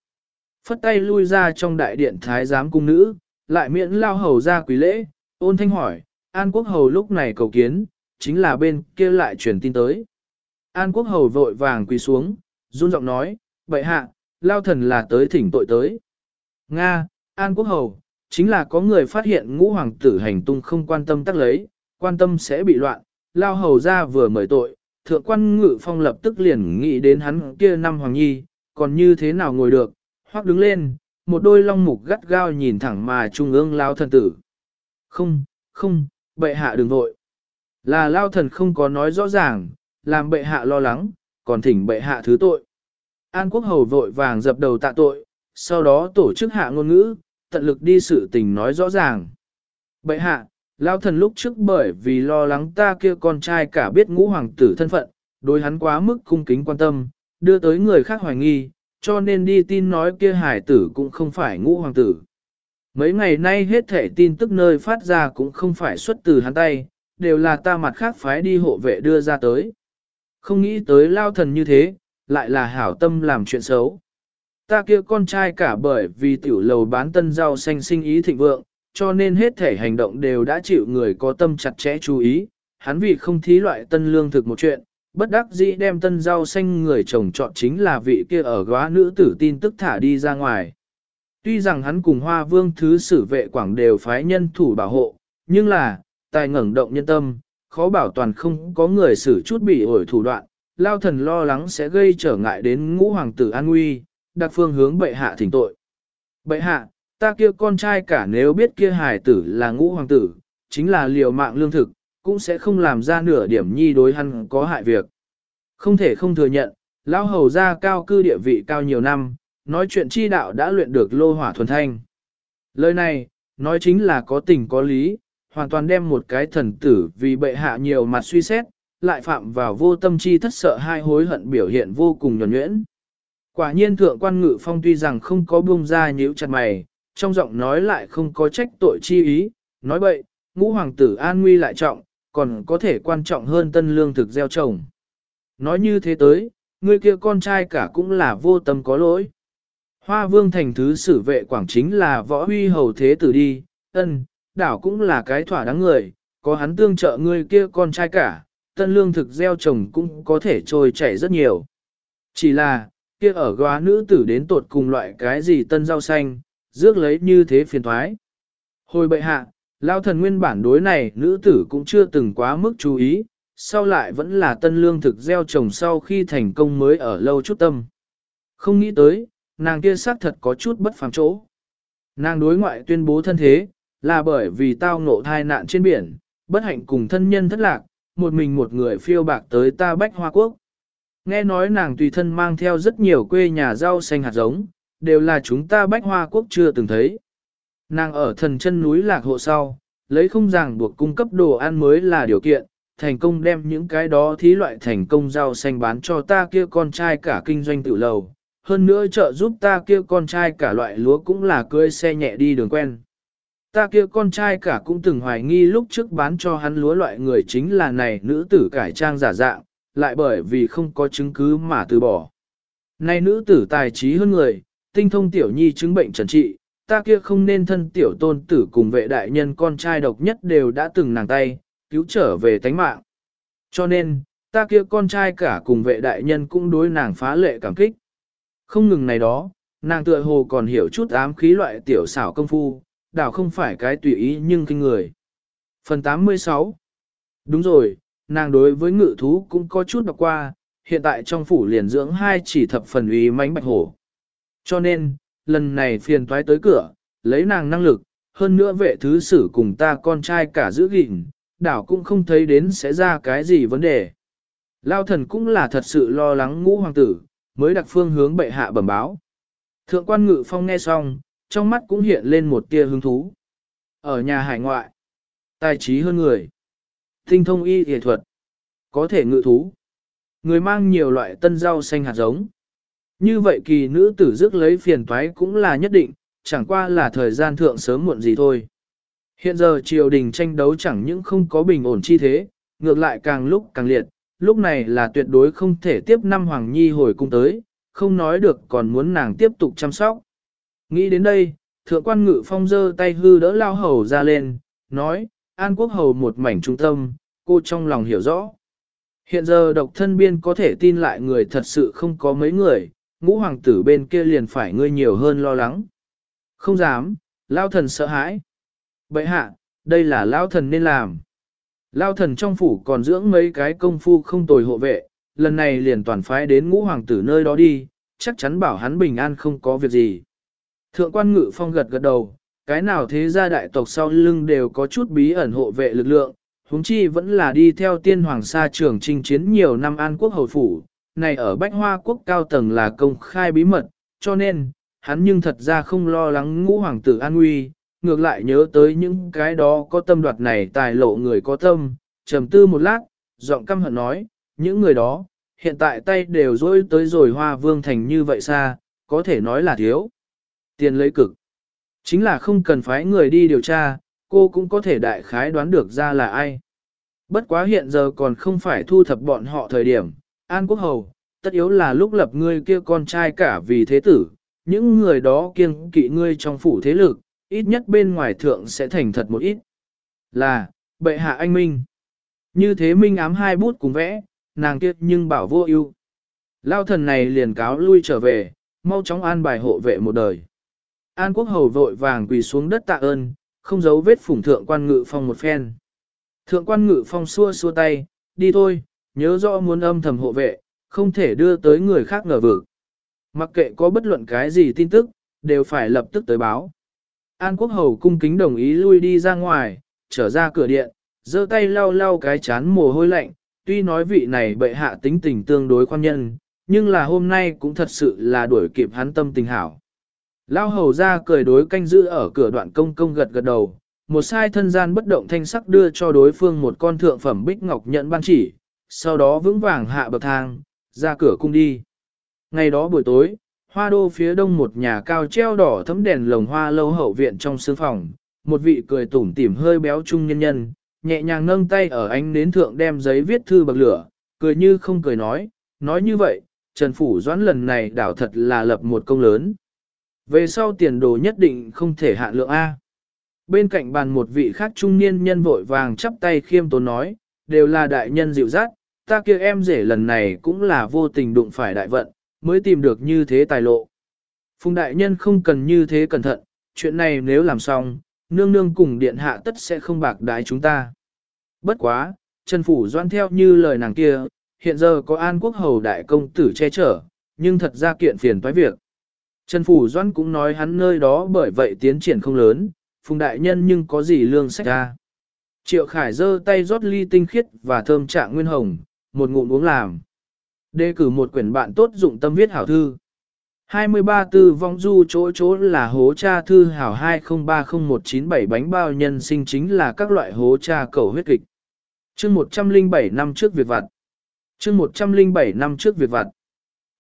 Phất tay lui ra trong đại điện thái giám cung nữ, lại miễn lao hầu ra quý lễ, ôn thanh hỏi, An Quốc Hầu lúc này cầu kiến, chính là bên kia lại truyền tin tới. An Quốc Hầu vội vàng quỳ xuống, run giọng nói, vậy hạ, lao thần là tới thỉnh tội tới. Nga, An Quốc Hầu, chính là có người phát hiện ngũ hoàng tử hành tung không quan tâm tắc lấy, quan tâm sẽ bị loạn, lao hầu ra vừa mời tội, thượng quan ngự phong lập tức liền nghĩ đến hắn kia năm hoàng nhi, còn như thế nào ngồi được, hoặc đứng lên, một đôi long mục gắt gao nhìn thẳng mà trung ương lao thần tử. Không, không, bệ hạ đừng vội. Là lao thần không có nói rõ ràng, làm bệ hạ lo lắng, còn thỉnh bệ hạ thứ tội. An quốc hầu vội vàng dập đầu tạ tội, sau đó tổ chức hạ ngôn ngữ, tận lực đi sự tình nói rõ ràng. Bệ hạ, lao thần lúc trước bởi vì lo lắng ta kia con trai cả biết ngũ hoàng tử thân phận, đối hắn quá mức cung kính quan tâm, đưa tới người khác hoài nghi, cho nên đi tin nói kia hải tử cũng không phải ngũ hoàng tử. Mấy ngày nay hết thể tin tức nơi phát ra cũng không phải xuất từ hắn tay, đều là ta mặt khác phái đi hộ vệ đưa ra tới. Không nghĩ tới lao thần như thế, lại là hảo tâm làm chuyện xấu. Ta kia con trai cả bởi vì tiểu lầu bán tân rau xanh sinh ý thịnh vượng, cho nên hết thể hành động đều đã chịu người có tâm chặt chẽ chú ý. Hắn vì không thí loại tân lương thực một chuyện, bất đắc dĩ đem tân rau xanh người chồng chọn chính là vị kia ở góa nữ tử tin tức thả đi ra ngoài. Tuy rằng hắn cùng hoa vương thứ sử vệ quảng đều phái nhân thủ bảo hộ, nhưng là, tài ngẩng động nhân tâm, khó bảo toàn không có người xử chút bị ổi thủ đoạn, lao thần lo lắng sẽ gây trở ngại đến ngũ hoàng tử an nguy, đặc phương hướng bệ hạ thỉnh tội. Bệ hạ, ta kia con trai cả nếu biết kia hài tử là ngũ hoàng tử, chính là liều mạng lương thực, cũng sẽ không làm ra nửa điểm nhi đối hắn có hại việc. Không thể không thừa nhận, lão hầu gia cao cư địa vị cao nhiều năm, nói chuyện chi đạo đã luyện được lô hỏa thuần thanh. Lời này, nói chính là có tình có lý, hoàn toàn đem một cái thần tử vì bệ hạ nhiều mặt suy xét, lại phạm vào vô tâm chi thất sợ hai hối hận biểu hiện vô cùng nhuẩn nhuyễn. Quả nhiên thượng quan ngự phong tuy rằng không có buông ra nhíu chặt mày, trong giọng nói lại không có trách tội chi ý, nói bậy, ngũ hoàng tử an nguy lại trọng, còn có thể quan trọng hơn tân lương thực gieo trồng. Nói như thế tới, người kia con trai cả cũng là vô tâm có lỗi. Hoa vương thành thứ sử vệ quảng chính là võ huy hầu thế tử đi, ân, đảo cũng là cái thỏa đáng người, có hắn tương trợ người kia con trai cả, tân lương thực gieo trồng cũng có thể trôi chảy rất nhiều. Chỉ là, kia ở góa nữ tử đến tột cùng loại cái gì tân rau xanh, rước lấy như thế phiền thoái. Hồi bệ hạ, lao thần nguyên bản đối này nữ tử cũng chưa từng quá mức chú ý, sau lại vẫn là tân lương thực gieo trồng sau khi thành công mới ở lâu chút tâm. Không nghĩ tới, nàng kia xác thật có chút bất phàm chỗ. Nàng đối ngoại tuyên bố thân thế, là bởi vì tao ngộ thai nạn trên biển, bất hạnh cùng thân nhân thất lạc, một mình một người phiêu bạc tới ta bách hoa quốc. Nghe nói nàng tùy thân mang theo rất nhiều quê nhà rau xanh hạt giống, đều là chúng ta bách hoa quốc chưa từng thấy. Nàng ở thần chân núi lạc hộ sau, lấy không ràng buộc cung cấp đồ ăn mới là điều kiện, thành công đem những cái đó thí loại thành công rau xanh bán cho ta kia con trai cả kinh doanh tự lầu. Hơn nữa trợ giúp ta kia con trai cả loại lúa cũng là cưới xe nhẹ đi đường quen. Ta kia con trai cả cũng từng hoài nghi lúc trước bán cho hắn lúa loại người chính là này nữ tử cải trang giả dạng, lại bởi vì không có chứng cứ mà từ bỏ. Này nữ tử tài trí hơn người, tinh thông tiểu nhi chứng bệnh trần trị, ta kia không nên thân tiểu tôn tử cùng vệ đại nhân con trai độc nhất đều đã từng nàng tay, cứu trở về tánh mạng. Cho nên, ta kia con trai cả cùng vệ đại nhân cũng đối nàng phá lệ cảm kích. Không ngừng này đó, nàng tựa hồ còn hiểu chút ám khí loại tiểu xảo công phu, đảo không phải cái tùy ý nhưng kinh người. Phần 86 Đúng rồi, nàng đối với ngự thú cũng có chút đọc qua, hiện tại trong phủ liền dưỡng hai chỉ thập phần uy mánh bạch hổ. Cho nên, lần này phiền toái tới cửa, lấy nàng năng lực, hơn nữa vệ thứ sử cùng ta con trai cả giữ gìn, đảo cũng không thấy đến sẽ ra cái gì vấn đề. Lao thần cũng là thật sự lo lắng ngũ hoàng tử, mới đặt phương hướng bệ hạ bẩm báo. Thượng quan ngự phong nghe xong, trong mắt cũng hiện lên một tia hứng thú. Ở nhà hải ngoại, tài trí hơn người, tinh thông y y thuật, có thể ngự thú. Người mang nhiều loại tân rau xanh hạt giống. Như vậy kỳ nữ tử rước lấy phiền toái cũng là nhất định, chẳng qua là thời gian thượng sớm muộn gì thôi. Hiện giờ triều đình tranh đấu chẳng những không có bình ổn chi thế, ngược lại càng lúc càng liệt, lúc này là tuyệt đối không thể tiếp năm Hoàng Nhi hồi cung tới, không nói được còn muốn nàng tiếp tục chăm sóc. Nghĩ đến đây, thượng quan ngự phong dơ tay hư đỡ lao hầu ra lên, nói, an quốc hầu một mảnh trung tâm, cô trong lòng hiểu rõ. Hiện giờ độc thân biên có thể tin lại người thật sự không có mấy người, ngũ hoàng tử bên kia liền phải ngươi nhiều hơn lo lắng. Không dám, lao thần sợ hãi. Bậy hạ, đây là lao thần nên làm. Lao thần trong phủ còn dưỡng mấy cái công phu không tồi hộ vệ, lần này liền toàn phái đến ngũ hoàng tử nơi đó đi, chắc chắn bảo hắn bình an không có việc gì. Thượng quan ngự phong gật gật đầu, cái nào thế gia đại tộc sau lưng đều có chút bí ẩn hộ vệ lực lượng, huống chi vẫn là đi theo tiên hoàng sa trường chinh chiến nhiều năm an quốc hầu phủ, này ở bách hoa quốc cao tầng là công khai bí mật, cho nên, hắn nhưng thật ra không lo lắng ngũ hoàng tử an nguy, ngược lại nhớ tới những cái đó có tâm đoạt này tài lộ người có tâm, trầm tư một lát, giọng căm hận nói, những người đó, hiện tại tay đều dối tới rồi hoa vương thành như vậy xa, có thể nói là thiếu. Tiền lấy cực. Chính là không cần phái người đi điều tra, cô cũng có thể đại khái đoán được ra là ai. Bất quá hiện giờ còn không phải thu thập bọn họ thời điểm, An Quốc Hầu, tất yếu là lúc lập ngươi kia con trai cả vì thế tử, những người đó kiêng kỵ ngươi trong phủ thế lực, ít nhất bên ngoài thượng sẽ thành thật một ít. Là, bệ hạ anh Minh. Như thế Minh ám hai bút cùng vẽ, nàng kiệt nhưng bảo vô ưu. Lao thần này liền cáo lui trở về, mau chóng an bài hộ vệ một đời. An quốc hầu vội vàng quỳ xuống đất tạ ơn, không giấu vết phủng thượng quan ngự phong một phen. Thượng quan ngự phong xua xua tay, đi thôi, nhớ rõ muốn âm thầm hộ vệ, không thể đưa tới người khác ngờ vực. Mặc kệ có bất luận cái gì tin tức, đều phải lập tức tới báo. An quốc hầu cung kính đồng ý lui đi ra ngoài, trở ra cửa điện, giơ tay lau lau cái chán mồ hôi lạnh, tuy nói vị này bệ hạ tính tình tương đối khoan nhân, nhưng là hôm nay cũng thật sự là đuổi kịp hắn tâm tình hảo. Lao hầu ra cười đối canh giữ ở cửa đoạn công công gật gật đầu, một sai thân gian bất động thanh sắc đưa cho đối phương một con thượng phẩm bích ngọc nhận ban chỉ, sau đó vững vàng hạ bậc thang, ra cửa cung đi. Ngày đó buổi tối, hoa đô phía đông một nhà cao treo đỏ thấm đèn lồng hoa lâu hậu viện trong sương phòng, một vị cười tủm tỉm hơi béo trung nhân nhân, nhẹ nhàng nâng tay ở ánh nến thượng đem giấy viết thư bậc lửa, cười như không cười nói, nói như vậy, Trần Phủ Doãn lần này đảo thật là lập một công lớn. Về sau tiền đồ nhất định không thể hạn lượng A. Bên cạnh bàn một vị khác trung niên nhân vội vàng chắp tay khiêm tốn nói, đều là đại nhân dịu dắt, ta kia em rể lần này cũng là vô tình đụng phải đại vận, mới tìm được như thế tài lộ. Phùng đại nhân không cần như thế cẩn thận, chuyện này nếu làm xong, nương nương cùng điện hạ tất sẽ không bạc đái chúng ta. Bất quá, Trần Phủ Doan theo như lời nàng kia, hiện giờ có an quốc hầu đại công tử che chở, nhưng thật ra kiện phiền toái việc. Trần Phủ Doan cũng nói hắn nơi đó bởi vậy tiến triển không lớn, Phùng đại nhân nhưng có gì lương sách ra. Triệu Khải giơ tay rót ly tinh khiết và thơm trạng nguyên hồng, một ngụm uống làm. Đề cử một quyển bạn tốt dụng tâm viết hảo thư. 23 tư vong du chỗ chỗ là hố cha thư hảo 20301997 bánh bao nhân sinh chính là các loại hố cha cầu huyết kịch. chương 107 năm trước việc vặt. chương 107 năm trước việc vặt.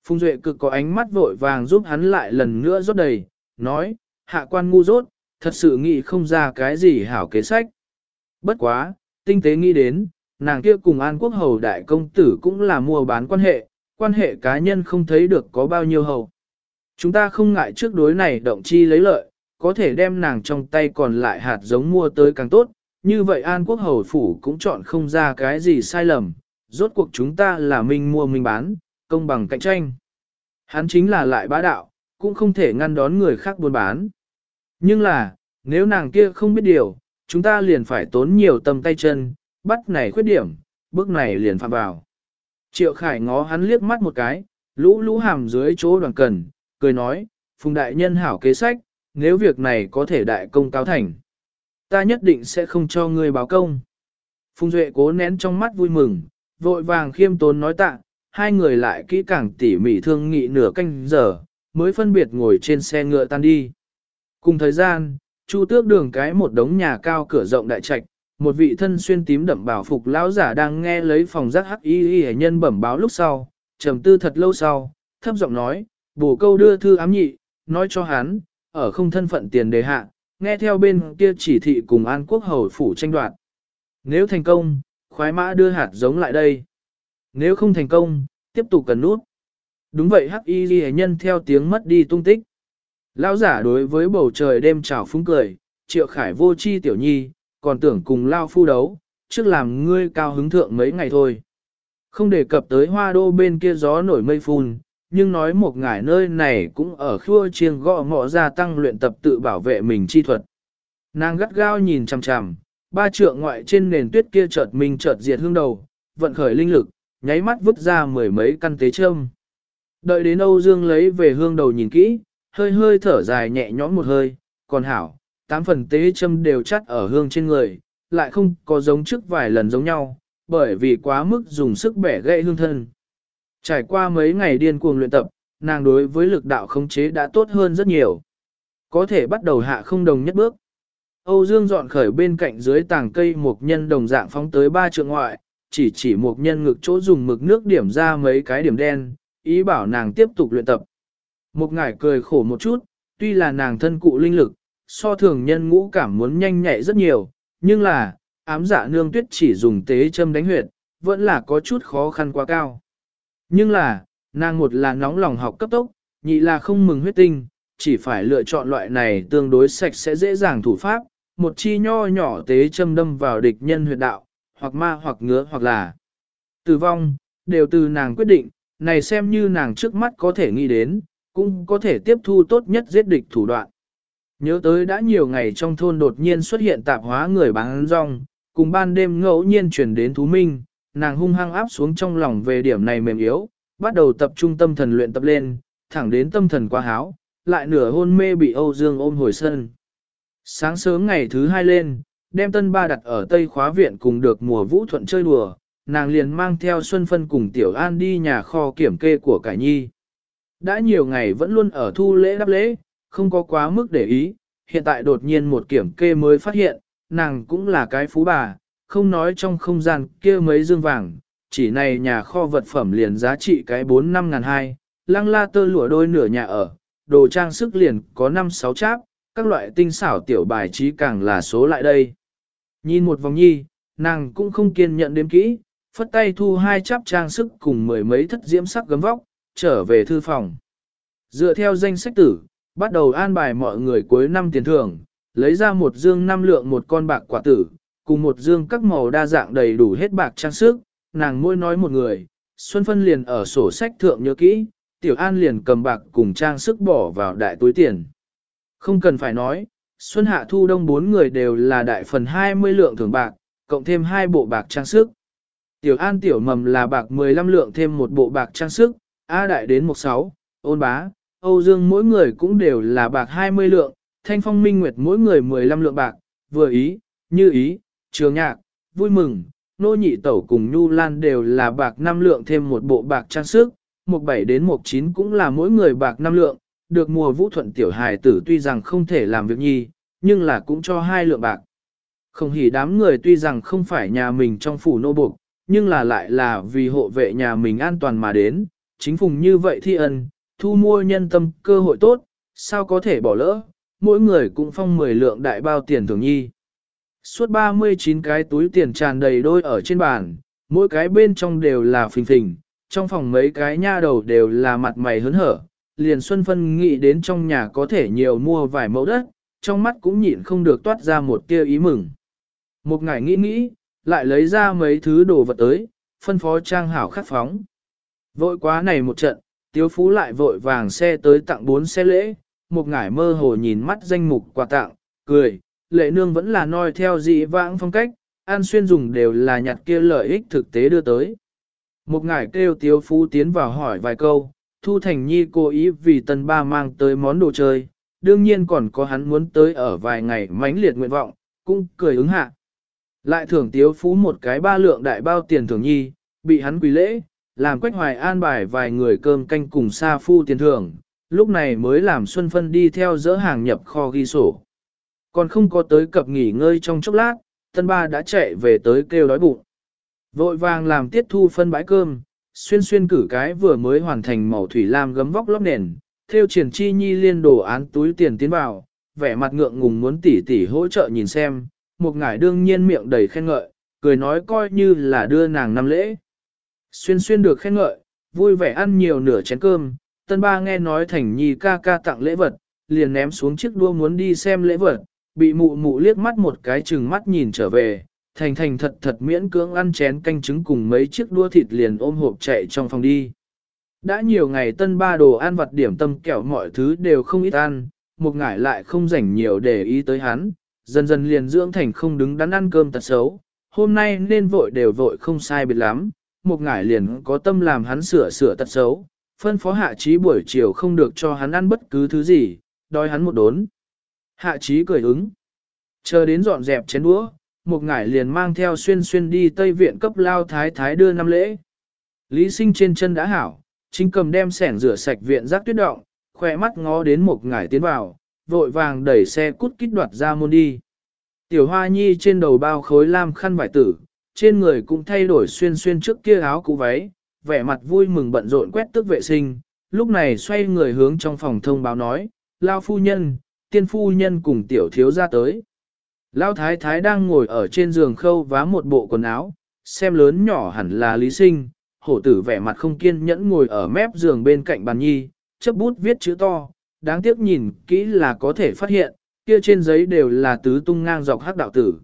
Phùng Duệ cực có ánh mắt vội vàng giúp hắn lại lần nữa rót đầy, nói, hạ quan ngu rốt thật sự nghĩ không ra cái gì hảo kế sách. Bất quá, tinh tế nghĩ đến, nàng kia cùng An Quốc Hầu đại công tử cũng là mua bán quan hệ, quan hệ cá nhân không thấy được có bao nhiêu hầu. Chúng ta không ngại trước đối này động chi lấy lợi, có thể đem nàng trong tay còn lại hạt giống mua tới càng tốt, như vậy An Quốc Hầu Phủ cũng chọn không ra cái gì sai lầm, rốt cuộc chúng ta là mình mua mình bán, công bằng cạnh tranh. Hắn chính là lại bá đạo, cũng không thể ngăn đón người khác buôn bán. Nhưng là, nếu nàng kia không biết điều, chúng ta liền phải tốn nhiều tâm tay chân, bắt này khuyết điểm, bước này liền phạm vào. Triệu Khải ngó hắn liếc mắt một cái, lũ lũ hàm dưới chỗ đoàn cần, cười nói, Phùng Đại Nhân hảo kế sách, nếu việc này có thể đại công cáo thành. Ta nhất định sẽ không cho ngươi báo công. Phùng Duệ cố nén trong mắt vui mừng, vội vàng khiêm tốn nói tạ, hai người lại kỹ càng tỉ mỉ thương nghị nửa canh giờ, mới phân biệt ngồi trên xe ngựa tan đi. Cùng thời gian, Chu tước đường cái một đống nhà cao cửa rộng đại trạch, một vị thân xuyên tím đậm bảo phục lão giả đang nghe lấy phòng giác hắc y y nhân bẩm báo lúc sau, trầm tư thật lâu sau, thấp giọng nói, bổ câu đưa thư ám nhị, nói cho hắn, ở không thân phận tiền đề hạ, nghe theo bên kia chỉ thị cùng an quốc hầu phủ tranh đoạt. Nếu thành công, khoái mã đưa hạt giống lại đây. Nếu không thành công, tiếp tục cần nút. Đúng vậy hắc y ghi nhân theo tiếng mất đi tung tích. Lão giả đối với bầu trời đêm trào phúng cười, triệu khải vô chi tiểu nhi, còn tưởng cùng lao phu đấu, trước làm ngươi cao hứng thượng mấy ngày thôi. Không đề cập tới hoa đô bên kia gió nổi mây phun, nhưng nói một ngải nơi này cũng ở khua chiêng gõ ngọ gia tăng luyện tập tự bảo vệ mình chi thuật. Nàng gắt gao nhìn chằm chằm, ba trượng ngoại trên nền tuyết kia chợt mình chợt diệt hương đầu, vận khởi linh lực, nháy mắt vứt ra mười mấy căn tế châm. Đợi đến Âu Dương lấy về hương đầu nhìn kỹ, hơi hơi thở dài nhẹ nhõm một hơi, còn hảo, tám phần tế châm đều chắt ở hương trên người, lại không có giống trước vài lần giống nhau, bởi vì quá mức dùng sức bẻ gãy hương thân. Trải qua mấy ngày điên cuồng luyện tập, nàng đối với lực đạo khống chế đã tốt hơn rất nhiều. Có thể bắt đầu hạ không đồng nhất bước. Âu Dương dọn khởi bên cạnh dưới tàng cây một nhân đồng dạng phóng tới ba trượng ngoại, chỉ chỉ một nhân ngực chỗ dùng mực nước điểm ra mấy cái điểm đen, ý bảo nàng tiếp tục luyện tập. Một ngải cười khổ một chút, tuy là nàng thân cụ linh lực, so thường nhân ngũ cảm muốn nhanh nhạy rất nhiều, nhưng là, ám dạ nương tuyết chỉ dùng tế châm đánh huyệt, vẫn là có chút khó khăn quá cao. Nhưng là, nàng một là nóng lòng học cấp tốc, nhị là không mừng huyết tinh, chỉ phải lựa chọn loại này tương đối sạch sẽ dễ dàng thủ pháp, một chi nho nhỏ tế châm đâm vào địch nhân huyệt đạo, hoặc ma hoặc ngứa hoặc là tử vong, đều từ nàng quyết định, này xem như nàng trước mắt có thể nghĩ đến, cũng có thể tiếp thu tốt nhất giết địch thủ đoạn. Nhớ tới đã nhiều ngày trong thôn đột nhiên xuất hiện tạp hóa người bán rong, cùng ban đêm ngẫu nhiên chuyển đến thú minh, nàng hung hăng áp xuống trong lòng về điểm này mềm yếu, bắt đầu tập trung tâm thần luyện tập lên, thẳng đến tâm thần quá háo, lại nửa hôn mê bị Âu Dương ôm hồi sân. Sáng sớm ngày thứ hai lên, đem tân ba đặt ở tây khóa viện cùng được mùa vũ thuận chơi đùa, nàng liền mang theo Xuân Phân cùng Tiểu An đi nhà kho kiểm kê của cải nhi. Đã nhiều ngày vẫn luôn ở thu lễ đáp lễ, không có quá mức để ý, hiện tại đột nhiên một kiểm kê mới phát hiện, nàng cũng là cái phú bà, không nói trong không gian kia mấy dương vàng, chỉ này nhà kho vật phẩm liền giá trị cái 4 năm ngàn hai, lăng la tơ lụa đôi nửa nhà ở, đồ trang sức liền có 5-6 cháp, các loại tinh xảo tiểu bài trí càng là số lại đây. Nhìn một vòng nhi, nàng cũng không kiên nhận đếm kỹ, phất tay thu hai cháp trang sức cùng mười mấy thất diễm sắc gấm vóc, trở về thư phòng. Dựa theo danh sách tử, bắt đầu an bài mọi người cuối năm tiền thưởng, lấy ra một dương năm lượng một con bạc quả tử, cùng một dương các màu đa dạng đầy đủ hết bạc trang sức, nàng môi nói một người, Xuân Phân liền ở sổ sách thượng nhớ kỹ, Tiểu An liền cầm bạc cùng trang sức bỏ vào đại túi tiền. Không cần phải nói, Xuân Hạ Thu Đông bốn người đều là đại phần 20 lượng thưởng bạc, cộng thêm hai bộ bạc trang sức. Tiểu An Tiểu Mầm là bạc 15 lượng thêm một bộ bạc trang sức, A Đại đến 16, ôn bá, Âu Dương mỗi người cũng đều là bạc 20 lượng, Thanh Phong Minh Nguyệt mỗi người 15 lượng bạc, vừa ý, như ý, trường nhạc, vui mừng, nô nhị tẩu cùng Nhu Lan đều là bạc 5 lượng thêm một bộ bạc trang sức, một bảy đến một chín cũng là mỗi người bạc 5 lượng, được mùa vũ thuận tiểu hài tử tuy rằng không thể làm việc nhi, nhưng là cũng cho hai lượng bạc. Không hỉ đám người tuy rằng không phải nhà mình trong phủ nô buộc, nhưng là lại là vì hộ vệ nhà mình an toàn mà đến, chính phùng như vậy thi ân, thu mua nhân tâm cơ hội tốt, sao có thể bỏ lỡ, mỗi người cũng phong 10 lượng đại bao tiền thường nhi. Suốt 39 cái túi tiền tràn đầy đôi ở trên bàn, mỗi cái bên trong đều là phình phình, trong phòng mấy cái nha đầu đều là mặt mày hớn hở, liền Xuân Phân nghĩ đến trong nhà có thể nhiều mua vài mẫu đất, trong mắt cũng nhịn không được toát ra một tia ý mừng. Một ngày nghĩ nghĩ, lại lấy ra mấy thứ đồ vật tới, phân phó trang hảo khắc phóng. Vội quá này một trận, tiếu phú lại vội vàng xe tới tặng bốn xe lễ, một ngải mơ hồ nhìn mắt danh mục quà tặng, cười, lệ nương vẫn là noi theo dị vãng phong cách, an xuyên dùng đều là nhặt kia lợi ích thực tế đưa tới. Một ngải kêu tiếu phú tiến vào hỏi vài câu, Thu Thành Nhi cố ý vì tần ba mang tới món đồ chơi, đương nhiên còn có hắn muốn tới ở vài ngày mãnh liệt nguyện vọng, cũng cười ứng hạ. Lại thưởng tiếu phú một cái ba lượng đại bao tiền thưởng nhi, bị hắn quỳ lễ, làm quách hoài an bài vài người cơm canh cùng sa phu tiền thưởng, lúc này mới làm Xuân Phân đi theo dỡ hàng nhập kho ghi sổ. Còn không có tới cập nghỉ ngơi trong chốc lát, tân ba đã chạy về tới kêu đói bụng. Vội vàng làm tiết thu phân bãi cơm, xuyên xuyên cử cái vừa mới hoàn thành màu thủy lam gấm vóc lót nền, theo triển chi nhi liên đồ án túi tiền tiến vào, vẻ mặt ngượng ngùng muốn tỉ tỉ hỗ trợ nhìn xem, một ngải đương nhiên miệng đầy khen ngợi, cười nói coi như là đưa nàng năm lễ. Xuyên xuyên được khen ngợi, vui vẻ ăn nhiều nửa chén cơm, tân ba nghe nói thành nhi ca ca tặng lễ vật, liền ném xuống chiếc đua muốn đi xem lễ vật, bị mụ mụ liếc mắt một cái chừng mắt nhìn trở về, thành thành thật thật miễn cưỡng ăn chén canh trứng cùng mấy chiếc đua thịt liền ôm hộp chạy trong phòng đi. Đã nhiều ngày tân ba đồ ăn vặt điểm tâm kẹo mọi thứ đều không ít ăn, một ngải lại không rảnh nhiều để ý tới hắn, dần dần liền dưỡng thành không đứng đắn ăn cơm tật xấu, hôm nay nên vội đều vội không sai biệt lắm, một ngải liền có tâm làm hắn sửa sửa tật xấu, phân phó hạ trí buổi chiều không được cho hắn ăn bất cứ thứ gì, đói hắn một đốn. Hạ trí cười ứng. Chờ đến dọn dẹp chén đũa, một ngải liền mang theo xuyên xuyên đi Tây Viện cấp lao thái thái đưa năm lễ. Lý sinh trên chân đã hảo, chính cầm đem sẻng rửa sạch viện rác tuyết động, khỏe mắt ngó đến một ngải tiến vào, vội vàng đẩy xe cút kít đoạt ra môn đi. Tiểu hoa nhi trên đầu bao khối lam khăn vải tử, trên người cũng thay đổi xuyên xuyên trước kia áo cũ váy, vẻ mặt vui mừng bận rộn quét tước vệ sinh, lúc này xoay người hướng trong phòng thông báo nói, lao phu nhân, tiên phu nhân cùng tiểu thiếu ra tới. Lao thái thái đang ngồi ở trên giường khâu vá một bộ quần áo, xem lớn nhỏ hẳn là lý sinh, hổ tử vẻ mặt không kiên nhẫn ngồi ở mép giường bên cạnh bàn nhi, chấp bút viết chữ to, đáng tiếc nhìn kỹ là có thể phát hiện, kia trên giấy đều là tứ tung ngang dọc hắc đạo tử.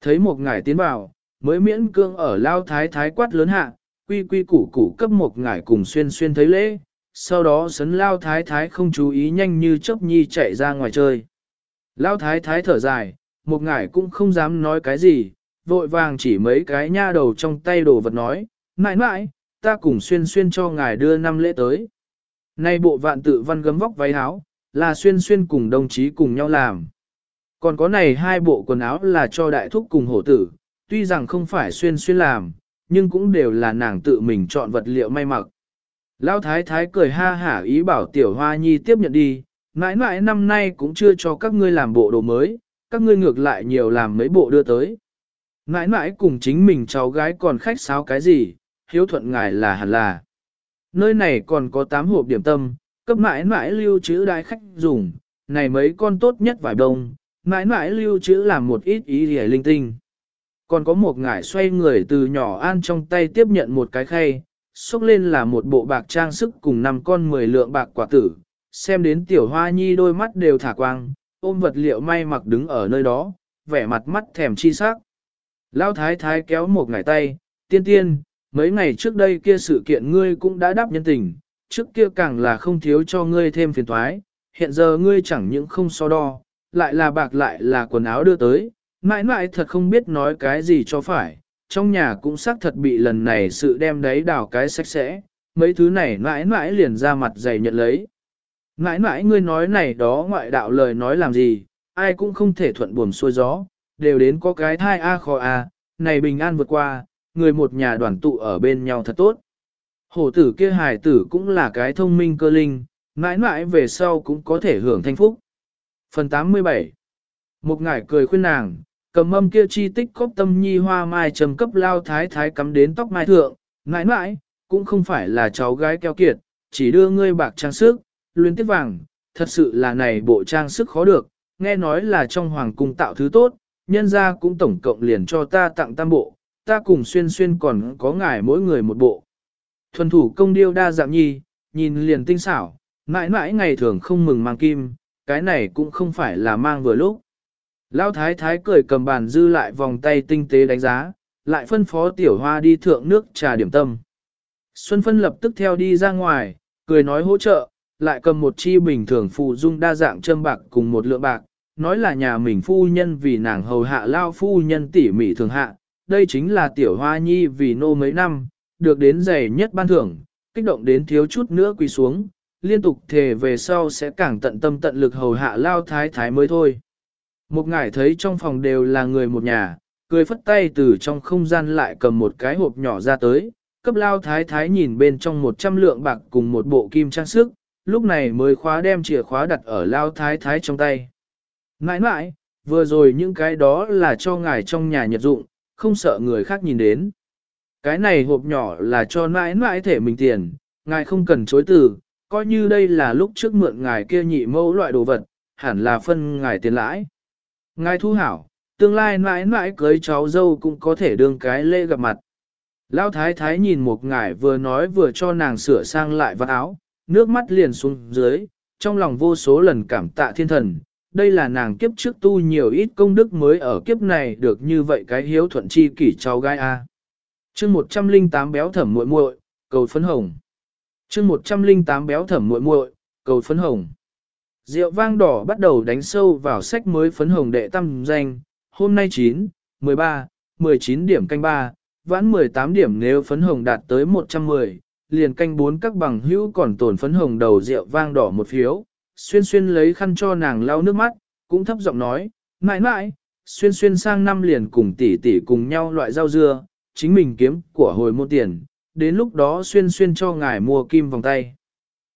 Thấy một ngải tiến vào, mới miễn cương ở lao thái thái quát lớn hạ, quy quy củ củ cấp một ngải cùng xuyên xuyên thấy lễ, sau đó sấn lao thái thái không chú ý nhanh như chớp nhi chạy ra ngoài chơi. Lao thái thái thở dài, một ngải cũng không dám nói cái gì, vội vàng chỉ mấy cái nha đầu trong tay đồ vật nói, mãi mãi, ta cùng xuyên xuyên cho ngài đưa năm lễ tới. Nay bộ vạn tự văn gấm vóc váy áo, là xuyên xuyên cùng đồng chí cùng nhau làm. Còn có này hai bộ quần áo là cho đại thúc cùng hổ tử, tuy rằng không phải xuyên xuyên làm, nhưng cũng đều là nàng tự mình chọn vật liệu may mặc. Lão thái thái cười ha hả ý bảo tiểu hoa nhi tiếp nhận đi, mãi mãi năm nay cũng chưa cho các ngươi làm bộ đồ mới, các ngươi ngược lại nhiều làm mấy bộ đưa tới. Mãi mãi cùng chính mình cháu gái còn khách sáo cái gì, hiếu thuận ngài là hẳn là. Nơi này còn có 8 hộp điểm tâm, cấp mãi mãi lưu trữ đại khách dùng, này mấy con tốt nhất vài đông, mãi mãi lưu trữ làm một ít ý hề linh tinh. Còn có một ngải xoay người từ nhỏ an trong tay tiếp nhận một cái khay, xúc lên là một bộ bạc trang sức cùng năm con 10 lượng bạc quả tử, xem đến tiểu hoa nhi đôi mắt đều thả quang, ôm vật liệu may mặc đứng ở nơi đó, vẻ mặt mắt thèm chi sắc. Lão thái thái kéo một ngải tay, tiên tiên, mấy ngày trước đây kia sự kiện ngươi cũng đã đáp nhân tình, trước kia càng là không thiếu cho ngươi thêm phiền toái, hiện giờ ngươi chẳng những không so đo, lại là bạc lại là quần áo đưa tới, mãi mãi thật không biết nói cái gì cho phải, trong nhà cũng xác thật bị lần này sự đem đấy đào cái sạch sẽ, mấy thứ này mãi mãi liền ra mặt dày nhận lấy. Mãi mãi ngươi nói này đó ngoại đạo lời nói làm gì, ai cũng không thể thuận buồm xuôi gió, đều đến có cái thai a kho a, này bình an vượt qua, người một nhà đoàn tụ ở bên nhau thật tốt. Hổ tử kia hài tử cũng là cái thông minh cơ linh, mãi mãi về sau cũng có thể hưởng thanh phúc. Phần 87 Một ngải cười khuyên nàng, cầm mâm kia chi tích cốc tâm nhi hoa mai trầm cấp lao thái thái cắm đến tóc mai thượng, mãi mãi, cũng không phải là cháu gái keo kiệt, chỉ đưa ngươi bạc trang sức, luyến tiết vàng, thật sự là này bộ trang sức khó được, nghe nói là trong hoàng cung tạo thứ tốt, nhân ra cũng tổng cộng liền cho ta tặng tam bộ, ta cùng xuyên xuyên còn có ngài mỗi người một bộ. Thuần thủ công điêu đa dạng nhi, nhìn liền tinh xảo, mãi mãi ngày thường không mừng mang kim, cái này cũng không phải là mang vừa lúc. Lão thái thái cười cầm bàn dư lại vòng tay tinh tế đánh giá, lại phân phó tiểu hoa đi thượng nước trà điểm tâm. Xuân phân lập tức theo đi ra ngoài, cười nói hỗ trợ, lại cầm một chi bình thường phụ dung đa dạng châm bạc cùng một lượng bạc, nói là nhà mình phu nhân vì nàng hầu hạ lao phu nhân tỉ mỉ thường hạ, đây chính là tiểu hoa nhi vì nô mấy năm, được đến giày nhất ban thưởng, kích động đến thiếu chút nữa quỳ xuống, liên tục thề về sau sẽ càng tận tâm tận lực hầu hạ lao thái thái mới thôi. Một ngải thấy trong phòng đều là người một nhà, cười phất tay từ trong không gian lại cầm một cái hộp nhỏ ra tới, cấp lao thái thái nhìn bên trong một trăm lượng bạc cùng một bộ kim trang sức, lúc này mới khóa đem chìa khóa đặt ở lao thái thái trong tay. Nãi nãi, vừa rồi những cái đó là cho ngài trong nhà nhật dụng, không sợ người khác nhìn đến. Cái này hộp nhỏ là cho nãi nãi thể mình tiền, ngài không cần chối từ, coi như đây là lúc trước mượn ngài kia nhị mẫu loại đồ vật, hẳn là phân ngài tiền lãi. Ngài thu hảo, tương lai mãi mãi cưới cháu dâu cũng có thể đương cái lễ gặp mặt. Lão thái thái nhìn một ngài vừa nói vừa cho nàng sửa sang lại vạt áo, nước mắt liền xuống dưới, trong lòng vô số lần cảm tạ thiên thần. Đây là nàng kiếp trước tu nhiều ít công đức mới ở kiếp này được như vậy cái hiếu thuận chi kỷ cháu gái A. chương 108 béo thẩm muội muội cầu phấn hồng. chương 108 béo thẩm muội muội cầu phấn hồng. Rượu vang đỏ bắt đầu đánh sâu vào sách mới phấn hồng đệ tâm danh, hôm nay 9, 13, 19 điểm canh 3, vãn 18 điểm nếu phấn hồng đạt tới 110, liền canh 4 các bằng hữu còn tổn phấn hồng đầu rượu vang đỏ một phiếu, xuyên xuyên lấy khăn cho nàng lau nước mắt, cũng thấp giọng nói, mãi mãi, xuyên xuyên sang năm liền cùng tỷ tỷ cùng nhau loại rau dưa, chính mình kiếm của hồi môn tiền, đến lúc đó xuyên xuyên cho ngài mua kim vòng tay.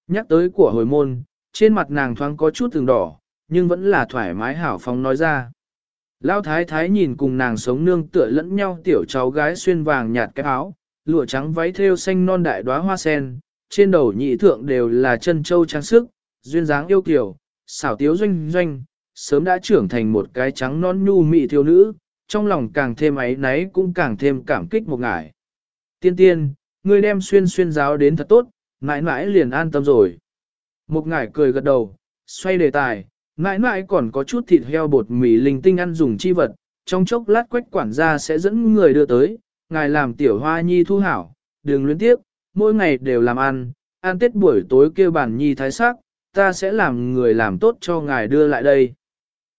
Nhắc tới của hồi môn, trên mặt nàng thoáng có chút từng đỏ, nhưng vẫn là thoải mái hảo phóng nói ra. Lão thái thái nhìn cùng nàng sống nương tựa lẫn nhau tiểu cháu gái xuyên vàng nhạt cái áo, lụa trắng váy thêu xanh non đại đóa hoa sen, trên đầu nhị thượng đều là chân châu trang sức, duyên dáng yêu kiều, xảo tiếu doanh doanh, sớm đã trưởng thành một cái trắng non nhu mị thiếu nữ, trong lòng càng thêm ấy náy cũng càng thêm cảm kích một ngải. Tiên tiên, ngươi đem xuyên xuyên giáo đến thật tốt, mãi mãi liền an tâm rồi. Một ngải cười gật đầu, xoay đề tài, mãi mãi còn có chút thịt heo bột mì linh tinh ăn dùng chi vật, trong chốc lát quách quản gia sẽ dẫn người đưa tới, ngài làm tiểu hoa nhi thu hảo, đừng luyến tiếp, mỗi ngày đều làm ăn, ăn tết buổi tối kêu bản nhi thái sắc, ta sẽ làm người làm tốt cho ngài đưa lại đây.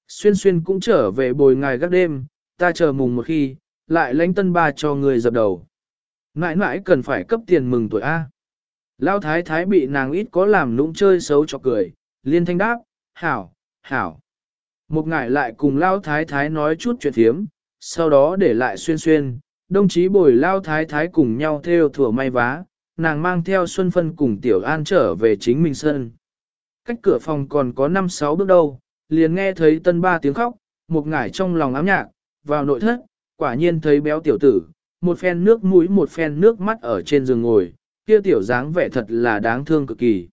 Xuyên xuyên cũng trở về bồi ngài gác đêm, ta chờ mùng một khi, lại lãnh tân ba cho người dập đầu. Mãi mãi cần phải cấp tiền mừng tuổi A. Lao thái thái bị nàng ít có làm nũng chơi xấu cho cười, liên thanh đáp, hảo, hảo. Một ngải lại cùng Lao thái thái nói chút chuyện thiếm, sau đó để lại xuyên xuyên, đồng chí bồi Lao thái thái cùng nhau theo thủa may vá, nàng mang theo Xuân Phân cùng Tiểu An trở về chính mình sân. Cách cửa phòng còn có 5-6 bước đâu, liền nghe thấy tân ba tiếng khóc, một ngải trong lòng ám nhạc, vào nội thất, quả nhiên thấy béo tiểu tử, một phen nước mũi một phen nước mắt ở trên giường ngồi, kia tiểu dáng vẻ thật là đáng thương cực kỳ.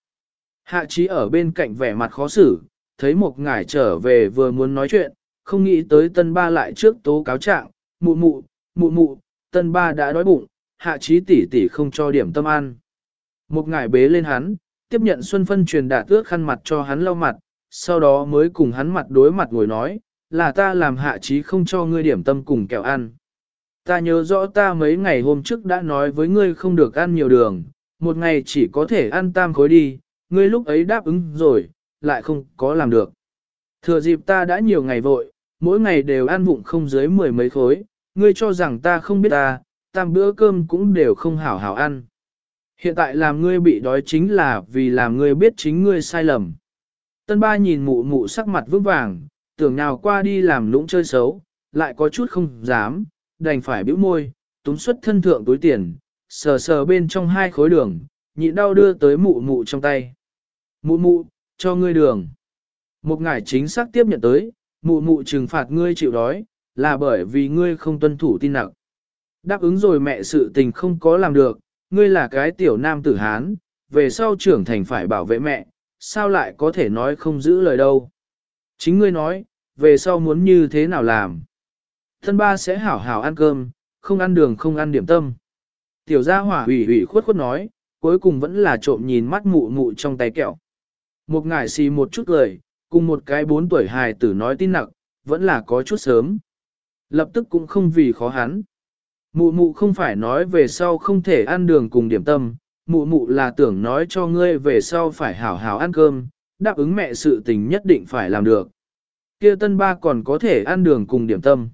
Hạ trí ở bên cạnh vẻ mặt khó xử, thấy một ngải trở về vừa muốn nói chuyện, không nghĩ tới tân ba lại trước tố cáo trạng, mụ mụ, mụ mụ, tân ba đã đói bụng, hạ trí tỷ tỷ không cho điểm tâm ăn. Một ngải bế lên hắn, tiếp nhận Xuân Phân truyền đạt ước khăn mặt cho hắn lau mặt, sau đó mới cùng hắn mặt đối mặt ngồi nói, là ta làm hạ trí không cho ngươi điểm tâm cùng kẹo ăn. Ta nhớ rõ ta mấy ngày hôm trước đã nói với ngươi không được ăn nhiều đường, một ngày chỉ có thể ăn tam khối đi, ngươi lúc ấy đáp ứng rồi, lại không có làm được. Thừa dịp ta đã nhiều ngày vội, mỗi ngày đều ăn vụng không dưới mười mấy khối, ngươi cho rằng ta không biết ta, tam bữa cơm cũng đều không hảo hảo ăn. Hiện tại làm ngươi bị đói chính là vì làm ngươi biết chính ngươi sai lầm. Tân ba nhìn mụ mụ sắc mặt vững vàng, tưởng nào qua đi làm lũng chơi xấu, lại có chút không dám, đành phải bĩu môi, túm xuất thân thượng túi tiền, sờ sờ bên trong hai khối đường, nhịn đau đưa tới mụ mụ trong tay. Mụ mụ, cho ngươi đường. Một ngải chính xác tiếp nhận tới, mụ mụ trừng phạt ngươi chịu đói, là bởi vì ngươi không tuân thủ tin nặng. Đáp ứng rồi mẹ sự tình không có làm được, ngươi là cái tiểu nam tử Hán, về sau trưởng thành phải bảo vệ mẹ, sao lại có thể nói không giữ lời đâu. Chính ngươi nói, về sau muốn như thế nào làm. Thân ba sẽ hảo hảo ăn cơm, không ăn đường không ăn điểm tâm. Tiểu gia hỏa ủy ủy khuất khuất nói, cuối cùng vẫn là trộm nhìn mắt mụ mụ trong tay kẹo. Một ngải xì một chút lời, cùng một cái bốn tuổi hài tử nói tin nặng, vẫn là có chút sớm. Lập tức cũng không vì khó hắn. Mụ mụ không phải nói về sau không thể ăn đường cùng điểm tâm, mụ mụ là tưởng nói cho ngươi về sau phải hảo hảo ăn cơm, đáp ứng mẹ sự tình nhất định phải làm được. Kia tân ba còn có thể ăn đường cùng điểm tâm.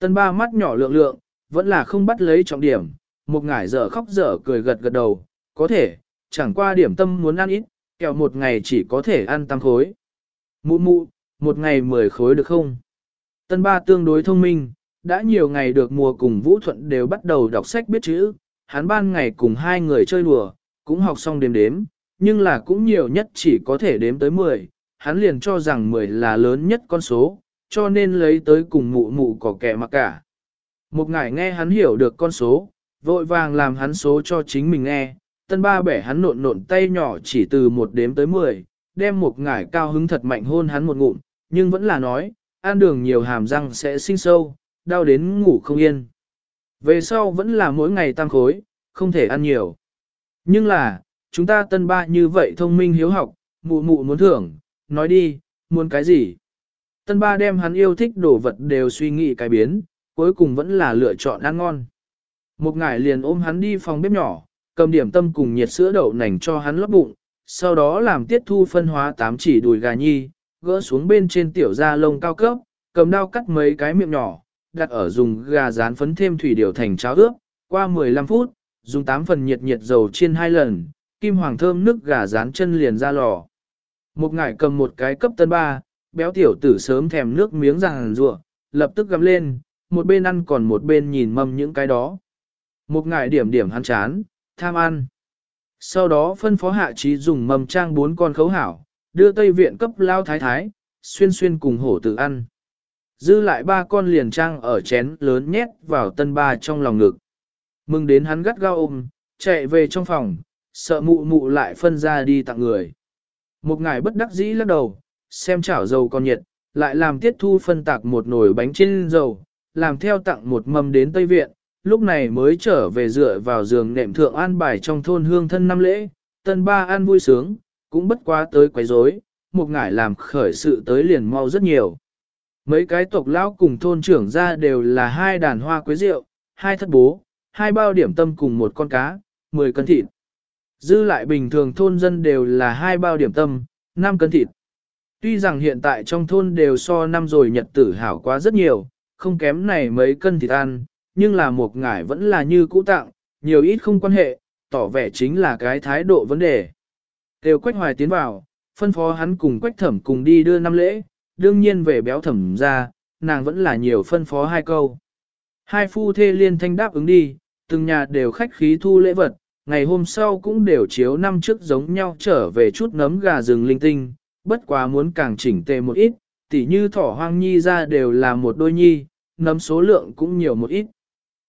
Tân ba mắt nhỏ lượng lượng, vẫn là không bắt lấy trọng điểm, một ngải dở khóc dở cười gật gật đầu, có thể, chẳng qua điểm tâm muốn ăn ít, Kẹo một ngày chỉ có thể ăn tăng khối. Mụ mụ, một ngày 10 khối được không? Tân ba tương đối thông minh, đã nhiều ngày được mùa cùng Vũ Thuận đều bắt đầu đọc sách biết chữ, hắn ban ngày cùng hai người chơi đùa, cũng học xong đếm đếm, nhưng là cũng nhiều nhất chỉ có thể đếm tới 10, hắn liền cho rằng 10 là lớn nhất con số, cho nên lấy tới cùng mụ mụ có kẻ mà cả. Một ngày nghe hắn hiểu được con số, vội vàng làm hắn số cho chính mình nghe, tân ba bẻ hắn nộn nộn tay nhỏ chỉ từ một đếm tới 10, đem một ngải cao hứng thật mạnh hôn hắn một ngụm, nhưng vẫn là nói, ăn đường nhiều hàm răng sẽ sinh sâu, đau đến ngủ không yên. Về sau vẫn là mỗi ngày tăng khối, không thể ăn nhiều. Nhưng là, chúng ta tân ba như vậy thông minh hiếu học, mụ mụ muốn thưởng, nói đi, muốn cái gì? Tân ba đem hắn yêu thích đồ vật đều suy nghĩ cái biến, cuối cùng vẫn là lựa chọn ăn ngon. Một ngải liền ôm hắn đi phòng bếp nhỏ, cầm điểm tâm cùng nhiệt sữa đậu nành cho hắn lót bụng, sau đó làm tiết thu phân hóa tám chỉ đùi gà nhi, gỡ xuống bên trên tiểu da lông cao cấp, cầm dao cắt mấy cái miệng nhỏ, đặt ở dùng gà rán phấn thêm thủy điều thành cháo ướp, qua 15 phút, dùng 8 phần nhiệt nhiệt dầu chiên hai lần, kim hoàng thơm nước gà rán chân liền ra lò. Một ngải cầm một cái cấp tân ba, béo tiểu tử sớm thèm nước miếng ràng rùa, lập tức gắm lên, một bên ăn còn một bên nhìn mâm những cái đó. Một ngải điểm điểm hắn chán, tham ăn. Sau đó phân phó hạ trí dùng mầm trang bốn con khấu hảo, đưa Tây Viện cấp lao thái thái, xuyên xuyên cùng hổ tử ăn. Dư lại ba con liền trang ở chén lớn nhét vào tân ba trong lòng ngực. Mừng đến hắn gắt gao ôm, chạy về trong phòng, sợ mụ mụ lại phân ra đi tặng người. Một ngài bất đắc dĩ lắc đầu, xem chảo dầu còn nhiệt, lại làm tiết thu phân tạc một nồi bánh trên dầu, làm theo tặng một mâm đến Tây Viện, lúc này mới trở về dựa vào giường nệm thượng an bài trong thôn hương thân năm lễ, tân ba an vui sướng, cũng bất quá tới quấy rối, một ngải làm khởi sự tới liền mau rất nhiều. Mấy cái tộc lão cùng thôn trưởng ra đều là hai đàn hoa quế rượu, hai thất bố, hai bao điểm tâm cùng một con cá, 10 cân thịt. Dư lại bình thường thôn dân đều là hai bao điểm tâm, 5 cân thịt. Tuy rằng hiện tại trong thôn đều so năm rồi nhật tử hảo quá rất nhiều, không kém này mấy cân thịt ăn, nhưng là một ngải vẫn là như cũ tặng, nhiều ít không quan hệ, tỏ vẻ chính là cái thái độ vấn đề. Tiêu quách hoài tiến vào, phân phó hắn cùng quách thẩm cùng đi đưa năm lễ, đương nhiên về béo thẩm ra, nàng vẫn là nhiều phân phó hai câu. Hai phu thê liên thanh đáp ứng đi, từng nhà đều khách khí thu lễ vật, ngày hôm sau cũng đều chiếu năm trước giống nhau trở về chút nấm gà rừng linh tinh, bất quá muốn càng chỉnh tề một ít, tỉ như thỏ hoang nhi ra đều là một đôi nhi, nấm số lượng cũng nhiều một ít.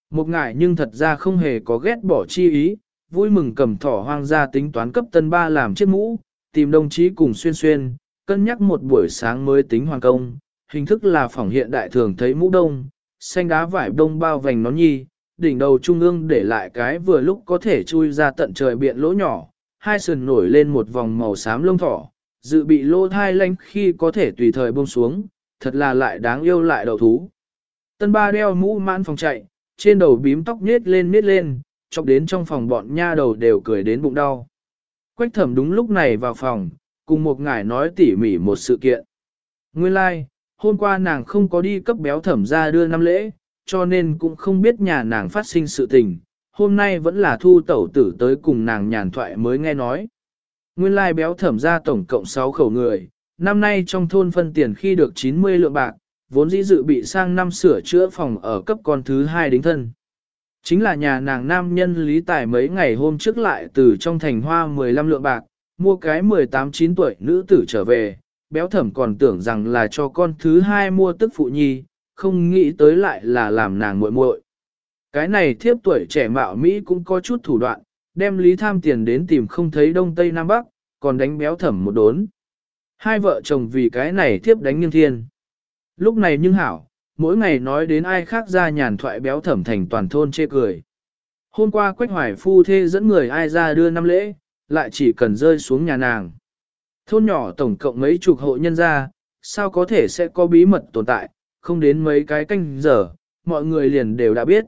Một ngải nhưng thật ra không hề có ghét bỏ chi ý, vui mừng cầm thỏ hoang ra tính toán cấp tân ba làm chiếc mũ, tìm đồng chí cùng xuyên xuyên, cân nhắc một buổi sáng mới tính hoàn công, hình thức là phỏng hiện đại thường thấy mũ đông, xanh đá vải đông bao vành nón nhi, đỉnh đầu trung ương để lại cái vừa lúc có thể chui ra tận trời biện lỗ nhỏ, hai sườn nổi lên một vòng màu xám lông thỏ, dự bị lô thai lanh khi có thể tùy thời buông xuống, thật là lại đáng yêu lại đầu thú. Tân ba đeo mũ mãn phòng chạy, trên đầu bím tóc nhết lên nhết lên, chọc đến trong phòng bọn nha đầu đều cười đến bụng đau. Quách thẩm đúng lúc này vào phòng, cùng một ngài nói tỉ mỉ một sự kiện. Nguyên lai, like, hôm qua nàng không có đi cấp béo thẩm ra đưa năm lễ, cho nên cũng không biết nhà nàng phát sinh sự tình. Hôm nay vẫn là thu tẩu tử tới cùng nàng nhàn thoại mới nghe nói. Nguyên lai béo thẩm ra tổng cộng 6 khẩu người, năm nay trong thôn phân tiền khi được 90 lượng bạc, vốn dĩ dự bị sang năm sửa chữa phòng ở cấp con thứ hai đính thân. Chính là nhà nàng nam nhân lý tài mấy ngày hôm trước lại từ trong thành hoa 15 lượng bạc, mua cái 18-9 tuổi nữ tử trở về, béo thẩm còn tưởng rằng là cho con thứ hai mua tức phụ nhi, không nghĩ tới lại là làm nàng muội muội. Cái này thiếp tuổi trẻ mạo Mỹ cũng có chút thủ đoạn, đem lý tham tiền đến tìm không thấy đông tây nam bắc, còn đánh béo thẩm một đốn. Hai vợ chồng vì cái này thiếp đánh nghiêng thiên. Lúc này nhưng hảo, mỗi ngày nói đến ai khác ra nhàn thoại béo thẩm thành toàn thôn chê cười. Hôm qua Quách Hoài phu thê dẫn người ai ra đưa năm lễ, lại chỉ cần rơi xuống nhà nàng. Thôn nhỏ tổng cộng mấy chục hộ nhân ra, sao có thể sẽ có bí mật tồn tại, không đến mấy cái canh giờ, mọi người liền đều đã biết.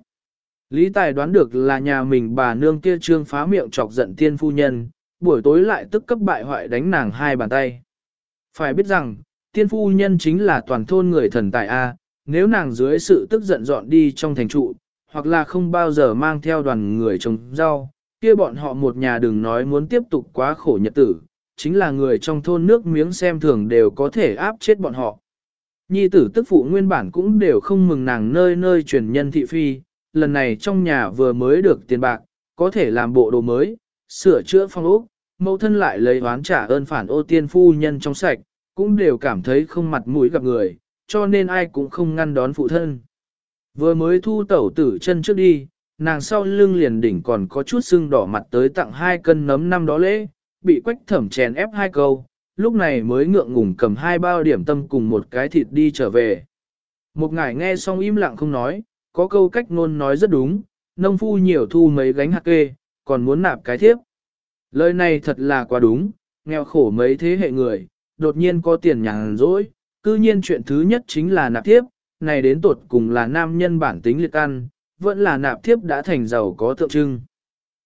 Lý Tài đoán được là nhà mình bà nương kia trương phá miệng chọc giận tiên phu nhân, buổi tối lại tức cấp bại hoại đánh nàng hai bàn tay. Phải biết rằng, tiên phu nhân chính là toàn thôn người thần tài A, nếu nàng dưới sự tức giận dọn đi trong thành trụ, hoặc là không bao giờ mang theo đoàn người trồng rau, kia bọn họ một nhà đừng nói muốn tiếp tục quá khổ nhật tử, chính là người trong thôn nước miếng xem thường đều có thể áp chết bọn họ. Nhi tử tức phụ nguyên bản cũng đều không mừng nàng nơi nơi truyền nhân thị phi, lần này trong nhà vừa mới được tiền bạc, có thể làm bộ đồ mới, sửa chữa phong ốc, mẫu thân lại lấy oán trả ơn phản ô tiên phu nhân trong sạch, cũng đều cảm thấy không mặt mũi gặp người, cho nên ai cũng không ngăn đón phụ thân. Vừa mới thu tẩu tử chân trước đi, nàng sau lưng liền đỉnh còn có chút sưng đỏ mặt tới tặng hai cân nấm năm đó lễ, bị quách thẩm chèn ép hai câu, lúc này mới ngượng ngùng cầm hai bao điểm tâm cùng một cái thịt đi trở về. Một ngải nghe xong im lặng không nói, có câu cách ngôn nói rất đúng, nông phu nhiều thu mấy gánh hạt kê, còn muốn nạp cái thiếp. Lời này thật là quá đúng, nghèo khổ mấy thế hệ người, đột nhiên có tiền nhàn rỗi, cư nhiên chuyện thứ nhất chính là nạp thiếp, này đến tột cùng là nam nhân bản tính liệt ăn, vẫn là nạp thiếp đã thành giàu có tượng trưng.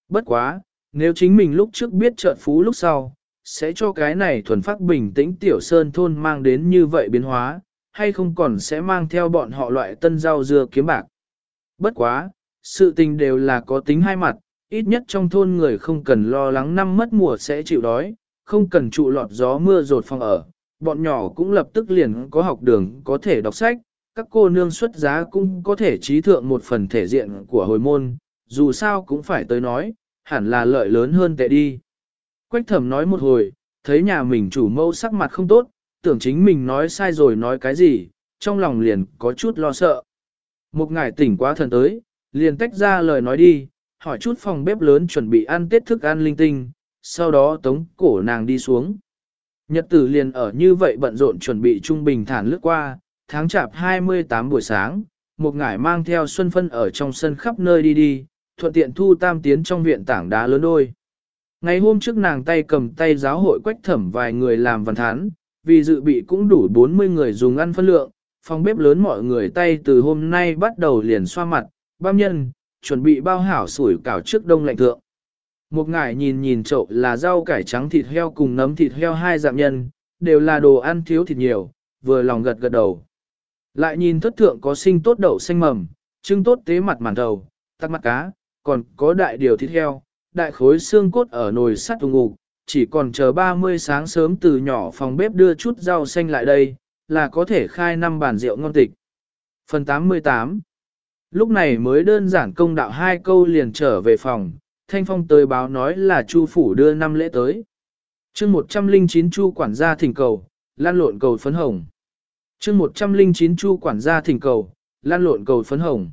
Bất quá, nếu chính mình lúc trước biết trợn phú lúc sau, sẽ cho cái này thuần phát bình tĩnh tiểu sơn thôn mang đến như vậy biến hóa, hay không còn sẽ mang theo bọn họ loại tân rau dưa kiếm bạc. Bất quá, sự tình đều là có tính hai mặt, ít nhất trong thôn người không cần lo lắng năm mất mùa sẽ chịu đói, không cần trụ lọt gió mưa rột phòng ở, bọn nhỏ cũng lập tức liền có học đường có thể đọc sách, các cô nương xuất giá cũng có thể trí thượng một phần thể diện của hồi môn, dù sao cũng phải tới nói, hẳn là lợi lớn hơn tệ đi. Quách thẩm nói một hồi, thấy nhà mình chủ mâu sắc mặt không tốt, tưởng chính mình nói sai rồi nói cái gì, trong lòng liền có chút lo sợ. Một ngày tỉnh quá thần tới, liền tách ra lời nói đi, hỏi chút phòng bếp lớn chuẩn bị ăn tết thức ăn linh tinh, sau đó tống cổ nàng đi xuống. Nhật tử liền ở như vậy bận rộn chuẩn bị trung bình thản lướt qua, tháng chạp 28 buổi sáng, một ngải mang theo Xuân Phân ở trong sân khắp nơi đi đi, thuận tiện thu tam tiến trong viện tảng đá lớn đôi. Ngày hôm trước nàng tay cầm tay giáo hội quách thẩm vài người làm văn thán, vì dự bị cũng đủ 40 người dùng ăn phân lượng, phòng bếp lớn mọi người tay từ hôm nay bắt đầu liền xoa mặt, băm nhân, chuẩn bị bao hảo sủi cảo trước đông lạnh thượng. Một ngải nhìn nhìn chậu là rau cải trắng thịt heo cùng nấm thịt heo hai dạng nhân, đều là đồ ăn thiếu thịt nhiều, vừa lòng gật gật đầu. Lại nhìn thất thượng có sinh tốt đậu xanh mầm, trưng tốt tế mặt màn đầu, tắc mặt cá, còn có đại điều thịt heo, đại khối xương cốt ở nồi sắt tung ngục, chỉ còn chờ 30 sáng sớm từ nhỏ phòng bếp đưa chút rau xanh lại đây, là có thể khai năm bàn rượu ngon tịch. Phần 88 Lúc này mới đơn giản công đạo hai câu liền trở về phòng, Thanh Phong tới báo nói là Chu phủ đưa năm lễ tới. chương 109 Chu quản gia thỉnh cầu, lan lộn cầu phấn hồng. chương 109 Chu quản gia thỉnh cầu, lan lộn cầu phấn hồng.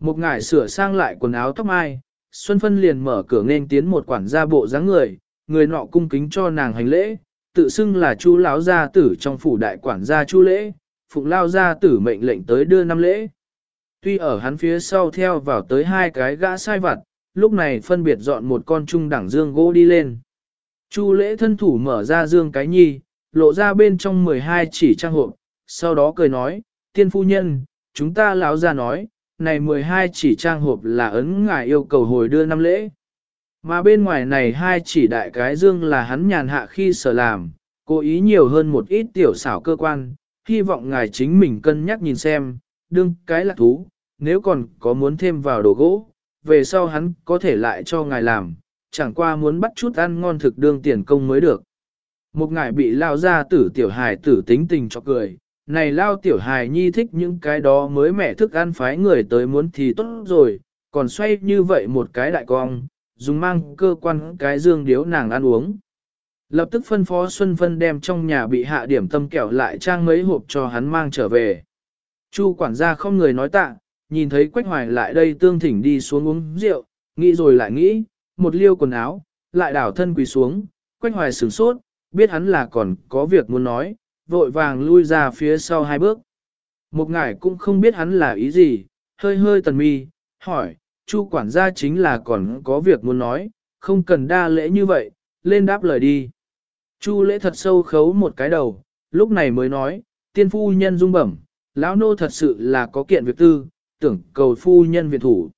Một ngải sửa sang lại quần áo tóc mai, Xuân Phân liền mở cửa nên tiến một quản gia bộ dáng người, người nọ cung kính cho nàng hành lễ, tự xưng là Chu lão gia tử trong phủ đại quản gia Chu lễ, phụng lao gia tử mệnh lệnh tới đưa năm lễ. Tuy ở hắn phía sau theo vào tới hai cái gã sai vặt, lúc này phân biệt dọn một con trung đẳng dương gỗ đi lên. Chu lễ thân thủ mở ra dương cái nhi, lộ ra bên trong 12 chỉ trang hộp, sau đó cười nói, tiên phu nhân, chúng ta lão ra nói, này 12 chỉ trang hộp là ấn ngài yêu cầu hồi đưa năm lễ. Mà bên ngoài này hai chỉ đại cái dương là hắn nhàn hạ khi sở làm, cố ý nhiều hơn một ít tiểu xảo cơ quan, hy vọng ngài chính mình cân nhắc nhìn xem, đương cái là thú, nếu còn có muốn thêm vào đồ gỗ, về sau hắn có thể lại cho ngài làm, chẳng qua muốn bắt chút ăn ngon thực đương tiền công mới được. Một ngài bị lao ra tử tiểu hài tử tính tình cho cười, này lao tiểu hài nhi thích những cái đó mới mẻ thức ăn phái người tới muốn thì tốt rồi, còn xoay như vậy một cái đại cong, dùng mang cơ quan cái dương điếu nàng ăn uống. Lập tức phân phó Xuân Vân đem trong nhà bị hạ điểm tâm kẹo lại trang mấy hộp cho hắn mang trở về. Chu quản gia không người nói tạ, nhìn thấy Quách Hoài lại đây tương thỉnh đi xuống uống rượu, nghĩ rồi lại nghĩ, một liêu quần áo, lại đảo thân quỳ xuống, Quách Hoài sửng sốt, biết hắn là còn có việc muốn nói, vội vàng lui ra phía sau hai bước. Một ngải cũng không biết hắn là ý gì, hơi hơi tần mi, hỏi, Chu quản gia chính là còn có việc muốn nói, không cần đa lễ như vậy, lên đáp lời đi. Chu lễ thật sâu khấu một cái đầu, lúc này mới nói, tiên phu nhân dung bẩm, lão nô thật sự là có kiện việc tư, tưởng cầu phu nhân viện thủ.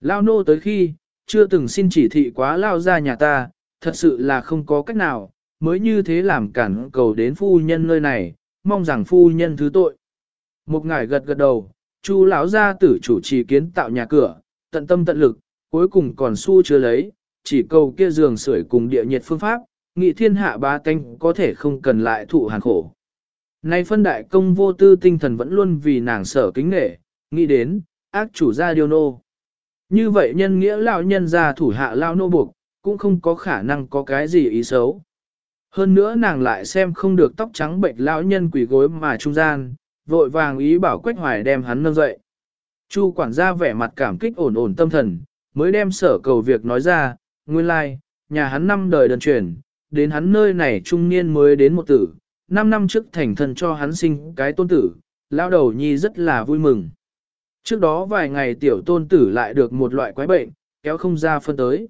Lao nô tới khi, chưa từng xin chỉ thị quá lao ra nhà ta, thật sự là không có cách nào, mới như thế làm cản cầu đến phu nhân nơi này, mong rằng phu nhân thứ tội. Một ngài gật gật đầu, chu lão gia tử chủ trì kiến tạo nhà cửa, tận tâm tận lực, cuối cùng còn su chưa lấy, chỉ cầu kia giường sưởi cùng địa nhiệt phương pháp, nghị thiên hạ ba tánh có thể không cần lại thụ hàn khổ. Nay phân đại công vô tư tinh thần vẫn luôn vì nàng sở kính nghệ, nghĩ đến, ác chủ gia điều nô. Như vậy nhân nghĩa lão nhân gia thủ hạ lao nô buộc, cũng không có khả năng có cái gì ý xấu. Hơn nữa nàng lại xem không được tóc trắng bệnh lão nhân quỷ gối mà trung gian, vội vàng ý bảo Quách Hoài đem hắn nâng dậy. Chu quản gia vẻ mặt cảm kích ổn ổn tâm thần, mới đem sở cầu việc nói ra, nguyên lai, like, nhà hắn năm đời đơn truyền, đến hắn nơi này trung niên mới đến một tử, năm năm trước thành thân cho hắn sinh cái tôn tử, lão đầu nhi rất là vui mừng. Trước đó vài ngày tiểu tôn tử lại được một loại quái bệnh, kéo không ra phân tới.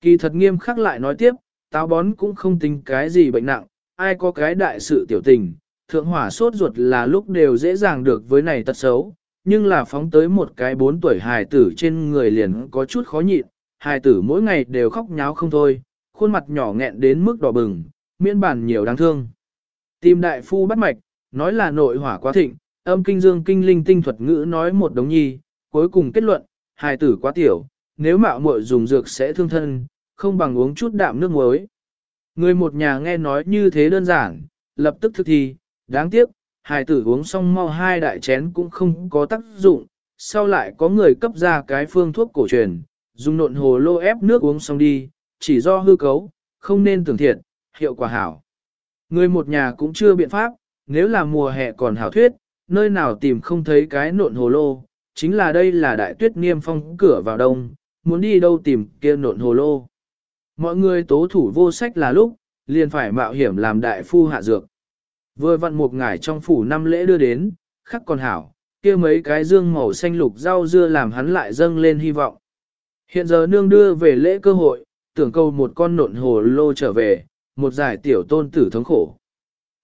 Kỳ thật nghiêm khắc lại nói tiếp, táo bón cũng không tính cái gì bệnh nặng, ai có cái đại sự tiểu tình, thượng hỏa sốt ruột là lúc đều dễ dàng được với này tật xấu, nhưng là phóng tới một cái bốn tuổi hài tử trên người liền có chút khó nhịn, hài tử mỗi ngày đều khóc nháo không thôi, khuôn mặt nhỏ nghẹn đến mức đỏ bừng, miễn bản nhiều đáng thương. Tìm đại phu bắt mạch, nói là nội hỏa quá thịnh, âm kinh dương kinh linh tinh thuật ngữ nói một đống nhi, cuối cùng kết luận, hài tử quá tiểu, nếu mạo muội dùng dược sẽ thương thân, không bằng uống chút đạm nước muối. Người một nhà nghe nói như thế đơn giản, lập tức thực thi, đáng tiếc, hài tử uống xong mau hai đại chén cũng không có tác dụng, sau lại có người cấp ra cái phương thuốc cổ truyền, dùng nộn hồ lô ép nước uống xong đi, chỉ do hư cấu, không nên tưởng thiệt, hiệu quả hảo. Người một nhà cũng chưa biện pháp, nếu là mùa hè còn hảo thuyết, nơi nào tìm không thấy cái nộn hồ lô, chính là đây là đại tuyết niêm phong cửa vào đông, muốn đi đâu tìm kia nộn hồ lô. Mọi người tố thủ vô sách là lúc, liền phải mạo hiểm làm đại phu hạ dược. Vừa vặn một ngải trong phủ năm lễ đưa đến, khắc còn hảo, kia mấy cái dương màu xanh lục rau dưa làm hắn lại dâng lên hy vọng. Hiện giờ nương đưa về lễ cơ hội, tưởng câu một con nộn hồ lô trở về, một giải tiểu tôn tử thống khổ.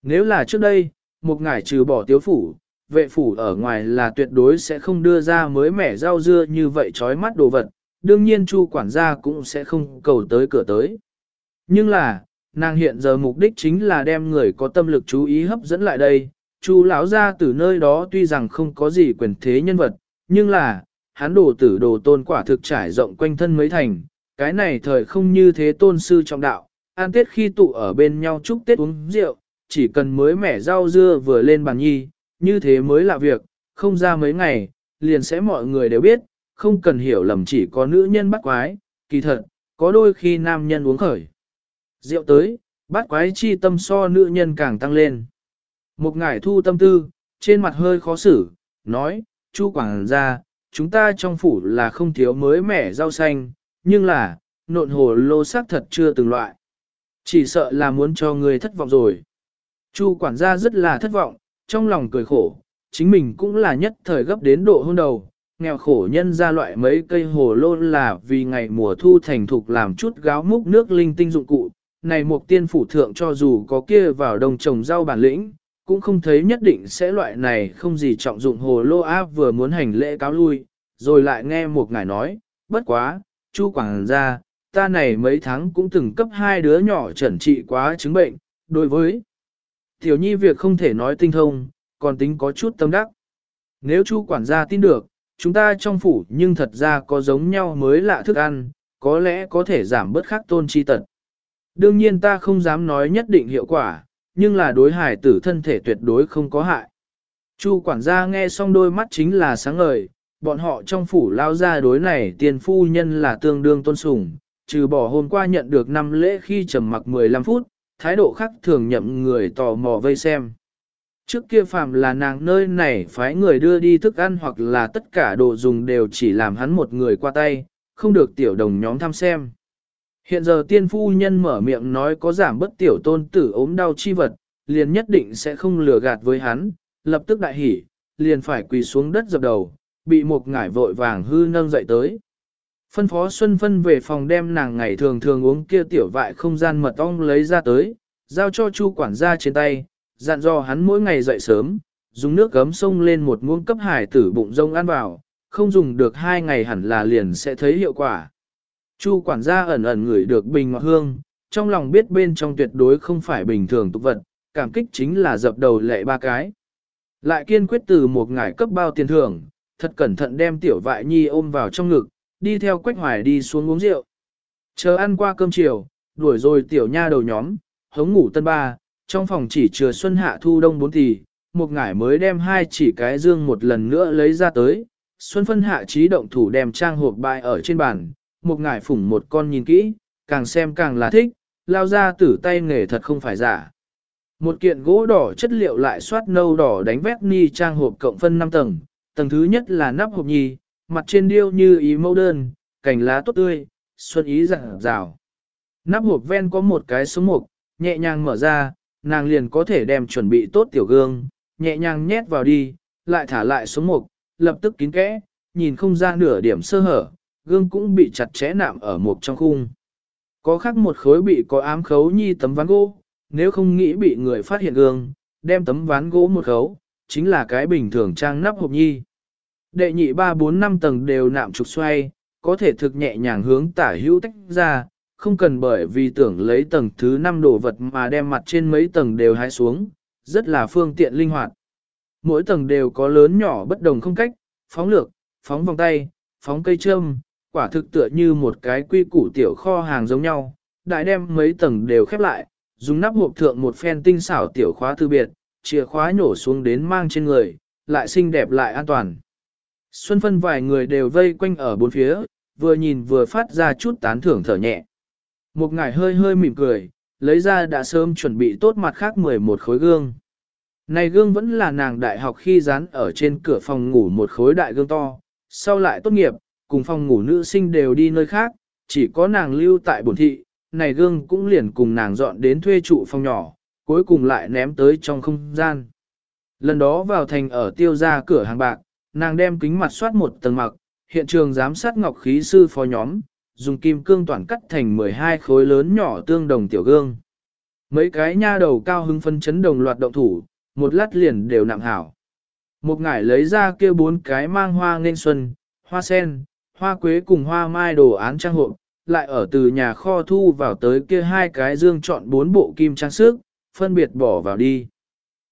Nếu là trước đây, một ngải trừ bỏ tiếu phủ, vệ phủ ở ngoài là tuyệt đối sẽ không đưa ra mới mẻ rau dưa như vậy trói mắt đồ vật, đương nhiên chu quản gia cũng sẽ không cầu tới cửa tới. Nhưng là, nàng hiện giờ mục đích chính là đem người có tâm lực chú ý hấp dẫn lại đây. Chu lão gia từ nơi đó tuy rằng không có gì quyền thế nhân vật, nhưng là, hắn đồ tử đồ tôn quả thực trải rộng quanh thân mấy thành, cái này thời không như thế tôn sư trong đạo, an tết khi tụ ở bên nhau chúc tết uống rượu, chỉ cần mới mẻ rau dưa vừa lên bàn nhi, như thế mới là việc, không ra mấy ngày, liền sẽ mọi người đều biết, không cần hiểu lầm chỉ có nữ nhân bắt quái, kỳ thật, có đôi khi nam nhân uống khởi. Rượu tới, bắt quái chi tâm so nữ nhân càng tăng lên. Một ngải thu tâm tư, trên mặt hơi khó xử, nói, chu quảng ra, chúng ta trong phủ là không thiếu mới mẻ rau xanh, nhưng là, nộn hồ lô xác thật chưa từng loại. Chỉ sợ là muốn cho người thất vọng rồi. Chu quản gia rất là thất vọng, trong lòng cười khổ, chính mình cũng là nhất thời gấp đến độ hôn đầu, nghèo khổ nhân ra loại mấy cây hồ lô là vì ngày mùa thu thành thục làm chút gáo múc nước linh tinh dụng cụ. Này một tiên phủ thượng cho dù có kia vào đồng trồng rau bản lĩnh, cũng không thấy nhất định sẽ loại này không gì trọng dụng hồ lô áp vừa muốn hành lễ cáo lui, rồi lại nghe một ngài nói, bất quá, chu quảng ra, ta này mấy tháng cũng từng cấp hai đứa nhỏ chuẩn trị quá chứng bệnh, đối với tiểu nhi việc không thể nói tinh thông, còn tính có chút tâm đắc. Nếu chu quản gia tin được, chúng ta trong phủ nhưng thật ra có giống nhau mới lạ thức ăn, có lẽ có thể giảm bớt khắc tôn chi tật. Đương nhiên ta không dám nói nhất định hiệu quả, nhưng là đối hải tử thân thể tuyệt đối không có hại. Chu quản gia nghe xong đôi mắt chính là sáng ngời, bọn họ trong phủ lao ra đối này tiền phu nhân là tương đương tôn sùng, trừ bỏ hôm qua nhận được năm lễ khi trầm mặc 15 phút, thái độ khác thường nhậm người tò mò vây xem. Trước kia phàm là nàng nơi này phái người đưa đi thức ăn hoặc là tất cả đồ dùng đều chỉ làm hắn một người qua tay, không được tiểu đồng nhóm thăm xem. Hiện giờ tiên phu nhân mở miệng nói có giảm bất tiểu tôn tử ốm đau chi vật, liền nhất định sẽ không lừa gạt với hắn, lập tức đại hỉ, liền phải quỳ xuống đất dập đầu, bị một ngải vội vàng hư nâng dậy tới. Phân phó Xuân Phân về phòng đem nàng ngày thường thường uống kia tiểu vại không gian mật ong lấy ra tới, giao cho chu quản gia trên tay, dặn dò hắn mỗi ngày dậy sớm, dùng nước gấm sông lên một muỗng cấp hải tử bụng rông ăn vào, không dùng được hai ngày hẳn là liền sẽ thấy hiệu quả. Chu quản gia ẩn ẩn ngửi được bình ngọt hương, trong lòng biết bên trong tuyệt đối không phải bình thường tục vật, cảm kích chính là dập đầu lệ ba cái. Lại kiên quyết từ một ngải cấp bao tiền thưởng, thật cẩn thận đem tiểu vại nhi ôm vào trong ngực, đi theo quách hoài đi xuống uống rượu. Chờ ăn qua cơm chiều, đuổi rồi tiểu nha đầu nhóm, hống ngủ tân ba, trong phòng chỉ chừa xuân hạ thu đông bốn tỷ, một ngải mới đem hai chỉ cái dương một lần nữa lấy ra tới, xuân phân hạ trí động thủ đem trang hộp bài ở trên bàn, một ngải phủng một con nhìn kỹ, càng xem càng là thích, lao ra tử tay nghề thật không phải giả. Một kiện gỗ đỏ chất liệu lại soát nâu đỏ đánh vét ni trang hộp cộng phân 5 tầng, tầng thứ nhất là nắp hộp nhì, mặt trên điêu như ý mẫu đơn, cành lá tốt tươi, xuân ý rạng rào. Nắp hộp ven có một cái số mục, nhẹ nhàng mở ra, nàng liền có thể đem chuẩn bị tốt tiểu gương, nhẹ nhàng nhét vào đi, lại thả lại số mục, lập tức kín kẽ, nhìn không ra nửa điểm sơ hở, gương cũng bị chặt chẽ nạm ở một trong khung. Có khắc một khối bị có ám khấu nhi tấm ván gỗ, nếu không nghĩ bị người phát hiện gương, đem tấm ván gỗ một khấu, chính là cái bình thường trang nắp hộp nhi. Đệ nhị ba bốn năm tầng đều nạm trục xoay, có thể thực nhẹ nhàng hướng tả hữu tách ra, không cần bởi vì tưởng lấy tầng thứ năm đồ vật mà đem mặt trên mấy tầng đều hái xuống, rất là phương tiện linh hoạt. Mỗi tầng đều có lớn nhỏ bất đồng không cách, phóng lược, phóng vòng tay, phóng cây châm, quả thực tựa như một cái quy củ tiểu kho hàng giống nhau, đại đem mấy tầng đều khép lại, dùng nắp hộp thượng một phen tinh xảo tiểu khóa thư biệt, chìa khóa nhổ xuống đến mang trên người, lại xinh đẹp lại an toàn. Xuân phân vài người đều vây quanh ở bốn phía, vừa nhìn vừa phát ra chút tán thưởng thở nhẹ. Một ngải hơi hơi mỉm cười, lấy ra đã sớm chuẩn bị tốt mặt khác 11 khối gương. Này gương vẫn là nàng đại học khi dán ở trên cửa phòng ngủ một khối đại gương to, sau lại tốt nghiệp, cùng phòng ngủ nữ sinh đều đi nơi khác, chỉ có nàng lưu tại bổn thị, này gương cũng liền cùng nàng dọn đến thuê trụ phòng nhỏ, cuối cùng lại ném tới trong không gian. Lần đó vào thành ở tiêu gia cửa hàng bạc, nàng đem kính mặt soát một tầng mặc, hiện trường giám sát ngọc khí sư phó nhóm, dùng kim cương toàn cắt thành 12 khối lớn nhỏ tương đồng tiểu gương. Mấy cái nha đầu cao hứng phân chấn đồng loạt động thủ, một lát liền đều nặng hảo. Một ngải lấy ra kia bốn cái mang hoa nên xuân, hoa sen, hoa quế cùng hoa mai đồ án trang hộ, lại ở từ nhà kho thu vào tới kia hai cái dương chọn bốn bộ kim trang sức, phân biệt bỏ vào đi.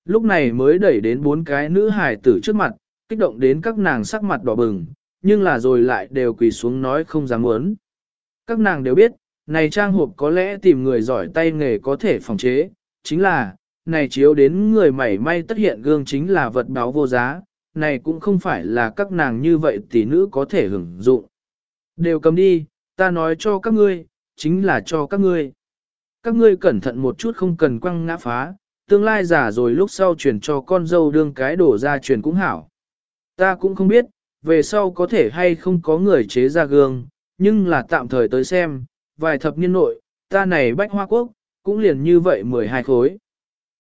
Lúc này mới đẩy đến bốn cái nữ hài tử trước mặt, kích động đến các nàng sắc mặt đỏ bừng, nhưng là rồi lại đều quỳ xuống nói không dám muốn. Các nàng đều biết, này trang hộp có lẽ tìm người giỏi tay nghề có thể phòng chế, chính là, này chiếu đến người mảy may tất hiện gương chính là vật báo vô giá, này cũng không phải là các nàng như vậy tỷ nữ có thể hưởng dụng. Đều cầm đi, ta nói cho các ngươi, chính là cho các ngươi. Các ngươi cẩn thận một chút không cần quăng ngã phá, tương lai giả rồi lúc sau truyền cho con dâu đương cái đổ ra truyền cũng hảo. Ta cũng không biết, về sau có thể hay không có người chế ra gương, nhưng là tạm thời tới xem, vài thập niên nội, ta này bách hoa quốc, cũng liền như vậy 12 khối.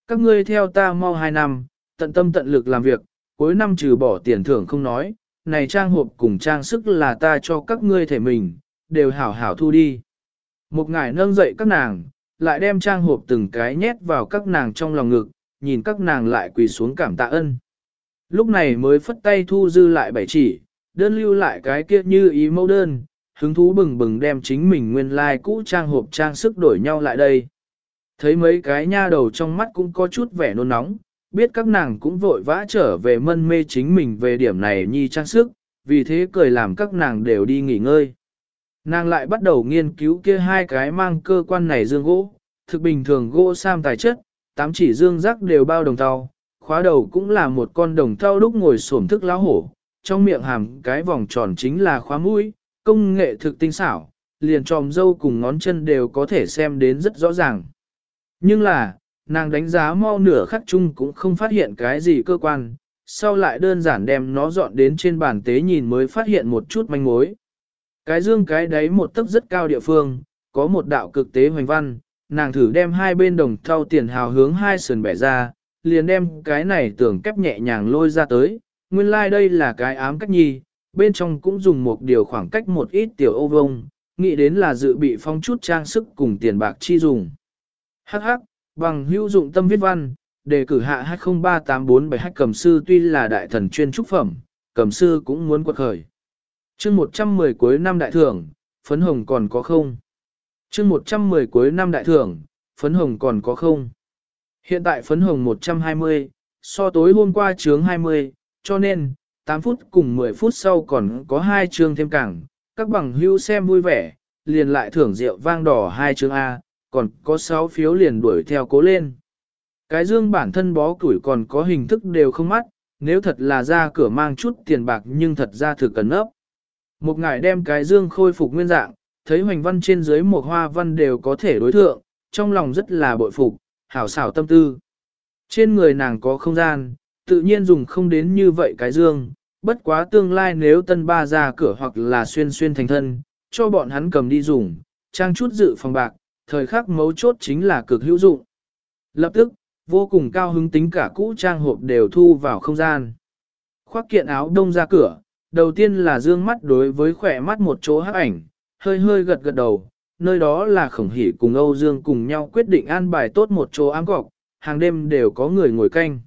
Các ngươi theo ta mau 2 năm, tận tâm tận lực làm việc, cuối năm trừ bỏ tiền thưởng không nói, này trang hộp cùng trang sức là ta cho các ngươi thể mình, đều hảo hảo thu đi. Một ngài nâng dậy các nàng, lại đem trang hộp từng cái nhét vào các nàng trong lòng ngực, nhìn các nàng lại quỳ xuống cảm tạ ân. Lúc này mới phất tay thu dư lại bảy chỉ, đơn lưu lại cái kia như ý mẫu đơn, hứng thú bừng bừng đem chính mình nguyên lai like cũ trang hộp trang sức đổi nhau lại đây. Thấy mấy cái nha đầu trong mắt cũng có chút vẻ nôn nóng, biết các nàng cũng vội vã trở về mân mê chính mình về điểm này nhi trang sức, vì thế cười làm các nàng đều đi nghỉ ngơi. Nàng lại bắt đầu nghiên cứu kia hai cái mang cơ quan này dương gỗ, thực bình thường gỗ sam tài chất, tám chỉ dương rắc đều bao đồng tàu, khóa đầu cũng là một con đồng thau đúc ngồi xổm thức lão hổ, trong miệng hàm cái vòng tròn chính là khóa mũi, công nghệ thực tinh xảo, liền tròm dâu cùng ngón chân đều có thể xem đến rất rõ ràng. Nhưng là, nàng đánh giá mau nửa khắc chung cũng không phát hiện cái gì cơ quan, sau lại đơn giản đem nó dọn đến trên bàn tế nhìn mới phát hiện một chút manh mối. Cái dương cái đấy một tấc rất cao địa phương, có một đạo cực tế hoành văn, nàng thử đem hai bên đồng thau tiền hào hướng hai sườn bẻ ra, liền đem cái này tưởng kép nhẹ nhàng lôi ra tới, nguyên lai like đây là cái ám cách nhi, bên trong cũng dùng một điều khoảng cách một ít tiểu ô vông, nghĩ đến là dự bị phong chút trang sức cùng tiền bạc chi dùng. Hắc hắc, bằng hữu dụng tâm viết văn, đề cử hạ 203847 cầm sư tuy là đại thần chuyên trúc phẩm, cầm sư cũng muốn quật khởi. chương 110 cuối năm đại thưởng, phấn hồng còn có không? chương 110 cuối năm đại thưởng, phấn hồng còn có không? Hiện tại phấn hồng 120, so tối hôm qua chướng 20, cho nên, 8 phút cùng 10 phút sau còn có hai chương thêm cảng, các bằng hữu xem vui vẻ, liền lại thưởng rượu vang đỏ hai chương A, còn có 6 phiếu liền đuổi theo cố lên. Cái dương bản thân bó củi còn có hình thức đều không mắt, nếu thật là ra cửa mang chút tiền bạc nhưng thật ra thực cần ấp. Một ngài đem cái dương khôi phục nguyên dạng, thấy hoành văn trên dưới một hoa văn đều có thể đối thượng, trong lòng rất là bội phục, hảo xảo tâm tư. Trên người nàng có không gian, tự nhiên dùng không đến như vậy cái dương, bất quá tương lai nếu tân ba ra cửa hoặc là xuyên xuyên thành thân, cho bọn hắn cầm đi dùng, trang chút dự phòng bạc, thời khắc mấu chốt chính là cực hữu dụng. Lập tức, vô cùng cao hứng tính cả cũ trang hộp đều thu vào không gian. Khoác kiện áo đông ra cửa, đầu tiên là dương mắt đối với khỏe mắt một chỗ hắc ảnh, hơi hơi gật gật đầu, nơi đó là khổng hỉ cùng Âu Dương cùng nhau quyết định an bài tốt một chỗ ám cọc, hàng đêm đều có người ngồi canh.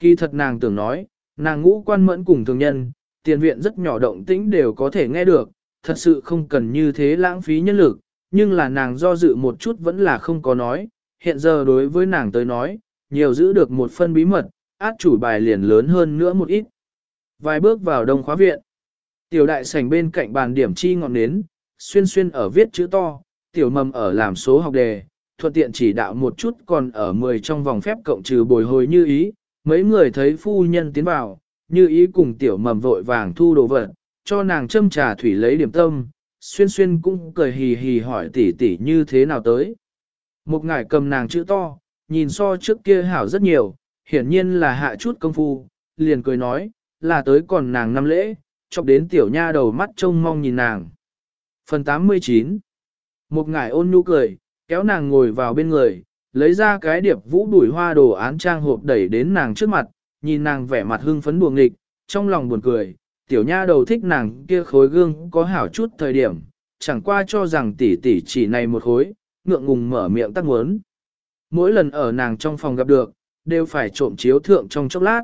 Kỳ thật nàng tưởng nói, nàng ngũ quan mẫn cùng thường nhân, tiền viện rất nhỏ động tĩnh đều có thể nghe được, thật sự không cần như thế lãng phí nhân lực, nhưng là nàng do dự một chút vẫn là không có nói, hiện giờ đối với nàng tới nói, nhiều giữ được một phân bí mật, át chủ bài liền lớn hơn nữa một ít. Vài bước vào đông khóa viện, tiểu đại sảnh bên cạnh bàn điểm chi ngọn nến, xuyên xuyên ở viết chữ to, tiểu mầm ở làm số học đề, thuận tiện chỉ đạo một chút còn ở 10 trong vòng phép cộng trừ bồi hồi như ý, mấy người thấy phu nhân tiến vào, như ý cùng tiểu mầm vội vàng thu đồ vật, cho nàng châm trà thủy lấy điểm tâm, xuyên xuyên cũng cười hì hì hỏi tỷ tỷ như thế nào tới. Một ngải cầm nàng chữ to, nhìn so trước kia hảo rất nhiều, hiển nhiên là hạ chút công phu, liền cười nói, là tới còn nàng năm lễ, chọc đến tiểu nha đầu mắt trông mong nhìn nàng. Phần 89 Một ngải ôn nhu cười, kéo nàng ngồi vào bên người, lấy ra cái điệp vũ đuổi hoa đồ án trang hộp đẩy đến nàng trước mặt, nhìn nàng vẻ mặt hưng phấn buồng nghịch, trong lòng buồn cười, tiểu nha đầu thích nàng kia khối gương có hảo chút thời điểm, chẳng qua cho rằng tỷ tỷ chỉ này một khối, ngượng ngùng mở miệng tắc muốn. Mỗi lần ở nàng trong phòng gặp được, đều phải trộm chiếu thượng trong chốc lát.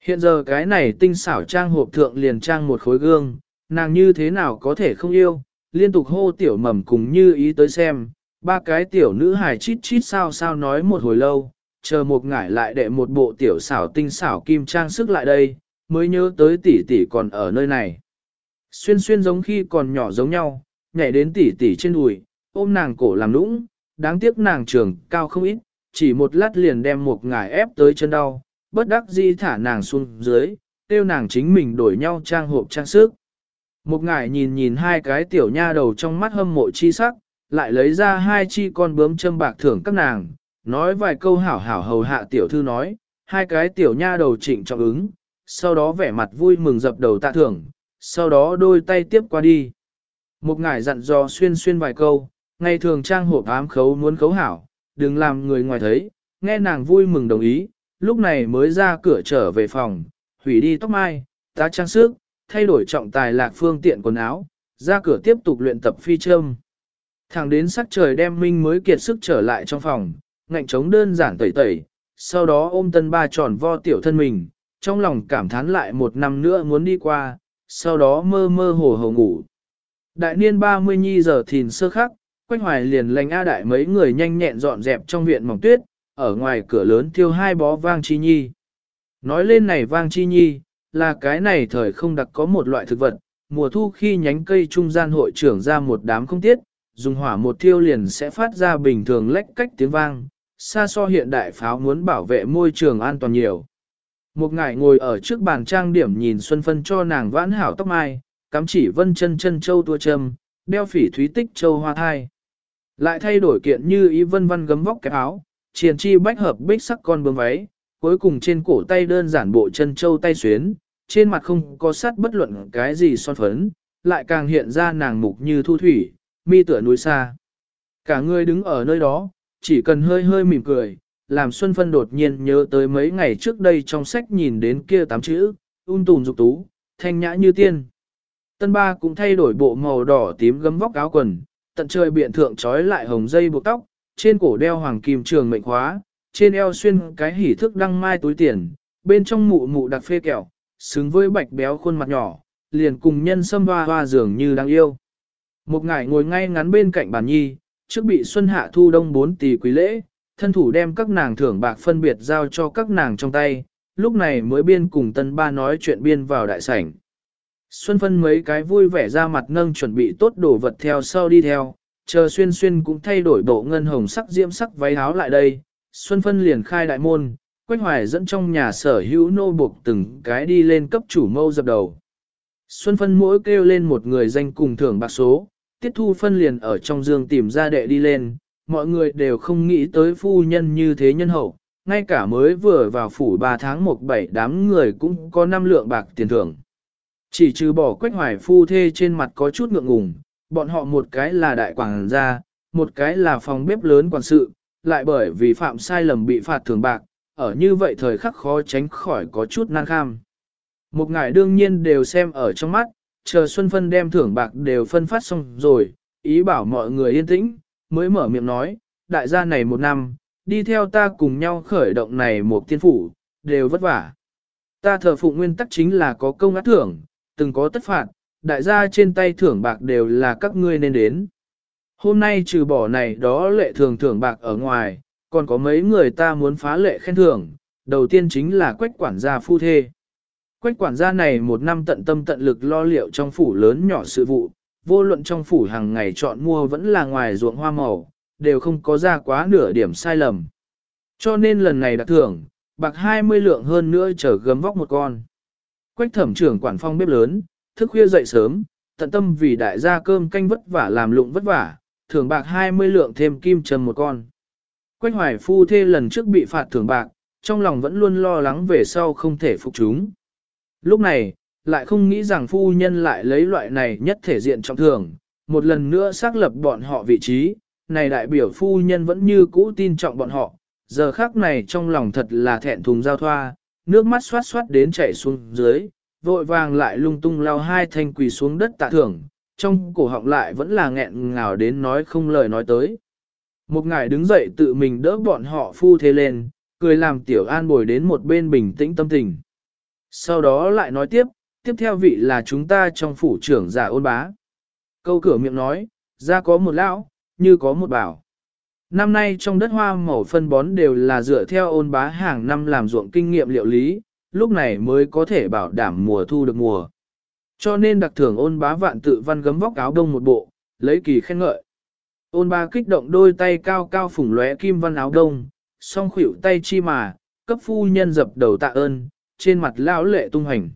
Hiện giờ cái này tinh xảo trang hộp thượng liền trang một khối gương, nàng như thế nào có thể không yêu, liên tục hô tiểu mầm cùng như ý tới xem, ba cái tiểu nữ hài chít chít sao sao nói một hồi lâu, chờ một ngải lại đệ một bộ tiểu xảo tinh xảo kim trang sức lại đây, mới nhớ tới tỷ tỷ còn ở nơi này. Xuyên xuyên giống khi còn nhỏ giống nhau, nhảy đến tỷ tỷ trên đùi, ôm nàng cổ làm nũng, đáng tiếc nàng trường cao không ít, chỉ một lát liền đem một ngải ép tới chân đau, bất đắc dĩ thả nàng xuống dưới, tiêu nàng chính mình đổi nhau trang hộp trang sức. Một ngải nhìn nhìn hai cái tiểu nha đầu trong mắt hâm mộ chi sắc, lại lấy ra hai chi con bướm châm bạc thưởng các nàng, nói vài câu hảo hảo hầu hạ tiểu thư nói, hai cái tiểu nha đầu trịnh trọng ứng, sau đó vẻ mặt vui mừng dập đầu tạ thưởng, sau đó đôi tay tiếp qua đi. Một ngải dặn dò xuyên xuyên vài câu, ngày thường trang hộp ám khấu muốn khấu hảo, đừng làm người ngoài thấy, nghe nàng vui mừng đồng ý, lúc này mới ra cửa trở về phòng, hủy đi tóc mai, tá trang sức, thay đổi trọng tài lạc phương tiện quần áo, ra cửa tiếp tục luyện tập phi châm. Thẳng đến sắc trời đem minh mới kiệt sức trở lại trong phòng, ngạnh chống đơn giản tẩy tẩy, sau đó ôm tân ba tròn vo tiểu thân mình, trong lòng cảm thán lại một năm nữa muốn đi qua, sau đó mơ mơ hồ hồ ngủ. Đại niên 30 nhi giờ thìn sơ khắc, quanh hoài liền lành A đại mấy người nhanh nhẹn dọn dẹp trong viện mỏng tuyết, ở ngoài cửa lớn thiêu hai bó vang chi nhi. Nói lên này vang chi nhi, là cái này thời không đặc có một loại thực vật, mùa thu khi nhánh cây trung gian hội trưởng ra một đám không tiết, dùng hỏa một thiêu liền sẽ phát ra bình thường lách cách tiếng vang, xa so hiện đại pháo muốn bảo vệ môi trường an toàn nhiều. Một ngải ngồi ở trước bàn trang điểm nhìn Xuân Phân cho nàng vãn hảo tóc mai, cắm chỉ vân chân chân châu tua châm, đeo phỉ thúy tích châu hoa thai. Lại thay đổi kiện như ý vân văn gấm vóc cái áo, triền chi bách hợp bích sắc con bướm váy, cuối cùng trên cổ tay đơn giản bộ chân châu tay xuyến, trên mặt không có sát bất luận cái gì son phấn, lại càng hiện ra nàng mục như thu thủy, mi tựa núi xa. Cả người đứng ở nơi đó, chỉ cần hơi hơi mỉm cười, làm Xuân Phân đột nhiên nhớ tới mấy ngày trước đây trong sách nhìn đến kia tám chữ, un tùn dục tú, thanh nhã như tiên. Tân ba cũng thay đổi bộ màu đỏ tím gấm vóc áo quần, tận trời biện thượng trói lại hồng dây buộc tóc, trên cổ đeo hoàng kim trường mệnh khóa, trên eo xuyên cái hỉ thức đăng mai túi tiền, bên trong mụ mụ đặc phê kẹo, xứng với bạch béo khuôn mặt nhỏ, liền cùng nhân sâm hoa hoa dường như đang yêu. Một ngải ngồi ngay ngắn bên cạnh bàn nhi, trước bị xuân hạ thu đông bốn tỷ quý lễ, thân thủ đem các nàng thưởng bạc phân biệt giao cho các nàng trong tay, lúc này mới biên cùng tân ba nói chuyện biên vào đại sảnh. Xuân phân mấy cái vui vẻ ra mặt nâng chuẩn bị tốt đồ vật theo sau đi theo, chờ xuyên xuyên cũng thay đổi bộ ngân hồng sắc diễm sắc váy áo lại đây, Xuân Phân liền khai đại môn, Quách Hoài dẫn trong nhà sở hữu nô buộc từng cái đi lên cấp chủ mâu dập đầu. Xuân Phân mỗi kêu lên một người danh cùng thưởng bạc số, Tiết Thu Phân liền ở trong giường tìm ra đệ đi lên, mọi người đều không nghĩ tới phu nhân như thế nhân hậu, ngay cả mới vừa vào phủ 3 tháng một bảy đám người cũng có 5 lượng bạc tiền thưởng. Chỉ trừ bỏ Quách Hoài phu thê trên mặt có chút ngượng ngùng, bọn họ một cái là đại quảng gia, một cái là phòng bếp lớn quản sự, lại bởi vì phạm sai lầm bị phạt thưởng bạc, ở như vậy thời khắc khó tránh khỏi có chút nan kham. Một ngài đương nhiên đều xem ở trong mắt, chờ Xuân Phân đem thưởng bạc đều phân phát xong rồi, ý bảo mọi người yên tĩnh, mới mở miệng nói, đại gia này một năm, đi theo ta cùng nhau khởi động này một tiên phủ, đều vất vả. Ta thờ phụ nguyên tắc chính là có công ác thưởng, từng có tất phạt, đại gia trên tay thưởng bạc đều là các ngươi nên đến. Hôm nay trừ bỏ này đó lệ thường thưởng bạc ở ngoài, còn có mấy người ta muốn phá lệ khen thưởng, đầu tiên chính là quách quản gia phu thê. Quách quản gia này một năm tận tâm tận lực lo liệu trong phủ lớn nhỏ sự vụ, vô luận trong phủ hàng ngày chọn mua vẫn là ngoài ruộng hoa màu, đều không có ra quá nửa điểm sai lầm. Cho nên lần này đặc thưởng, bạc 20 lượng hơn nữa chở gấm vóc một con. Quách thẩm trưởng quản phong bếp lớn, thức khuya dậy sớm, tận tâm vì đại gia cơm canh vất vả làm lụng vất vả, thưởng bạc 20 lượng thêm kim trầm một con. Quách hoài phu thê lần trước bị phạt thưởng bạc, trong lòng vẫn luôn lo lắng về sau không thể phục chúng. Lúc này, lại không nghĩ rằng phu nhân lại lấy loại này nhất thể diện trọng thường, một lần nữa xác lập bọn họ vị trí, này đại biểu phu nhân vẫn như cũ tin trọng bọn họ, giờ khác này trong lòng thật là thẹn thùng giao thoa, nước mắt xoát xoát đến chảy xuống dưới, vội vàng lại lung tung lao hai thanh quỳ xuống đất tạ thưởng, trong cổ họng lại vẫn là nghẹn ngào đến nói không lời nói tới. Một ngài đứng dậy tự mình đỡ bọn họ phu thế lên, cười làm tiểu an bồi đến một bên bình tĩnh tâm tình. Sau đó lại nói tiếp, tiếp theo vị là chúng ta trong phủ trưởng giả ôn bá. Câu cửa miệng nói, ra có một lão, như có một bảo. Năm nay trong đất hoa màu phân bón đều là dựa theo ôn bá hàng năm làm ruộng kinh nghiệm liệu lý, lúc này mới có thể bảo đảm mùa thu được mùa. Cho nên đặc thưởng ôn bá vạn tự văn gấm vóc áo đông một bộ, lấy kỳ khen ngợi. Ôn ba kích động đôi tay cao cao phủng lóe kim văn áo đông, song khuỷu tay chi mà, cấp phu nhân dập đầu tạ ơn, trên mặt lão lệ tung hành.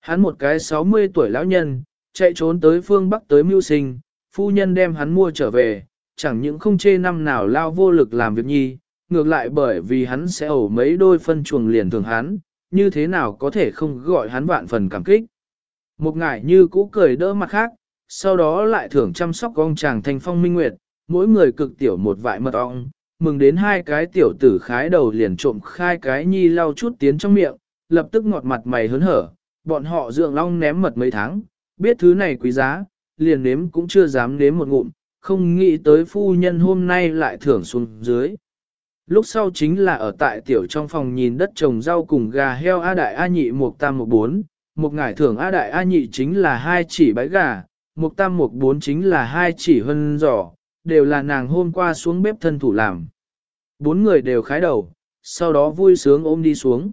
Hắn một cái 60 tuổi lão nhân, chạy trốn tới phương Bắc tới mưu sinh, phu nhân đem hắn mua trở về, chẳng những không chê năm nào lao vô lực làm việc nhi, ngược lại bởi vì hắn sẽ ổ mấy đôi phân chuồng liền thường hắn, như thế nào có thể không gọi hắn vạn phần cảm kích. Một ngải như cũ cười đỡ mặt khác, sau đó lại thưởng chăm sóc con chàng thanh phong minh nguyệt, mỗi người cực tiểu một vại mật ong, mừng đến hai cái tiểu tử khái đầu liền trộm khai cái nhi lau chút tiến trong miệng, lập tức ngọt mặt mày hớn hở, bọn họ dưỡng long ném mật mấy tháng, biết thứ này quý giá, liền nếm cũng chưa dám nếm một ngụm, không nghĩ tới phu nhân hôm nay lại thưởng xuống dưới. Lúc sau chính là ở tại tiểu trong phòng nhìn đất trồng rau cùng gà heo A đại A nhị một tam một bốn, một ngải thưởng A đại A nhị chính là hai chỉ bãi gà, Mục tam Mục bốn chính là hai chỉ hân giỏ, đều là nàng hôm qua xuống bếp thân thủ làm. Bốn người đều khái đầu, sau đó vui sướng ôm đi xuống.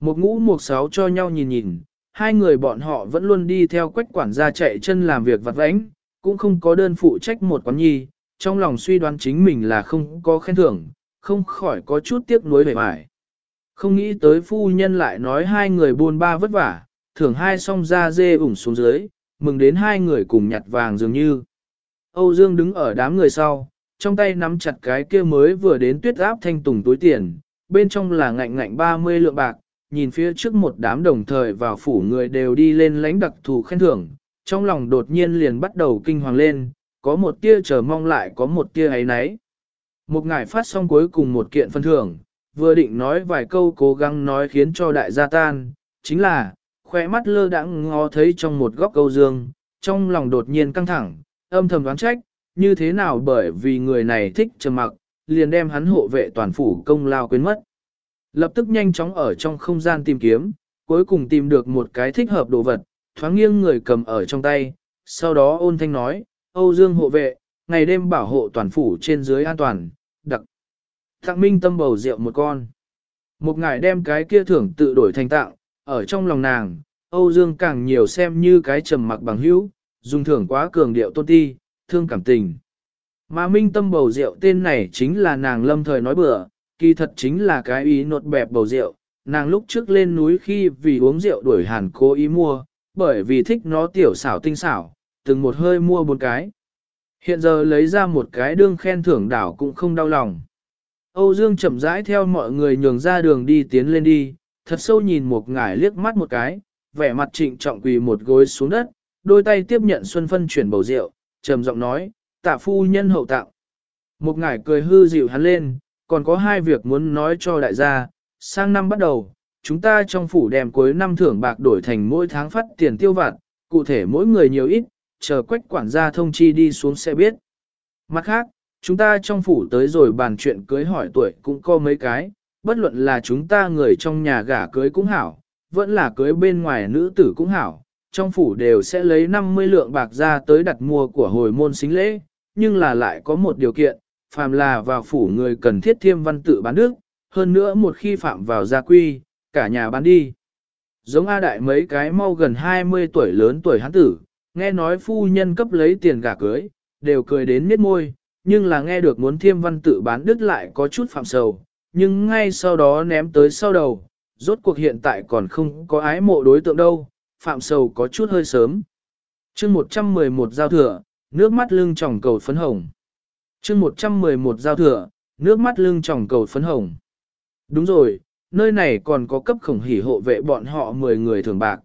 Một ngũ một sáu cho nhau nhìn nhìn, hai người bọn họ vẫn luôn đi theo quách quản gia chạy chân làm việc vặt vãnh, cũng không có đơn phụ trách một quán nhi, trong lòng suy đoán chính mình là không có khen thưởng, không khỏi có chút tiếc nuối vẻ vải. Không nghĩ tới phu nhân lại nói hai người buôn ba vất vả, thưởng hai song ra dê ủng xuống dưới, mừng đến hai người cùng nhặt vàng dường như. Âu Dương đứng ở đám người sau, trong tay nắm chặt cái kia mới vừa đến tuyết áp thanh tùng túi tiền, bên trong là ngạnh ngạnh 30 lượng bạc, nhìn phía trước một đám đồng thời vào phủ người đều đi lên lãnh đặc thù khen thưởng, trong lòng đột nhiên liền bắt đầu kinh hoàng lên, có một tia chờ mong lại có một tia ấy nấy. Một ngài phát xong cuối cùng một kiện phân thưởng, vừa định nói vài câu cố gắng nói khiến cho đại gia tan, chính là, khỏe mắt lơ đãng ngó thấy trong một góc câu dương, trong lòng đột nhiên căng thẳng, âm thầm đoán trách, như thế nào bởi vì người này thích trầm mặc, liền đem hắn hộ vệ toàn phủ công lao quên mất. Lập tức nhanh chóng ở trong không gian tìm kiếm, cuối cùng tìm được một cái thích hợp đồ vật, thoáng nghiêng người cầm ở trong tay, sau đó ôn thanh nói, Âu Dương hộ vệ, ngày đêm bảo hộ toàn phủ trên dưới an toàn, đặc. Tặng minh tâm bầu rượu một con. Một ngày đem cái kia thưởng tự đổi thành tặng, ở trong lòng nàng, Âu Dương càng nhiều xem như cái trầm mặc bằng hữu, dùng thưởng quá cường điệu tôn ti, thương cảm tình. Mà minh tâm bầu rượu tên này chính là nàng lâm thời nói bừa, kỳ thật chính là cái ý nột bẹp bầu rượu. Nàng lúc trước lên núi khi vì uống rượu đuổi hàn cố ý mua, bởi vì thích nó tiểu xảo tinh xảo, từng một hơi mua bốn cái. Hiện giờ lấy ra một cái đương khen thưởng đảo cũng không đau lòng. Âu Dương chậm rãi theo mọi người nhường ra đường đi tiến lên đi, thật sâu nhìn một ngải liếc mắt một cái, vẻ mặt trịnh trọng quỳ một gối xuống đất, đôi tay tiếp nhận Xuân Phân chuyển bầu rượu, trầm giọng nói, tạ phu nhân hậu tạo. Một ngải cười hư dịu hắn lên, còn có hai việc muốn nói cho đại gia, sang năm bắt đầu, chúng ta trong phủ đem cuối năm thưởng bạc đổi thành mỗi tháng phát tiền tiêu vặt, cụ thể mỗi người nhiều ít, chờ quách quản gia thông chi đi xuống sẽ biết. Mặt khác, chúng ta trong phủ tới rồi bàn chuyện cưới hỏi tuổi cũng có mấy cái, bất luận là chúng ta người trong nhà gả cưới cũng hảo, vẫn là cưới bên ngoài nữ tử cũng hảo, trong phủ đều sẽ lấy 50 lượng bạc ra tới đặt mua của hồi môn xính lễ, nhưng là lại có một điều kiện, phàm là vào phủ người cần thiết thiêm văn tự bán đức, hơn nữa một khi phạm vào gia quy, cả nhà bán đi. Giống A Đại mấy cái mau gần 20 tuổi lớn tuổi hắn tử, nghe nói phu nhân cấp lấy tiền gả cưới, đều cười đến miết môi, nhưng là nghe được muốn thiêm văn tự bán đức lại có chút phạm sầu, nhưng ngay sau đó ném tới sau đầu, rốt cuộc hiện tại còn không có ái mộ đối tượng đâu, phạm sầu có chút hơi sớm. chương 111 giao thừa, nước mắt lưng tròng cầu phấn hồng. chương 111 giao thừa, nước mắt lưng tròng cầu phấn hồng. Đúng rồi, nơi này còn có cấp khổng hỉ hộ vệ bọn họ 10 người thường bạc.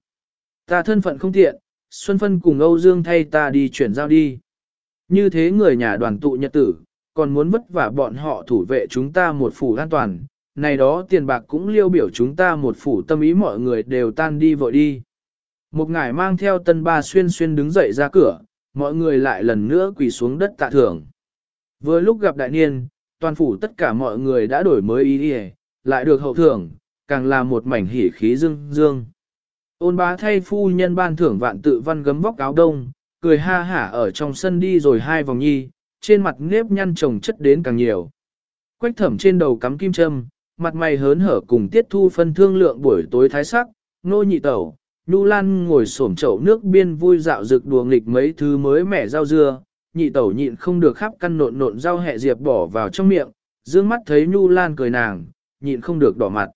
Ta thân phận không tiện, Xuân Phân cùng Âu Dương thay ta đi chuyển giao đi. Như thế người nhà đoàn tụ nhật tử, còn muốn vất vả bọn họ thủ vệ chúng ta một phủ an toàn, này đó tiền bạc cũng liêu biểu chúng ta một phủ tâm ý mọi người đều tan đi vội đi. Một ngải mang theo tân ba xuyên xuyên đứng dậy ra cửa, mọi người lại lần nữa quỳ xuống đất tạ thưởng. Vừa lúc gặp đại niên, toàn phủ tất cả mọi người đã đổi mới ý đi lại được hậu thưởng, càng là một mảnh hỉ khí dương dương. Ôn bá thay phu nhân ban thưởng vạn tự văn gấm vóc áo đông, cười ha hả ở trong sân đi rồi hai vòng nhi, trên mặt nếp nhăn trồng chất đến càng nhiều. Quách thẩm trên đầu cắm kim châm, mặt mày hớn hở cùng tiết thu phân thương lượng buổi tối thái sắc, nô nhị tẩu, nhu lan ngồi xổm chậu nước biên vui dạo rực đùa nghịch mấy thứ mới mẻ rau dưa, nhị tẩu nhịn không được khắp căn nộn nộn rau hẹ diệp bỏ vào trong miệng, dương mắt thấy nhu lan cười nàng, nhịn không được đỏ mặt.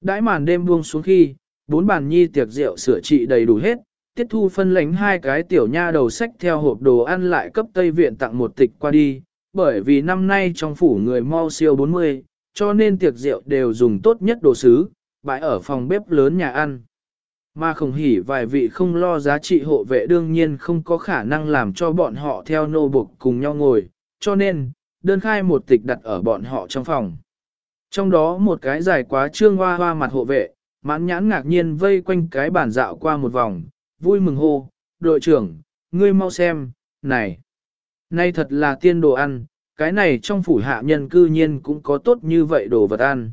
Đãi màn đêm buông xuống khi, bốn bàn nhi tiệc rượu sửa trị đầy đủ hết, tiết thu phân lánh hai cái tiểu nha đầu sách theo hộp đồ ăn lại cấp Tây Viện tặng một tịch qua đi, bởi vì năm nay trong phủ người mau siêu 40, cho nên tiệc rượu đều dùng tốt nhất đồ sứ, bãi ở phòng bếp lớn nhà ăn. Mà không hỉ vài vị không lo giá trị hộ vệ đương nhiên không có khả năng làm cho bọn họ theo nô buộc cùng nhau ngồi, cho nên, đơn khai một tịch đặt ở bọn họ trong phòng. Trong đó một cái dài quá trương hoa hoa mặt hộ vệ, mãn nhãn ngạc nhiên vây quanh cái bàn dạo qua một vòng, vui mừng hô, đội trưởng, ngươi mau xem, này, nay thật là tiên đồ ăn, cái này trong phủ hạ nhân cư nhiên cũng có tốt như vậy đồ vật ăn.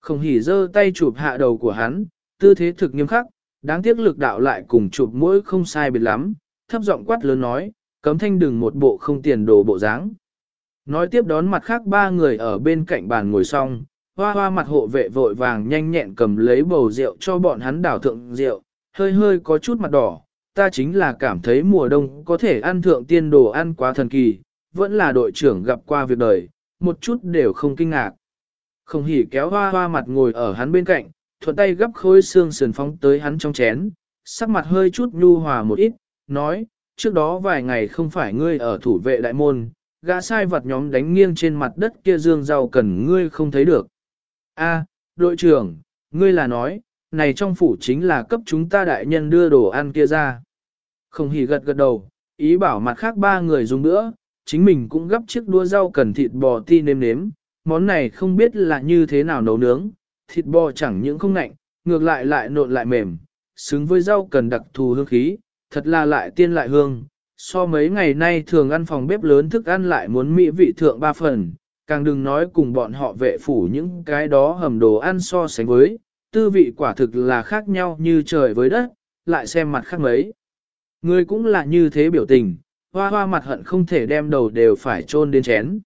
Không hỉ giơ tay chụp hạ đầu của hắn, tư thế thực nghiêm khắc, đáng tiếc lực đạo lại cùng chụp mỗi không sai biệt lắm, thấp giọng quát lớn nói, cấm thanh đừng một bộ không tiền đồ bộ dáng. Nói tiếp đón mặt khác ba người ở bên cạnh bàn ngồi xong, hoa hoa mặt hộ vệ vội vàng nhanh nhẹn cầm lấy bầu rượu cho bọn hắn đảo thượng rượu, hơi hơi có chút mặt đỏ, ta chính là cảm thấy mùa đông có thể ăn thượng tiên đồ ăn quá thần kỳ, vẫn là đội trưởng gặp qua việc đời, một chút đều không kinh ngạc. Không hỉ kéo hoa hoa mặt ngồi ở hắn bên cạnh, thuận tay gấp khối xương sườn phóng tới hắn trong chén, sắc mặt hơi chút nhu hòa một ít, nói, trước đó vài ngày không phải ngươi ở thủ vệ đại môn, gã sai vật nhóm đánh nghiêng trên mặt đất kia dương rau cần ngươi không thấy được. A, đội trưởng, ngươi là nói, này trong phủ chính là cấp chúng ta đại nhân đưa đồ ăn kia ra. Không hỉ gật gật đầu, ý bảo mặt khác ba người dùng nữa, chính mình cũng gấp chiếc đua rau cần thịt bò ti nêm nếm, món này không biết là như thế nào nấu nướng, thịt bò chẳng những không nạnh, ngược lại lại nộn lại mềm, xứng với rau cần đặc thù hương khí, thật là lại tiên lại hương. So mấy ngày nay thường ăn phòng bếp lớn thức ăn lại muốn mỹ vị thượng ba phần, càng đừng nói cùng bọn họ vệ phủ những cái đó hầm đồ ăn so sánh với, tư vị quả thực là khác nhau như trời với đất, lại xem mặt khác mấy. Người cũng là như thế biểu tình, hoa hoa mặt hận không thể đem đầu đều phải chôn đến chén.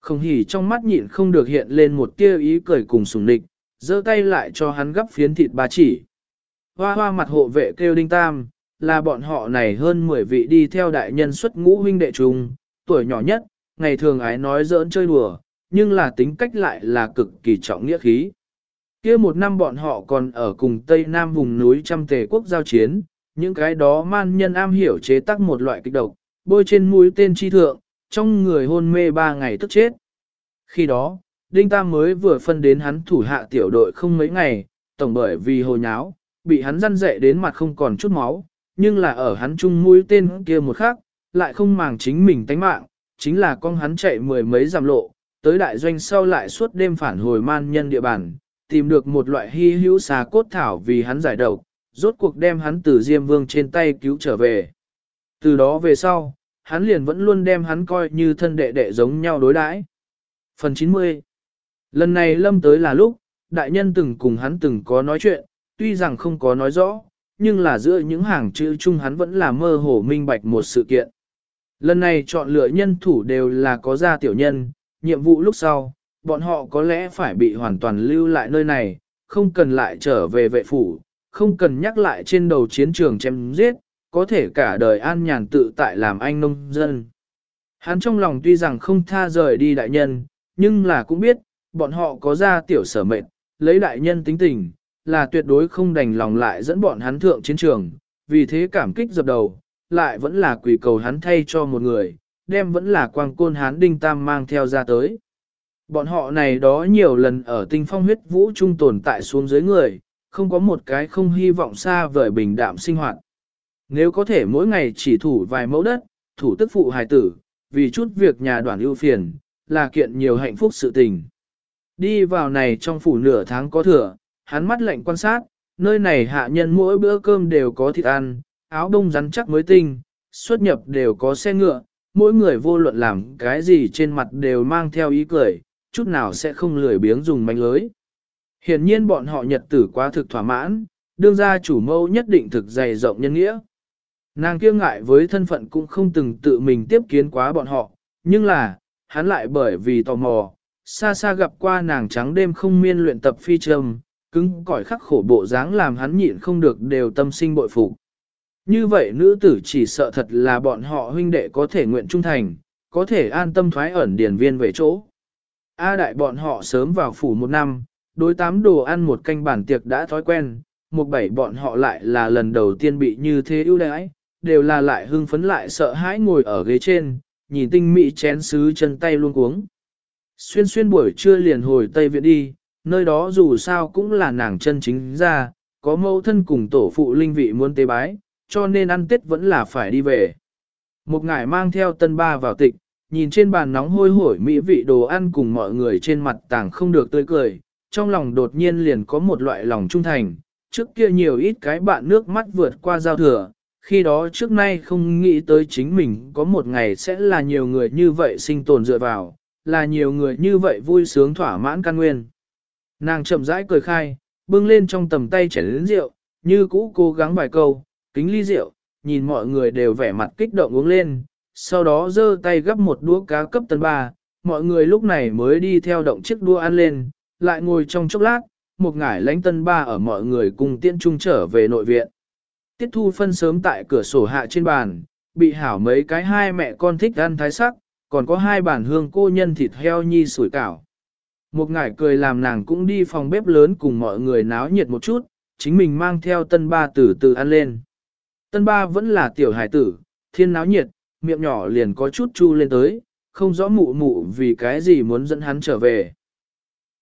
Không hỉ trong mắt nhịn không được hiện lên một tia ý cười cùng sùng địch, giơ tay lại cho hắn gấp phiến thịt ba chỉ. Hoa hoa mặt hộ vệ kêu đinh tam, là bọn họ này hơn 10 vị đi theo đại nhân xuất ngũ huynh đệ trùng, tuổi nhỏ nhất, ngày thường ái nói giỡn chơi đùa, nhưng là tính cách lại là cực kỳ trọng nghĩa khí kia một năm bọn họ còn ở cùng Tây Nam vùng núi trăm tề quốc giao chiến, những cái đó man nhân am hiểu chế tác một loại kịch độc, bôi trên mũi tên chi thượng, trong người hôn mê ba ngày tức chết. Khi đó, Đinh Tam mới vừa phân đến hắn thủ hạ tiểu đội không mấy ngày, tổng bởi vì hồ nháo, bị hắn răn dậy đến mặt không còn chút máu, nhưng là ở hắn chung mũi tên kia một khắc, lại không màng chính mình tánh mạng, chính là con hắn chạy mười mấy giảm lộ, tới đại doanh sau lại suốt đêm phản hồi man nhân địa bàn, tìm được một loại hy hữu xà cốt thảo vì hắn giải độc, rốt cuộc đem hắn từ Diêm Vương trên tay cứu trở về. Từ đó về sau, hắn liền vẫn luôn đem hắn coi như thân đệ đệ giống nhau đối đãi. Phần 90 Lần này lâm tới là lúc, đại nhân từng cùng hắn từng có nói chuyện, tuy rằng không có nói rõ, nhưng là giữa những hàng chữ chung hắn vẫn là mơ hồ minh bạch một sự kiện. Lần này chọn lựa nhân thủ đều là có gia tiểu nhân, nhiệm vụ lúc sau, bọn họ có lẽ phải bị hoàn toàn lưu lại nơi này, không cần lại trở về vệ phủ, không cần nhắc lại trên đầu chiến trường chém giết, có thể cả đời an nhàn tự tại làm anh nông dân. Hắn trong lòng tuy rằng không tha rời đi đại nhân, nhưng là cũng biết, bọn họ có ra tiểu sở mệnh, lấy đại nhân tính tình, là tuyệt đối không đành lòng lại dẫn bọn hắn thượng chiến trường, vì thế cảm kích dập đầu, lại vẫn là quỷ cầu hắn thay cho một người, đem vẫn là quang côn hán đinh tam mang theo ra tới. Bọn họ này đó nhiều lần ở tinh phong huyết vũ trung tồn tại xuống dưới người, không có một cái không hy vọng xa vời bình đạm sinh hoạt. Nếu có thể mỗi ngày chỉ thủ vài mẫu đất, thủ tức phụ hài tử, vì chút việc nhà đoàn ưu phiền, là kiện nhiều hạnh phúc sự tình. Đi vào này trong phủ nửa tháng có thừa, hắn mắt lạnh quan sát, nơi này hạ nhân mỗi bữa cơm đều có thịt ăn, áo đông rắn chắc mới tinh, xuất nhập đều có xe ngựa, mỗi người vô luận làm cái gì trên mặt đều mang theo ý cười, chút nào sẽ không lười biếng dùng manh lưới. Hiển nhiên bọn họ nhật tử quá thực thỏa mãn, đương ra chủ mâu nhất định thực dày rộng nhân nghĩa. Nàng kiêng ngại với thân phận cũng không từng tự mình tiếp kiến quá bọn họ, nhưng là, hắn lại bởi vì tò mò, xa xa gặp qua nàng trắng đêm không miên luyện tập phi trầm, cứng cỏi khắc khổ bộ dáng làm hắn nhịn không được đều tâm sinh bội phục. Như vậy nữ tử chỉ sợ thật là bọn họ huynh đệ có thể nguyện trung thành, có thể an tâm thoái ẩn điển viên về chỗ. A đại bọn họ sớm vào phủ một năm, đối tám đồ ăn một canh bản tiệc đã thói quen, một bảy bọn họ lại là lần đầu tiên bị như thế ưu đãi, đều là lại hưng phấn lại sợ hãi ngồi ở ghế trên, nhìn tinh mỹ chén sứ chân tay luôn cuống. Xuyên xuyên buổi trưa liền hồi Tây Viện đi, nơi đó dù sao cũng là nàng chân chính ra, có mẫu thân cùng tổ phụ linh vị muốn tế bái, cho nên ăn tết vẫn là phải đi về. Một ngải mang theo tân ba vào tịch, nhìn trên bàn nóng hôi hổi mỹ vị đồ ăn cùng mọi người trên mặt tảng không được tươi cười, trong lòng đột nhiên liền có một loại lòng trung thành, trước kia nhiều ít cái bạn nước mắt vượt qua giao thừa, khi đó trước nay không nghĩ tới chính mình có một ngày sẽ là nhiều người như vậy sinh tồn dựa vào, là nhiều người như vậy vui sướng thỏa mãn căn nguyên. Nàng chậm rãi cười khai, bưng lên trong tầm tay chảy lớn rượu, như cũ cố gắng vài câu, kính ly rượu, nhìn mọi người đều vẻ mặt kích động uống lên, sau đó giơ tay gấp một đũa cá cấp tân ba, mọi người lúc này mới đi theo động chiếc đua ăn lên, lại ngồi trong chốc lát, một ngải lánh tân ba ở mọi người cùng tiễn trung trở về nội viện. Tiết thu phân sớm tại cửa sổ hạ trên bàn, bị hảo mấy cái hai mẹ con thích ăn thái sắc, còn có hai bản hương cô nhân thịt heo nhi sủi cảo. Một ngải cười làm nàng cũng đi phòng bếp lớn cùng mọi người náo nhiệt một chút, chính mình mang theo tân ba từ từ ăn lên. Tân ba vẫn là tiểu hải tử, thiên náo nhiệt, miệng nhỏ liền có chút chu lên tới, không rõ mụ mụ vì cái gì muốn dẫn hắn trở về.